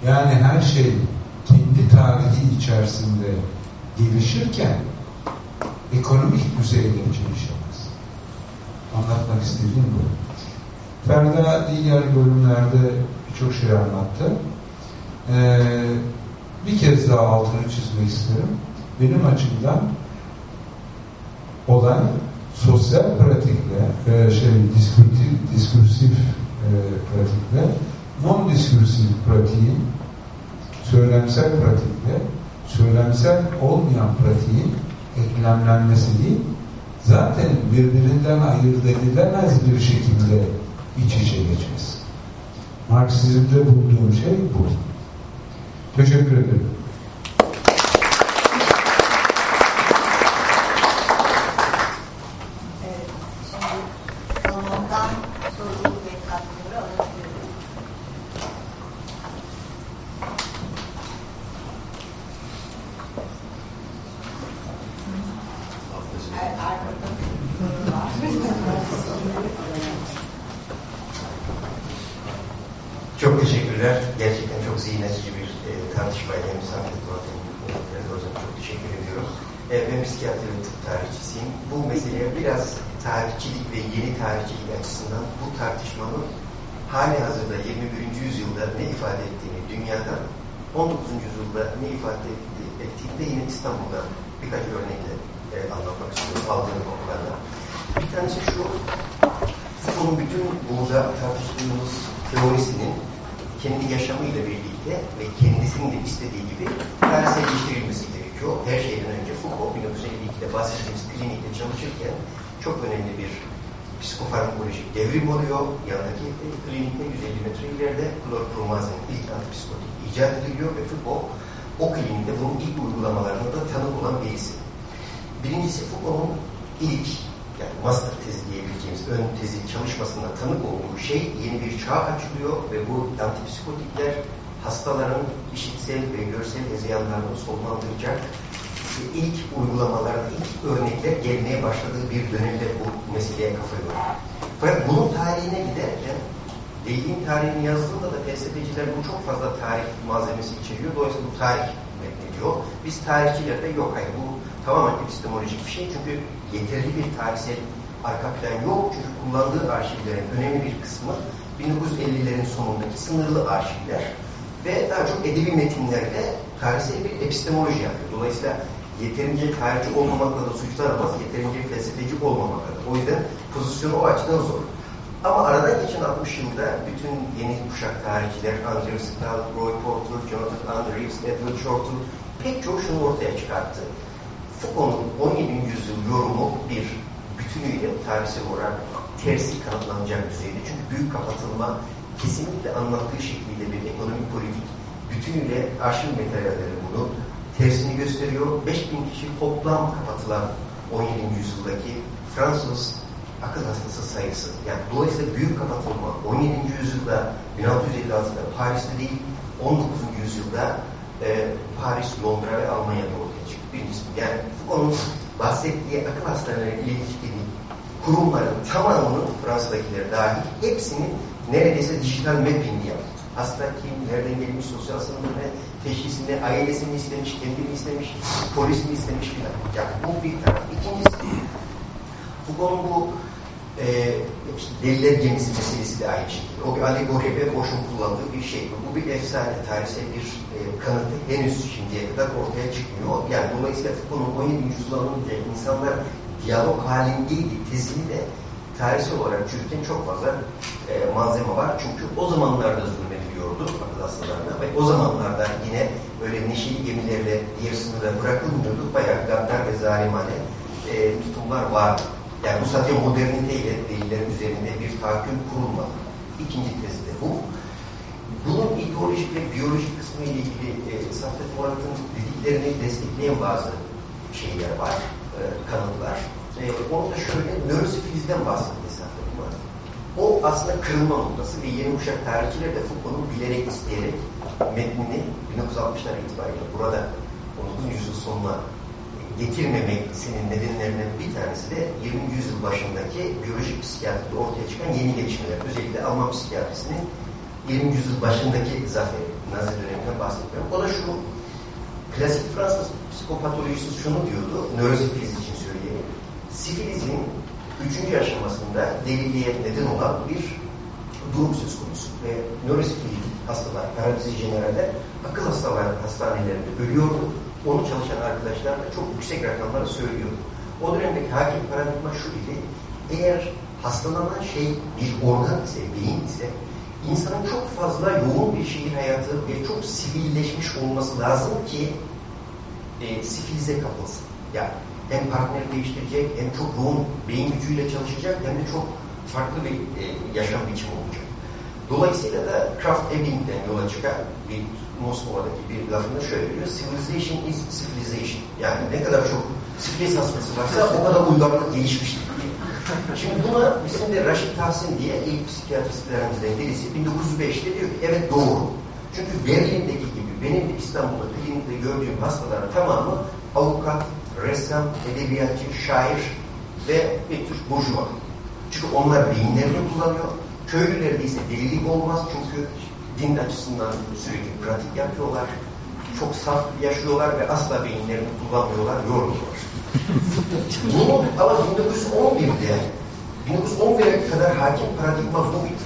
Yani her şey kendi tarihi içerisinde gelişirken ekonomik düzeyde gelişemez. Anlatmak istediğim bu. Ferda diğer bölümlerde birçok şey anlattı. Ee, bir kez daha altını çizmek isterim. Benim açımdan olay sosyal pratikle, e, şey diskursif, diskursif e, pratikle, non-diskursif pratiğin söylemsel pratikle söylemsel olmayan pratiğin eklemlenmesi değil, zaten birbirinden ayırt edilemez bir şekilde iç içe geçmesi. Marksizmde bulduğum şey bu. Teşekkür ederim. Evet, şimdi salondan soru ve katkıları alabilirim. Er, arkada soru var. Çok teşekkürler. Gerçekten çok zihin açıcı bir e, tartışmaydı. Hem Sanket Murat'ın hocam çok teşekkür ediyorum. E, ben psikiyatri ve tıp tarihçisiyim. Bu meseleye biraz tarihçilik ve yeni tarihçilik açısından bu tartışmanın hali hazırda 21. yüzyılda ne ifade ettiğini dünyada 19. yüzyılda ne ifade ettiğini de yine İstanbul'da birkaç örnekle e, anlatmak istiyorum aldığım konularla. Bir tanesi şu, bunun bütün burada tartıştığımız teorisinin kendi yaşamıyla birlikte ve kendisinin de istediği gibi tarihselleştirilmesi gerekiyor. Her şeyden önce Foucault 1952'de bahsettiğimiz klinikte çalışırken çok önemli bir psikofarmakolojik devrim oluyor. Yanındaki klinikte 150 metre ileride klorpromazin ilk antipsikotik icat ediliyor ve Foucault o klinikte bunun ilk uygulamalarında da tanık olan birisi. Birincisi Foucault'un ilk yani master tezi diyebileceğimiz ön tezi çalışmasında tanık olduğu şey çağ açılıyor ve bu antipsikotikler hastaların işitsel ve görsel hezeyanlarını sonlandıracak ilk uygulamalarda, ilk örnekler gelmeye başladığı bir dönemde bu meseleye kafa yoruyor. Fakat bunun tarihine giderken Dediğim tarihini yazdığında da felsefeciler bu çok fazla tarih malzemesi içeriyor. Dolayısıyla bu tarih metnediyor. Biz tarihçilerde yok hayır bu tamamen epistemolojik bir şey çünkü yeterli bir tarihsel arka plan yok çünkü kullandığı arşivlerin önemli bir kısmı 1950'lerin sonundaki sınırlı arşivler ve daha çok edebi metinlerde tarihsel bir epistemoloji yapıyor. Dolayısıyla yeterince tarihçi olmamakla da suçlanamaz, yeterince felsefeci olmamakla da. O yüzden pozisyonu o açıdan zor. Ama aradan geçen 60 yılda bütün yeni kuşak tarihçiler, Andrew Stahl, Roy Porter, Jonathan Andrews, Edward Shorten pek çok şunu ortaya çıkarttı. Foucault'un 17. yüzyıl yorumu bir bütünüyle tarihsel olarak tersi kanıtlanacak düzeyde. Çünkü büyük kapatılma kesinlikle anlattığı şekliyle bir ekonomik politik bütünüyle arşiv materyalleri bunu tersini gösteriyor. 5000 kişi toplam kapatılan 17. yüzyıldaki Fransız akıl hastası sayısı. Yani dolayısıyla büyük kapatılma 17. yüzyılda 1656'da Paris'te değil 19. yüzyılda e, Paris, Londra ve Almanya'da ortaya çıktı. Birincisi yani onun bahsettiği akıl hastaneleri ilişkili kurumların tamamının Fransa'dakiler dahil hepsinin neredeyse dijital mapping yaptı. Hasta kim, nereden gelmiş, sosyal sınıfı teşhisinde ailesi mi istemiş, kendi mi istemiş, polis mi istemiş filan. Yani bu bir taraf. İkincisi, Foucault'un bu e, işte deliler gemisi meselesi de aynı şekilde. O bir alegori ve boşun kullandığı bir şey. Bu bir efsane, tarihsel bir e, kanıtı henüz şimdiye kadar ortaya çıkmıyor. Yani dolayısıyla Foucault'un 17. yüzyılında insanlar diyalog halindeydi tezini de tarihsel olarak çürüten çok fazla e, malzeme var. Çünkü o zamanlarda zulmediliyordu akıl hastalarına ve o zamanlarda yine böyle neşeli gemilerle diğer sınırda bırakılmıyordu. Bayağı gaddar ve zalimane e, tutumlar vardı. Yani bu sadece moderniteyle delillerin üzerinde bir tahakküm kurulmadı. İkinci tezi de bu. Bunun ideolojik ve biyolojik kısmı ile ilgili e, Saffet Murat'ın dediklerini destekleyen bazı şeyler var, e, kanıtlar. E, onu da şöyle nörosifilizden Saffet Murat. O aslında kırılma noktası ve yeni kuşak tarihçiler de Foucault'un bilerek isteyerek metnini 1960'lar itibariyle burada 19. yüzyıl sonuna getirmemesinin nedenlerinden bir tanesi de 20. yüzyıl başındaki biyolojik psikiyatride ortaya çıkan yeni gelişmeler. Özellikle Alman psikiyatrisinin 20. yüzyıl başındaki zaferi, Nazi döneminden bahsetmiyorum. O da şu, klasik Fransız psikopatolojisi şunu diyordu, nörosifiliz için söyleyeyim. Sifilizin üçüncü aşamasında deliliğe neden olan bir durum söz konusu. Ve nörosifiliz hastalar, paralizi generaller akıl hastalar hastanelerinde ölüyordu onu çalışan arkadaşlar da çok yüksek rakamları söylüyor. O dönemdeki hakim paradigma şu idi, eğer hastalanan şey bir organ ise, beyin ise, insanın çok fazla yoğun bir şehir hayatı ve çok sivilleşmiş olması lazım ki e, sifilize kapılsın. Yani hem partner değiştirecek, hem çok yoğun beyin gücüyle çalışacak, hem de çok farklı bir e, yaşam biçimi olacak. Dolayısıyla da Kraft Ebbing'den yola çıkan bir Moskova'daki bir lafında şöyle diyor. Civilization is civilization. Yani ne kadar çok sifiliz hastası varsa o kadar uygarlık gelişmiştir. Şimdi buna bizim de Raşit Tahsin diye ilk psikiyatristlerimizden birisi 1905'te diyor ki evet doğru. Çünkü Berlin'deki gibi benim de İstanbul'da klinikte gördüğüm hastaların tamamı avukat, ressam, edebiyatçı, şair ve bir tür burjuva. Çünkü onlar beyinlerini kullanıyor. Köylülerde ise delilik olmaz çünkü din açısından sürekli pratik yapıyorlar. Çok saf yaşıyorlar ve asla beyinlerini kullanmıyorlar, yormuyorlar. Bunu ama 1911'de 1911'e kadar hakim paradigma buydu.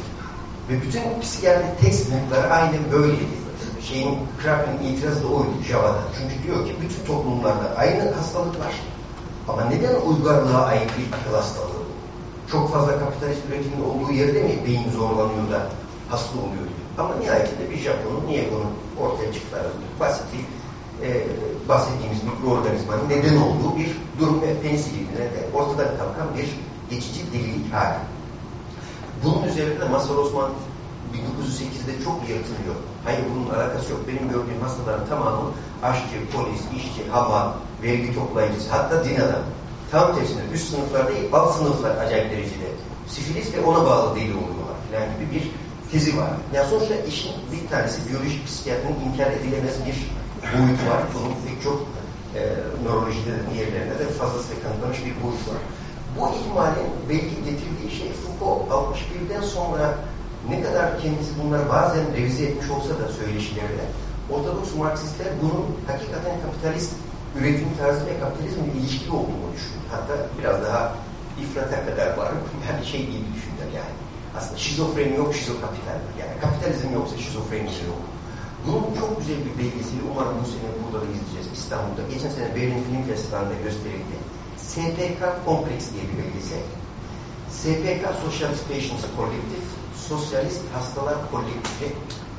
Ve bütün psikiyatri textbookları aynen böyleydi. Şeyin, Kraken'in itirazı da oydu Java'da. Çünkü diyor ki bütün toplumlarda aynı hastalık var. Ama neden uygarlığa ait bir akıl hastalığı? Çok fazla kapitalist üretimin olduğu yerde mi beyin zorlanıyor da hasta oluyor. Ama nihayetinde bir Japon'un niye bunun ortaya çıktığı basit bir e, bahsettiğimiz mikroorganizmanın neden olduğu bir durum ve penisilinle de ortadan kalkan bir geçici delilik hali. Bunun üzerinde Mazhar Osman 1908'de çok yırtılıyor. Hayır bunun alakası yok. Benim gördüğüm hastaların tamamı aşçı, polis, işçi, hama, vergi toplayıcısı, hatta din adamı. Tam tersine üst sınıflar değil, alt sınıflar acayip derecede sifilis ve ona bağlı deli oluyorlar. Yani gibi bir tezi var. Yani sonuçta işin bir tanesi biyolojik psikiyatrinin inkar edilemez bir boyutu var. Bunun pek çok e, nörolojide de diğerlerine de fazlasıyla kanıtlamış bir boyut var. Bu ihmalin belki getirdiği şey Foucault 61'den sonra ne kadar kendisi bunları bazen revize etmiş olsa da söyleşilerde Ortodoks Marksistler bunun hakikaten kapitalist üretim tarzı ve kapitalizmle ilişkili olduğunu düşünüyor. Hatta biraz daha ifrata kadar var. Yani şey gibi düşünüyor yani. Aslında şizofreni yok, şizokapital var. Yani kapitalizm yoksa şizofreni yok. Bunun çok güzel bir belgeseli umarım bu sene burada da izleyeceğiz İstanbul'da. Geçen sene Berlin Film Festivali'nde gösterildi. SPK Kompleks diye bir belgesel. SPK Socialist Patients Collective, Sosyalist Hastalar Kolektifi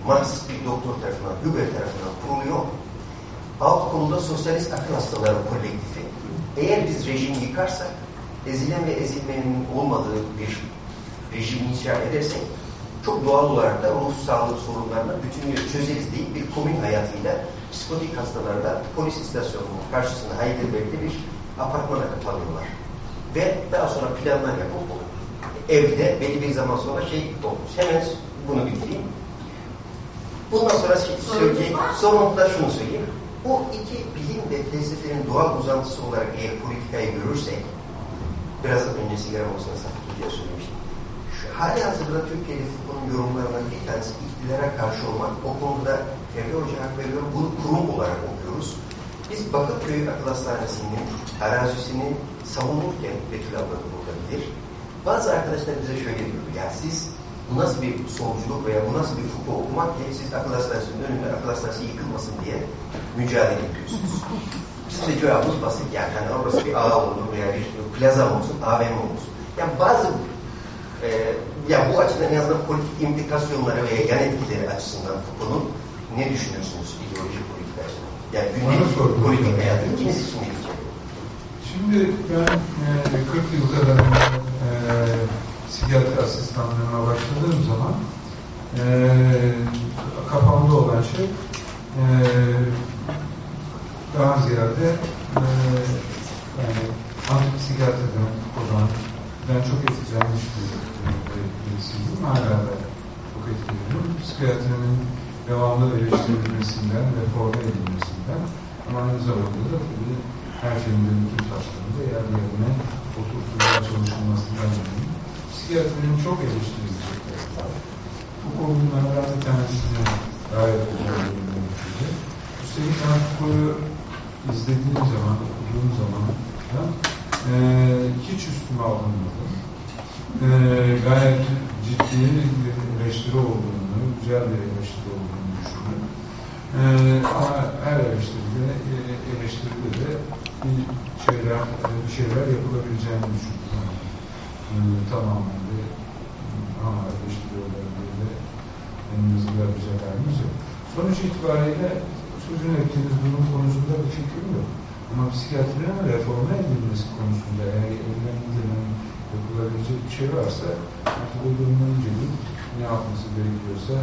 Marksist bir doktor tarafından, Huber tarafından kuruluyor. Alt konuda Sosyalist Akıl Hastaları Kolektifi. Eğer biz rejimi yıkarsak, ezilen ve ezilmenin olmadığı bir rejim inşa edersek, çok doğal olarak da ruh sağlığı sorunlarını bütünüyle çözeriz deyip bir komün hayatıyla psikotik hastalarda polis istasyonunun karşısında Heidelberg'de bir apartmana kapanıyorlar. Ve daha sonra planlar yapıp evde belli bir zaman sonra şey olmuş. Hemen bunu bitireyim. Bundan sonra şey söyleyeyim. Sonunda şunu söyleyeyim. Bu iki bilim ve felsefenin doğal uzantısı olarak eğer politikayı görürsek, biraz da önce sigara olmasına saklı diye söylemiştim. Hali hazırda Türkiye'de Foucault'un yorumlarından bir tanesi iktidara karşı olmak. O konuda Emre Hoca hak veriyorum. Bunu kurum olarak okuyoruz. Biz Bakırköy Akıl Hastanesi'nin arazisini savunurken Betül abla da burada bilir. Bazı arkadaşlar bize şöyle diyor. Ya siz bu nasıl bir solculuk veya bu nasıl bir Foucault okumak ki siz akıl hastanesinin önünde akıl hastanesi yıkılmasın diye mücadele ediyorsunuz. Bizim de cevabımız basit. Yani hani orası bir ağa olur veya bir plaza olsun, AVM olsun. Yani bazı e, ya bu açıdan en azından politik implikasyonları veya yan etkileri açısından Foucault'un ne düşünüyorsunuz ideoloji politik açıdan? Yani günlük politik hayatı ikiniz için Şimdi ben e, 40 yıl kadar e, psikiyatri asistanlığına başladığım zaman e, kafamda olan şey e, daha ziyade e, yani antipsikiyatriden olan ben çok etkilenmiş bir e, birisiydim. Hala da çok etkileniyorum. Psikiyatrinin devamlı eleştirilmesinden, reforme edilmesinden ama aynı zamanda da tabii her şeyin de bütün taşlarında yer yerine oturtulmaya çalışılmasından eminim. Psikiyatrinin çok eleştirilecek var. Bu konulardan bir tanesini gayet güzel bir Üstelik ben Foucault'u izlediğim zaman, okuduğum zaman da, e, hiç üstüme alınmadı. E, gayet ciddi eleştiri olduğunu, güzel bir eleştiri olduğunu düşünüyorum. Ee, ama her eleştiride, e, eleştiride de bir şeyler, bir şeyler yapılabileceğini düşünüyorum. Ee, tamamen de ama eleştiriyorlar diye de elimizde yapacak halimiz yok. Sonuç itibariyle sözün ettiğiniz bunun konusunda bir fikrim yok. Ama psikiyatrinin reforme edilmesi konusunda eğer elinden gidilen yapılabilecek bir şey varsa artık o durumun inceleyip ne yapması gerekiyorsa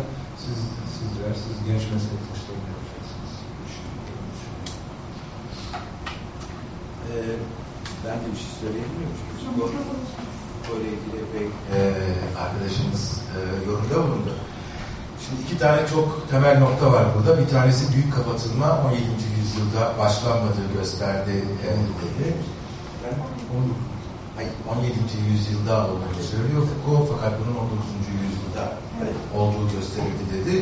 siz, sizler, siz genç meslektaşları yapacaksınız. Ee, ben de bir şey söyleyebilir miyim? Böyle ilgili epey e, arkadaşımız e, yorumda bulundu. Şimdi iki tane çok temel nokta var burada. Bir tanesi büyük kapatılma 17. yüzyılda başlanmadığı gösterdi dedi. Hayır, 17. yüzyılda olduğunu söylüyor Foucault fakat bunun 19. yüzyılda olduğu gösterildi dedi.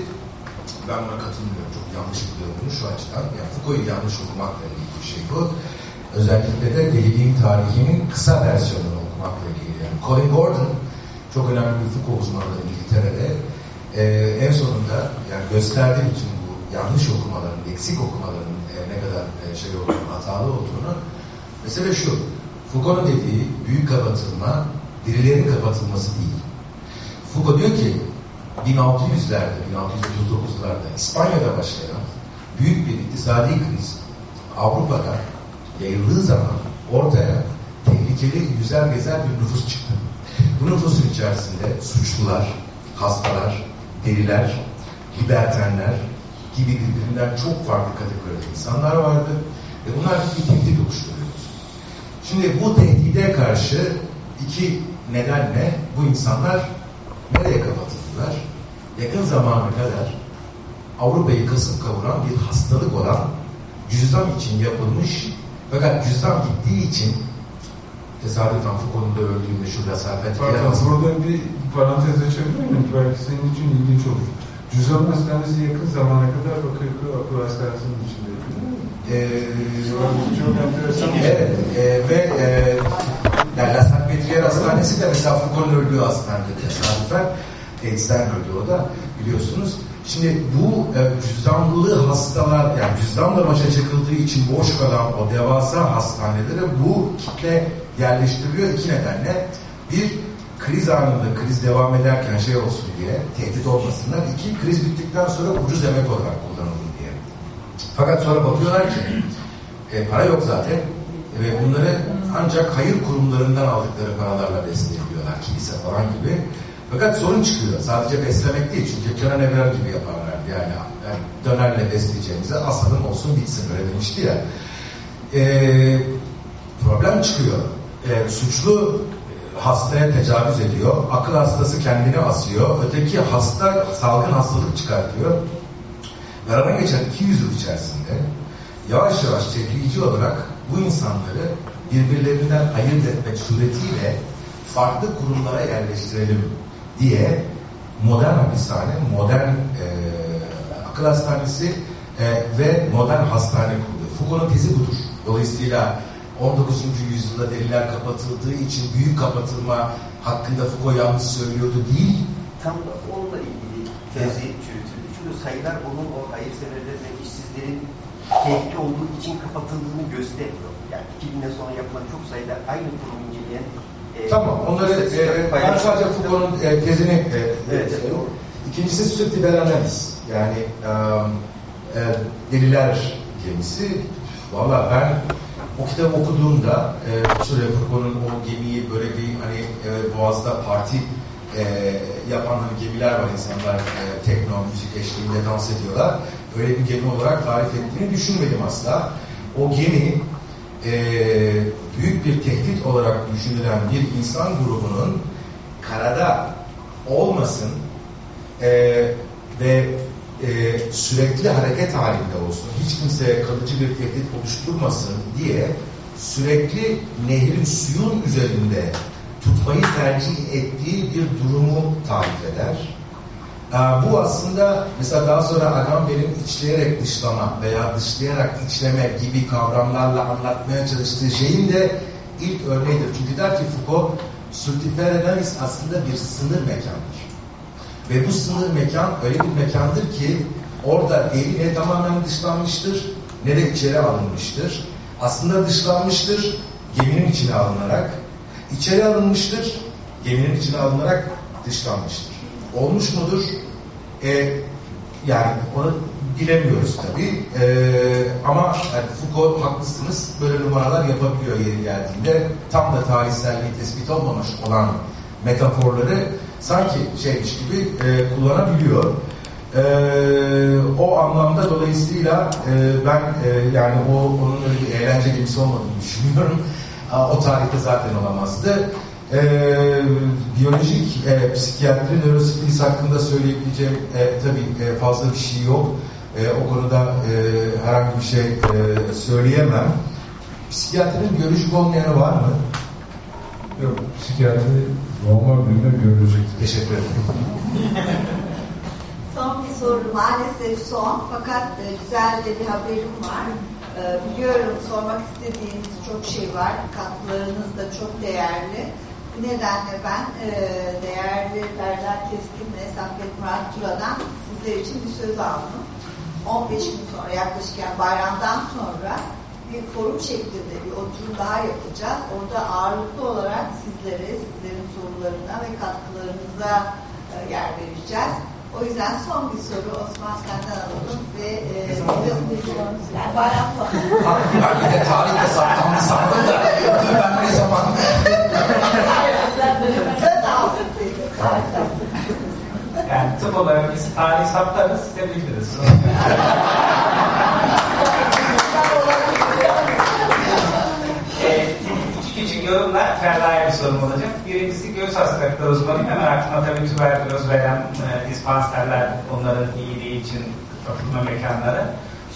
Ben buna katılmıyorum. Çok yanlış buluyorum şu açıdan. Yani Foucault'u yanlış okumakla ilgili bir şey bu. Özellikle de deliliğin tarihinin kısa versiyonunu okumakla ilgili. Yani Colin Gordon çok önemli bir Foucault uzmanı İngiltere'de. Ee, en sonunda yani gösterdiği bütün bu yanlış okumaların, eksik okumaların e, ne kadar e, şey olduğunu, hatalı olduğunu mesela şu, Foucault'un dediği büyük kapatılma, dirilerin kapatılması değil. Foucault diyor ki 1600'lerde, 1639'larda İspanya'da başlayan büyük bir iktisadi kriz Avrupa'da yayıldığı zaman ortaya tehlikeli, güzel gezer bir nüfus çıktı. Bu nüfusun içerisinde suçlular, hastalar, deliler, libertenler gibi birbirinden çok farklı kategoride insanlar vardı ve bunlar bir tehdit oluşturuyor. Şimdi bu tehdide karşı iki nedenle bu insanlar nereye kapatıldılar? Yakın zamana kadar Avrupa'yı kasıp kavuran bir hastalık olan cüzdan için yapılmış fakat cüzdan gittiği için tesadüfen Foucault'un da öldüğü meşhur Lasafet Pardon, burada bir parantez açabilir miyim? Belki senin için ilginç olur. Cüzdan hastanesi yakın zamana kadar Bakırköy Akıl Hastanesi'nin içindeydi. Ee, Çok enteresan. Evet e, ve e, yani La Salpêtrière Hastanesi de mesela Foucault'un öldüğü hastanede tesadüfen AIDS'den öldü o da biliyorsunuz. Şimdi bu e, cüzdanlı hastalar yani cüzdanla başa çıkıldığı için boş kalan o devasa hastanelere bu kitle yerleştiriliyor iki nedenle. Bir, kriz anında, kriz devam ederken şey olsun diye, tehdit olmasınlar. İki, kriz bittikten sonra ucuz emek olarak kullanılır diye. Fakat sonra bakıyorlar ki e, para yok zaten ve bunları ancak hayır kurumlarından aldıkları paralarla besleyebiliyorlar. Kilise falan gibi. Fakat sorun çıkıyor. Sadece beslemek değil. Çünkü Kenan Evren gibi yaparlar. Yani, yani dönerle besleyeceğimize asalım olsun bitsin öyle demişti ya. E, problem çıkıyor. E, suçlu hastaya tecavüz ediyor. Akıl hastası kendini asıyor. Öteki hasta salgın hastalık çıkartıyor. Aradan geçen 200 yıl içerisinde yavaş yavaş tebliğci olarak bu insanları birbirlerinden ayırt etmek suretiyle farklı kurumlara yerleştirelim diye modern hapishane, modern e, akıl hastanesi e, ve modern hastane kurdu. Foucault'un tezi budur. Dolayısıyla 19. yüzyılda deliler kapatıldığı için büyük kapatılma hakkında Foucault yanlış söylüyordu değil. Tam da onunla ilgili tezi çürütüldü. Çünkü sayılar onun o hayırseverlerin ve işsizlerin tehdit olduğu için kapatıldığını gösteriyor. Yani 2000'den sonra yapılan çok sayıda aynı kurum inceleyen e, Tamam, onları e, ben sadece Foucault'un e, tezini e, Evet, e, doğru. İkincisi sürekli analiz. Yani e, e, deliler gemisi. Valla ben o kitabı okuduğumda e, şöyle Foucault'un o gemiyi böyle bir hani e, Boğaz'da parti e, yapan hani gemiler var insanlar e, tekno müzik eşliğinde dans ediyorlar. Öyle bir gemi olarak tarif ettiğini düşünmedim asla. O gemi e, büyük bir tehdit olarak düşünülen bir insan grubunun karada olmasın e, ve e, sürekli hareket halinde olsun, hiç kimseye kalıcı bir tehdit oluşturmasın diye sürekli nehrin suyun üzerinde tutmayı tercih ettiği bir durumu tarif eder. Ee, bu aslında mesela daha sonra Agamben'in içleyerek dışlama veya dışlayarak içleme gibi kavramlarla anlatmaya çalıştığı şeyin de ilk örneğidir. Çünkü der ki Foucault, Sultiferenalis aslında bir sınır mekandır. Ve bu sınır mekan öyle bir mekandır ki orada deli ne tamamen dışlanmıştır ne de içeri alınmıştır. Aslında dışlanmıştır geminin içine alınarak, içeri alınmıştır geminin içine alınarak dışlanmıştır. Olmuş mudur? E, yani onu bilemiyoruz tabii. E, ama yani Foucault haklısınız. Böyle numaralar yapabiliyor yeri geldiğinde. Tam da tarihselliği tespit olmamış olan metaforları sanki şeymiş gibi e, kullanabiliyor. E, o anlamda dolayısıyla e, ben e, yani o onun öyle bir eğlence gemisi olmadığını düşünüyorum. O tarihte zaten olamazdı. E, biyolojik, e, psikiyatri, nörosifilis hakkında söyleyebileceğim e, tabii e, fazla bir şey yok. E, o konuda e, herhangi bir şey e, söyleyemem. Psikiyatrinin biyolojik olmayanı var mı? Yok, psikiyatri Roma günde görülecek. Teşekkür ederim. Son bir soru maalesef son fakat e, güzel de bir haberim var. E, biliyorum sormak istediğiniz çok şey var. Katkılarınız da çok değerli. Bu nedenle ben e, değerli Berdan Keskin ve Saffet Murat Tura'dan sizler için bir söz aldım. 15 gün sonra yaklaşık yani bayramdan sonra bir forum şeklinde bir oturum daha yapacağız. Orada ağırlıklı olarak sizlere, sizlerin sorularına ve katkılarınıza e, yer vereceğiz. O yüzden son bir soru Osman senden alalım ve e, yani bayram ben bir de tarihte saklandı sandım da ben ne zaman Yani tıp olarak biz tarih saptarız, ederiz. küçük yorumlar Ferda'ya bir sorum olacak. Birincisi göğüs hastalıkları uzmanıyım. Hemen aklıma tabii tüberküloz veren e, dispanserler, onların iyiliği için bakılma mekanları.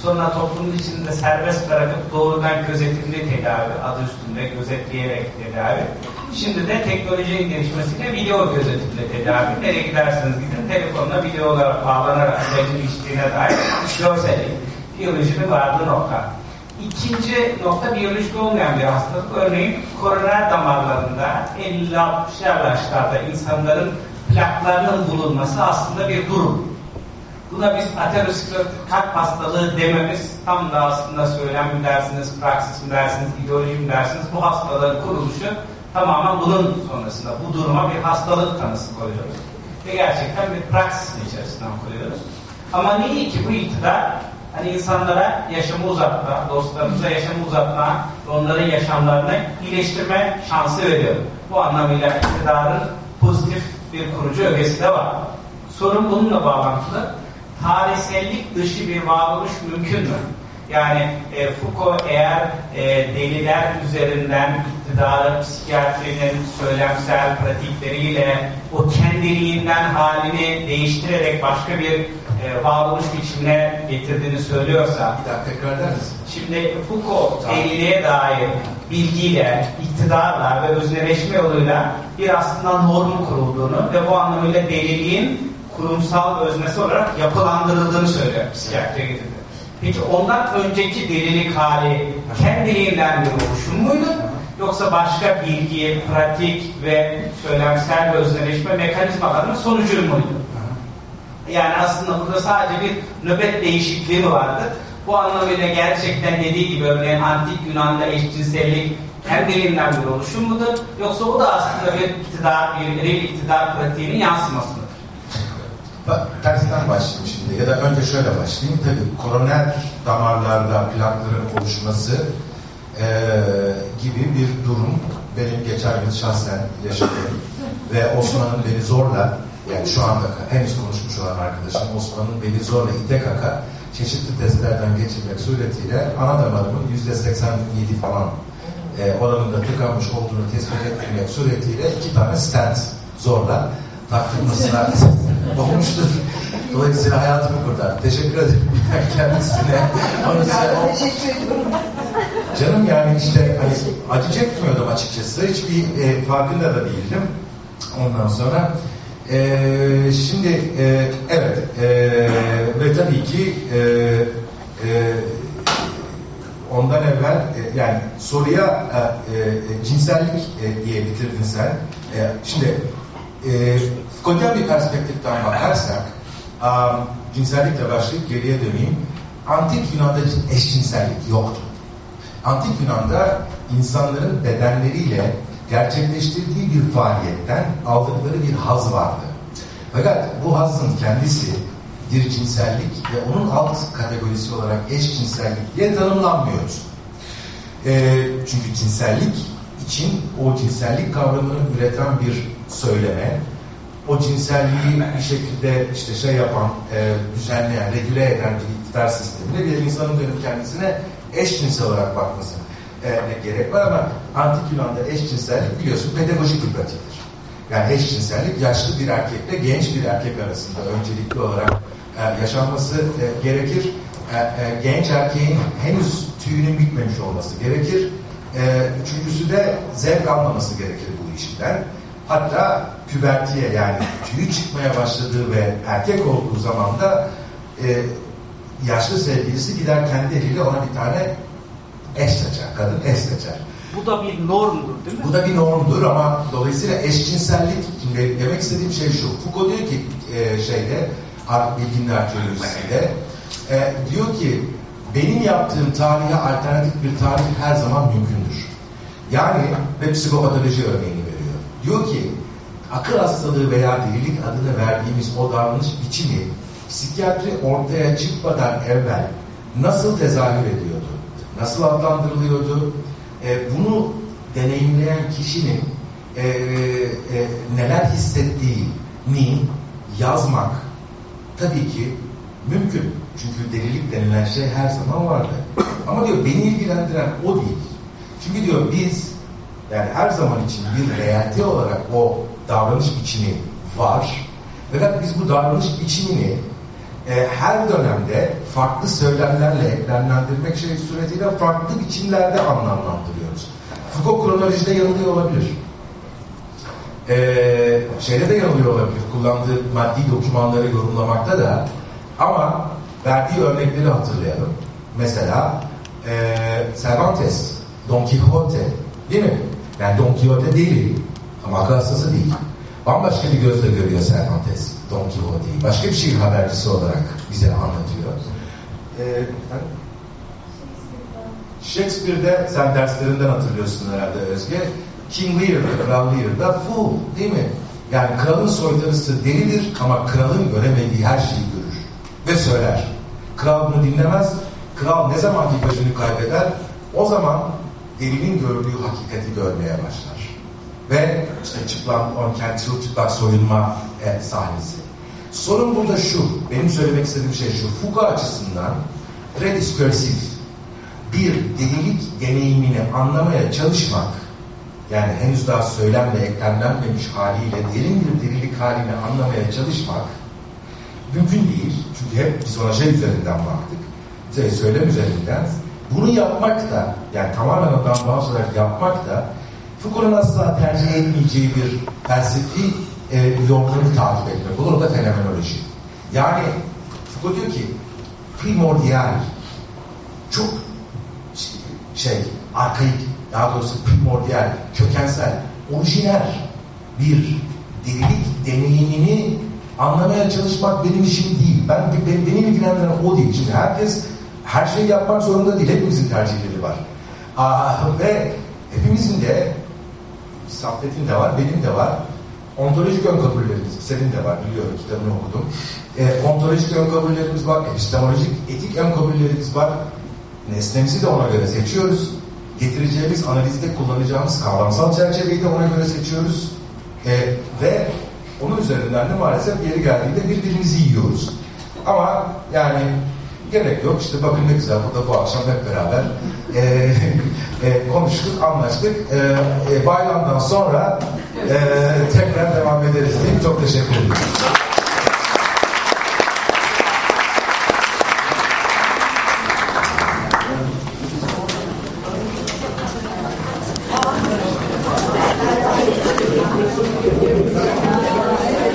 Sonra toplumun içinde serbest bırakıp doğrudan gözetimli tedavi, adı üstünde gözetleyerek tedavi. Şimdi de teknolojinin gelişmesiyle video gözetimli tedavi. Nereye giderseniz gidin telefonla videolara bağlanarak ilacın içtiğine dair görsellik. Biyolojinin vardığı nokta. İkinci nokta biyolojik olmayan bir hastalık. Örneğin koroner damarlarında 50-60 yaşlarda insanların plaklarının bulunması aslında bir durum. Buna biz aterosklerotik kalp hastalığı dememiz tam da aslında söylem dersiniz, praksis dersiniz, ideoloji dersiniz bu hastalığın kuruluşu tamamen bunun sonrasında bu duruma bir hastalık tanısı koyuyoruz. Ve gerçekten bir praksisin içerisinden koyuyoruz. Ama niye ki bu iktidar hani insanlara yaşamı uzatma, dostlarımıza yaşamı uzatma, onların yaşamlarını iyileştirme şansı veriyor. Bu anlamıyla iktidarın pozitif bir kurucu ögesi de var. Sorun bununla bağlantılı. Tarihsellik dışı bir varoluş mümkün mü? Yani e, Foucault eğer e, deliler üzerinden iktidarı psikiyatrinin söylemsel pratikleriyle o kendiliğinden halini değiştirerek başka bir e, varoluş biçimine getirdiğini söylüyorsa Bir daha tekrar? Şimdi Foucault deliliğe dair bilgiyle, iktidarla ve özneleşme yoluyla bir aslında norm kurulduğunu ve bu anlamıyla deliliğin kurumsal öznesi olarak yapılandırıldığını söylüyor psikiyatri getirdi. Peki ondan önceki delilik hali kendiliğinden bir oluşum muydu? Yoksa başka bilgi, pratik ve söylemsel ve özneleşme mekanizmalarının sonucu muydu? Yani aslında burada sadece bir nöbet değişikliği mi vardı? Bu anlamıyla gerçekten dediği gibi örneğin antik Yunan'da eşcinsellik kendiliğinden bir oluşum mudur? Yoksa o da aslında bir iktidar, bir eril iktidar pratiğinin yansıması mıdır? Bak, tersten başlayayım şimdi ya da önce şöyle başlayayım. Tabii koroner damarlarda plakların oluşması eee, gibi bir durum benim geçen yıl şahsen yaşadığım ve Osman'ın beni zorla yani şu anda henüz konuşmuş olan arkadaşım Osman'ın beni zorla ite kaka çeşitli testlerden geçirmek suretiyle ana damarımın yüzde 87 falan e, oranında tıkanmış olduğunu tespit ettirmek suretiyle iki tane stent zorla taktırmasına olmuştur. Dolayısıyla hayatımı kurtardı. Teşekkür ederim kendisine. Onu teşekkür ediyorum. Canım yani işte hani acı çekmiyordum açıkçası. Hiçbir e, farkında da değildim. Ondan sonra e, şimdi e, evet e, ve tabii ki e, e, ondan evvel e, yani soruya e, e, cinsellik e, diye bitirdin sen. E, şimdi e, Foucault'yan bir perspektiften bakarsak um, cinsellikle başlayıp geriye döneyim. Antik Yunan'da eşcinsellik yoktu. Antik Yunan'da insanların bedenleriyle gerçekleştirdiği bir faaliyetten aldıkları bir haz vardı. Fakat bu hazın kendisi bir cinsellik ve onun alt kategorisi olarak eşcinsellik diye tanımlanmıyoruz. Ee, çünkü cinsellik için o cinsellik kavramını üreten bir söyleme, o cinselliği bir şekilde işte şey yapan, e, düzenleyen, regüle eden bir iktidar sisteminde bir insanın dönüp kendisine eşcinsel olarak bakması ne gerek var ama antik Yunan'da eşcinsellik biliyorsun pedagojik bir pratiktir. Yani eşcinsellik yaşlı bir erkekle genç bir erkek arasında öncelikli olarak e, yaşanması e, gerekir. E, e, genç erkeğin henüz tüyünün bitmemiş olması gerekir. E, üçüncüsü de zevk almaması gerekir bu işten. Hatta pübertiye yani tüyü çıkmaya başladığı ve erkek olduğu zaman da e, yaşlı sevgilisi gider kendi eliyle ona bir tane eş seçer, kadın eş seçer. Bu da bir normdur değil mi? Bu da bir normdur ama dolayısıyla eşcinsellik, şimdi demek istediğim şey şu. Foucault diyor ki e, şeyde, Bilginin Arkeolojisi'de e, diyor ki benim yaptığım tarihe alternatif bir tarih her zaman mümkündür. Yani ve psikopatoloji örneğini veriyor. Diyor ki akıl hastalığı veya delilik adını verdiğimiz o davranış biçimi psikiyatri ortaya çıkmadan evvel nasıl tezahür ediyordu? Nasıl adlandırılıyordu? E, bunu deneyimleyen kişinin e, e, neler hissettiğini yazmak tabii ki mümkün. Çünkü delilik denilen şey her zaman vardı. Ama diyor beni ilgilendiren o değil. Çünkü diyor biz yani her zaman için bir realite olarak o davranış biçimi var. Fakat biz bu davranış biçimini e, her dönemde farklı söylemlerle eklemlendirmek şey suretiyle farklı biçimlerde anlamlandırıyoruz. Foucault kronolojide yanılıyor olabilir. Ee, şeyde de yanılıyor olabilir. Kullandığı maddi dokümanları yorumlamakta da ama verdiği örnekleri hatırlayalım. Mesela e, Cervantes, Don Quixote değil mi? Yani Don Quixote değil ama hastası değil. Bambaşka bir gözle görüyor Cervantes Don Quixote'yi. Başka bir şehir habercisi olarak bize anlatıyor. Ee, Shakespeare'de sen derslerinden hatırlıyorsun herhalde Özge. King Lear'da, Kral Lear'da fool değil mi? Yani kralın soytarısı delidir ama kralın göremediği her şeyi görür ve söyler. Kral bunu dinlemez. Kral ne zaman ki gözünü kaybeder o zaman delinin gördüğü hakikati görmeye başlar. Ve işte çıplak, on çıplak soyunma e, sahnesi. Sorun burada şu, benim söylemek istediğim şey şu, Foucault açısından rediskörsif bir delilik deneyimini anlamaya çalışmak, yani henüz daha söylemle eklemlenmemiş haliyle derin bir delilik halini anlamaya çalışmak mümkün değil. Çünkü hep biz ona şey üzerinden baktık, şey, söylem üzerinden. Bunu yapmak da, yani tamamen ondan bağımsız olarak yapmak da Foucault'un asla tercih etmeyeceği bir felsefi e, yolunu takip etmek. Olur da fenomenoloji. Yani Foucault diyor ki primordial çok şey arkaik daha doğrusu primordial, kökensel, orijinal bir delilik deneyimini anlamaya çalışmak benim işim değil. Ben, benim, benim ilgilendiren o değil. Şimdi herkes her şeyi yapmak zorunda değil. Hepimizin tercihleri var. Aa, ve hepimizin de Saffet'in de var, benim de var. Ontolojik ön kabullerimiz, senin de var biliyorum kitabını okudum. E, ontolojik ön kabullerimiz var, epistemolojik, etik ön kabullerimiz var. Nesnemizi de ona göre seçiyoruz. Getireceğimiz analizde kullanacağımız kavramsal çerçeveyi de ona göre seçiyoruz. E, ve onun üzerinden de maalesef yeri geldiğinde birbirimizi yiyoruz. Ama yani gerek yok. İşte bakın ne güzel burada bu akşam hep beraber e, e, konuştuk, anlaştık. E, e, bayramdan sonra e, tekrar devam ederiz diyeyim. Çok teşekkür ederim.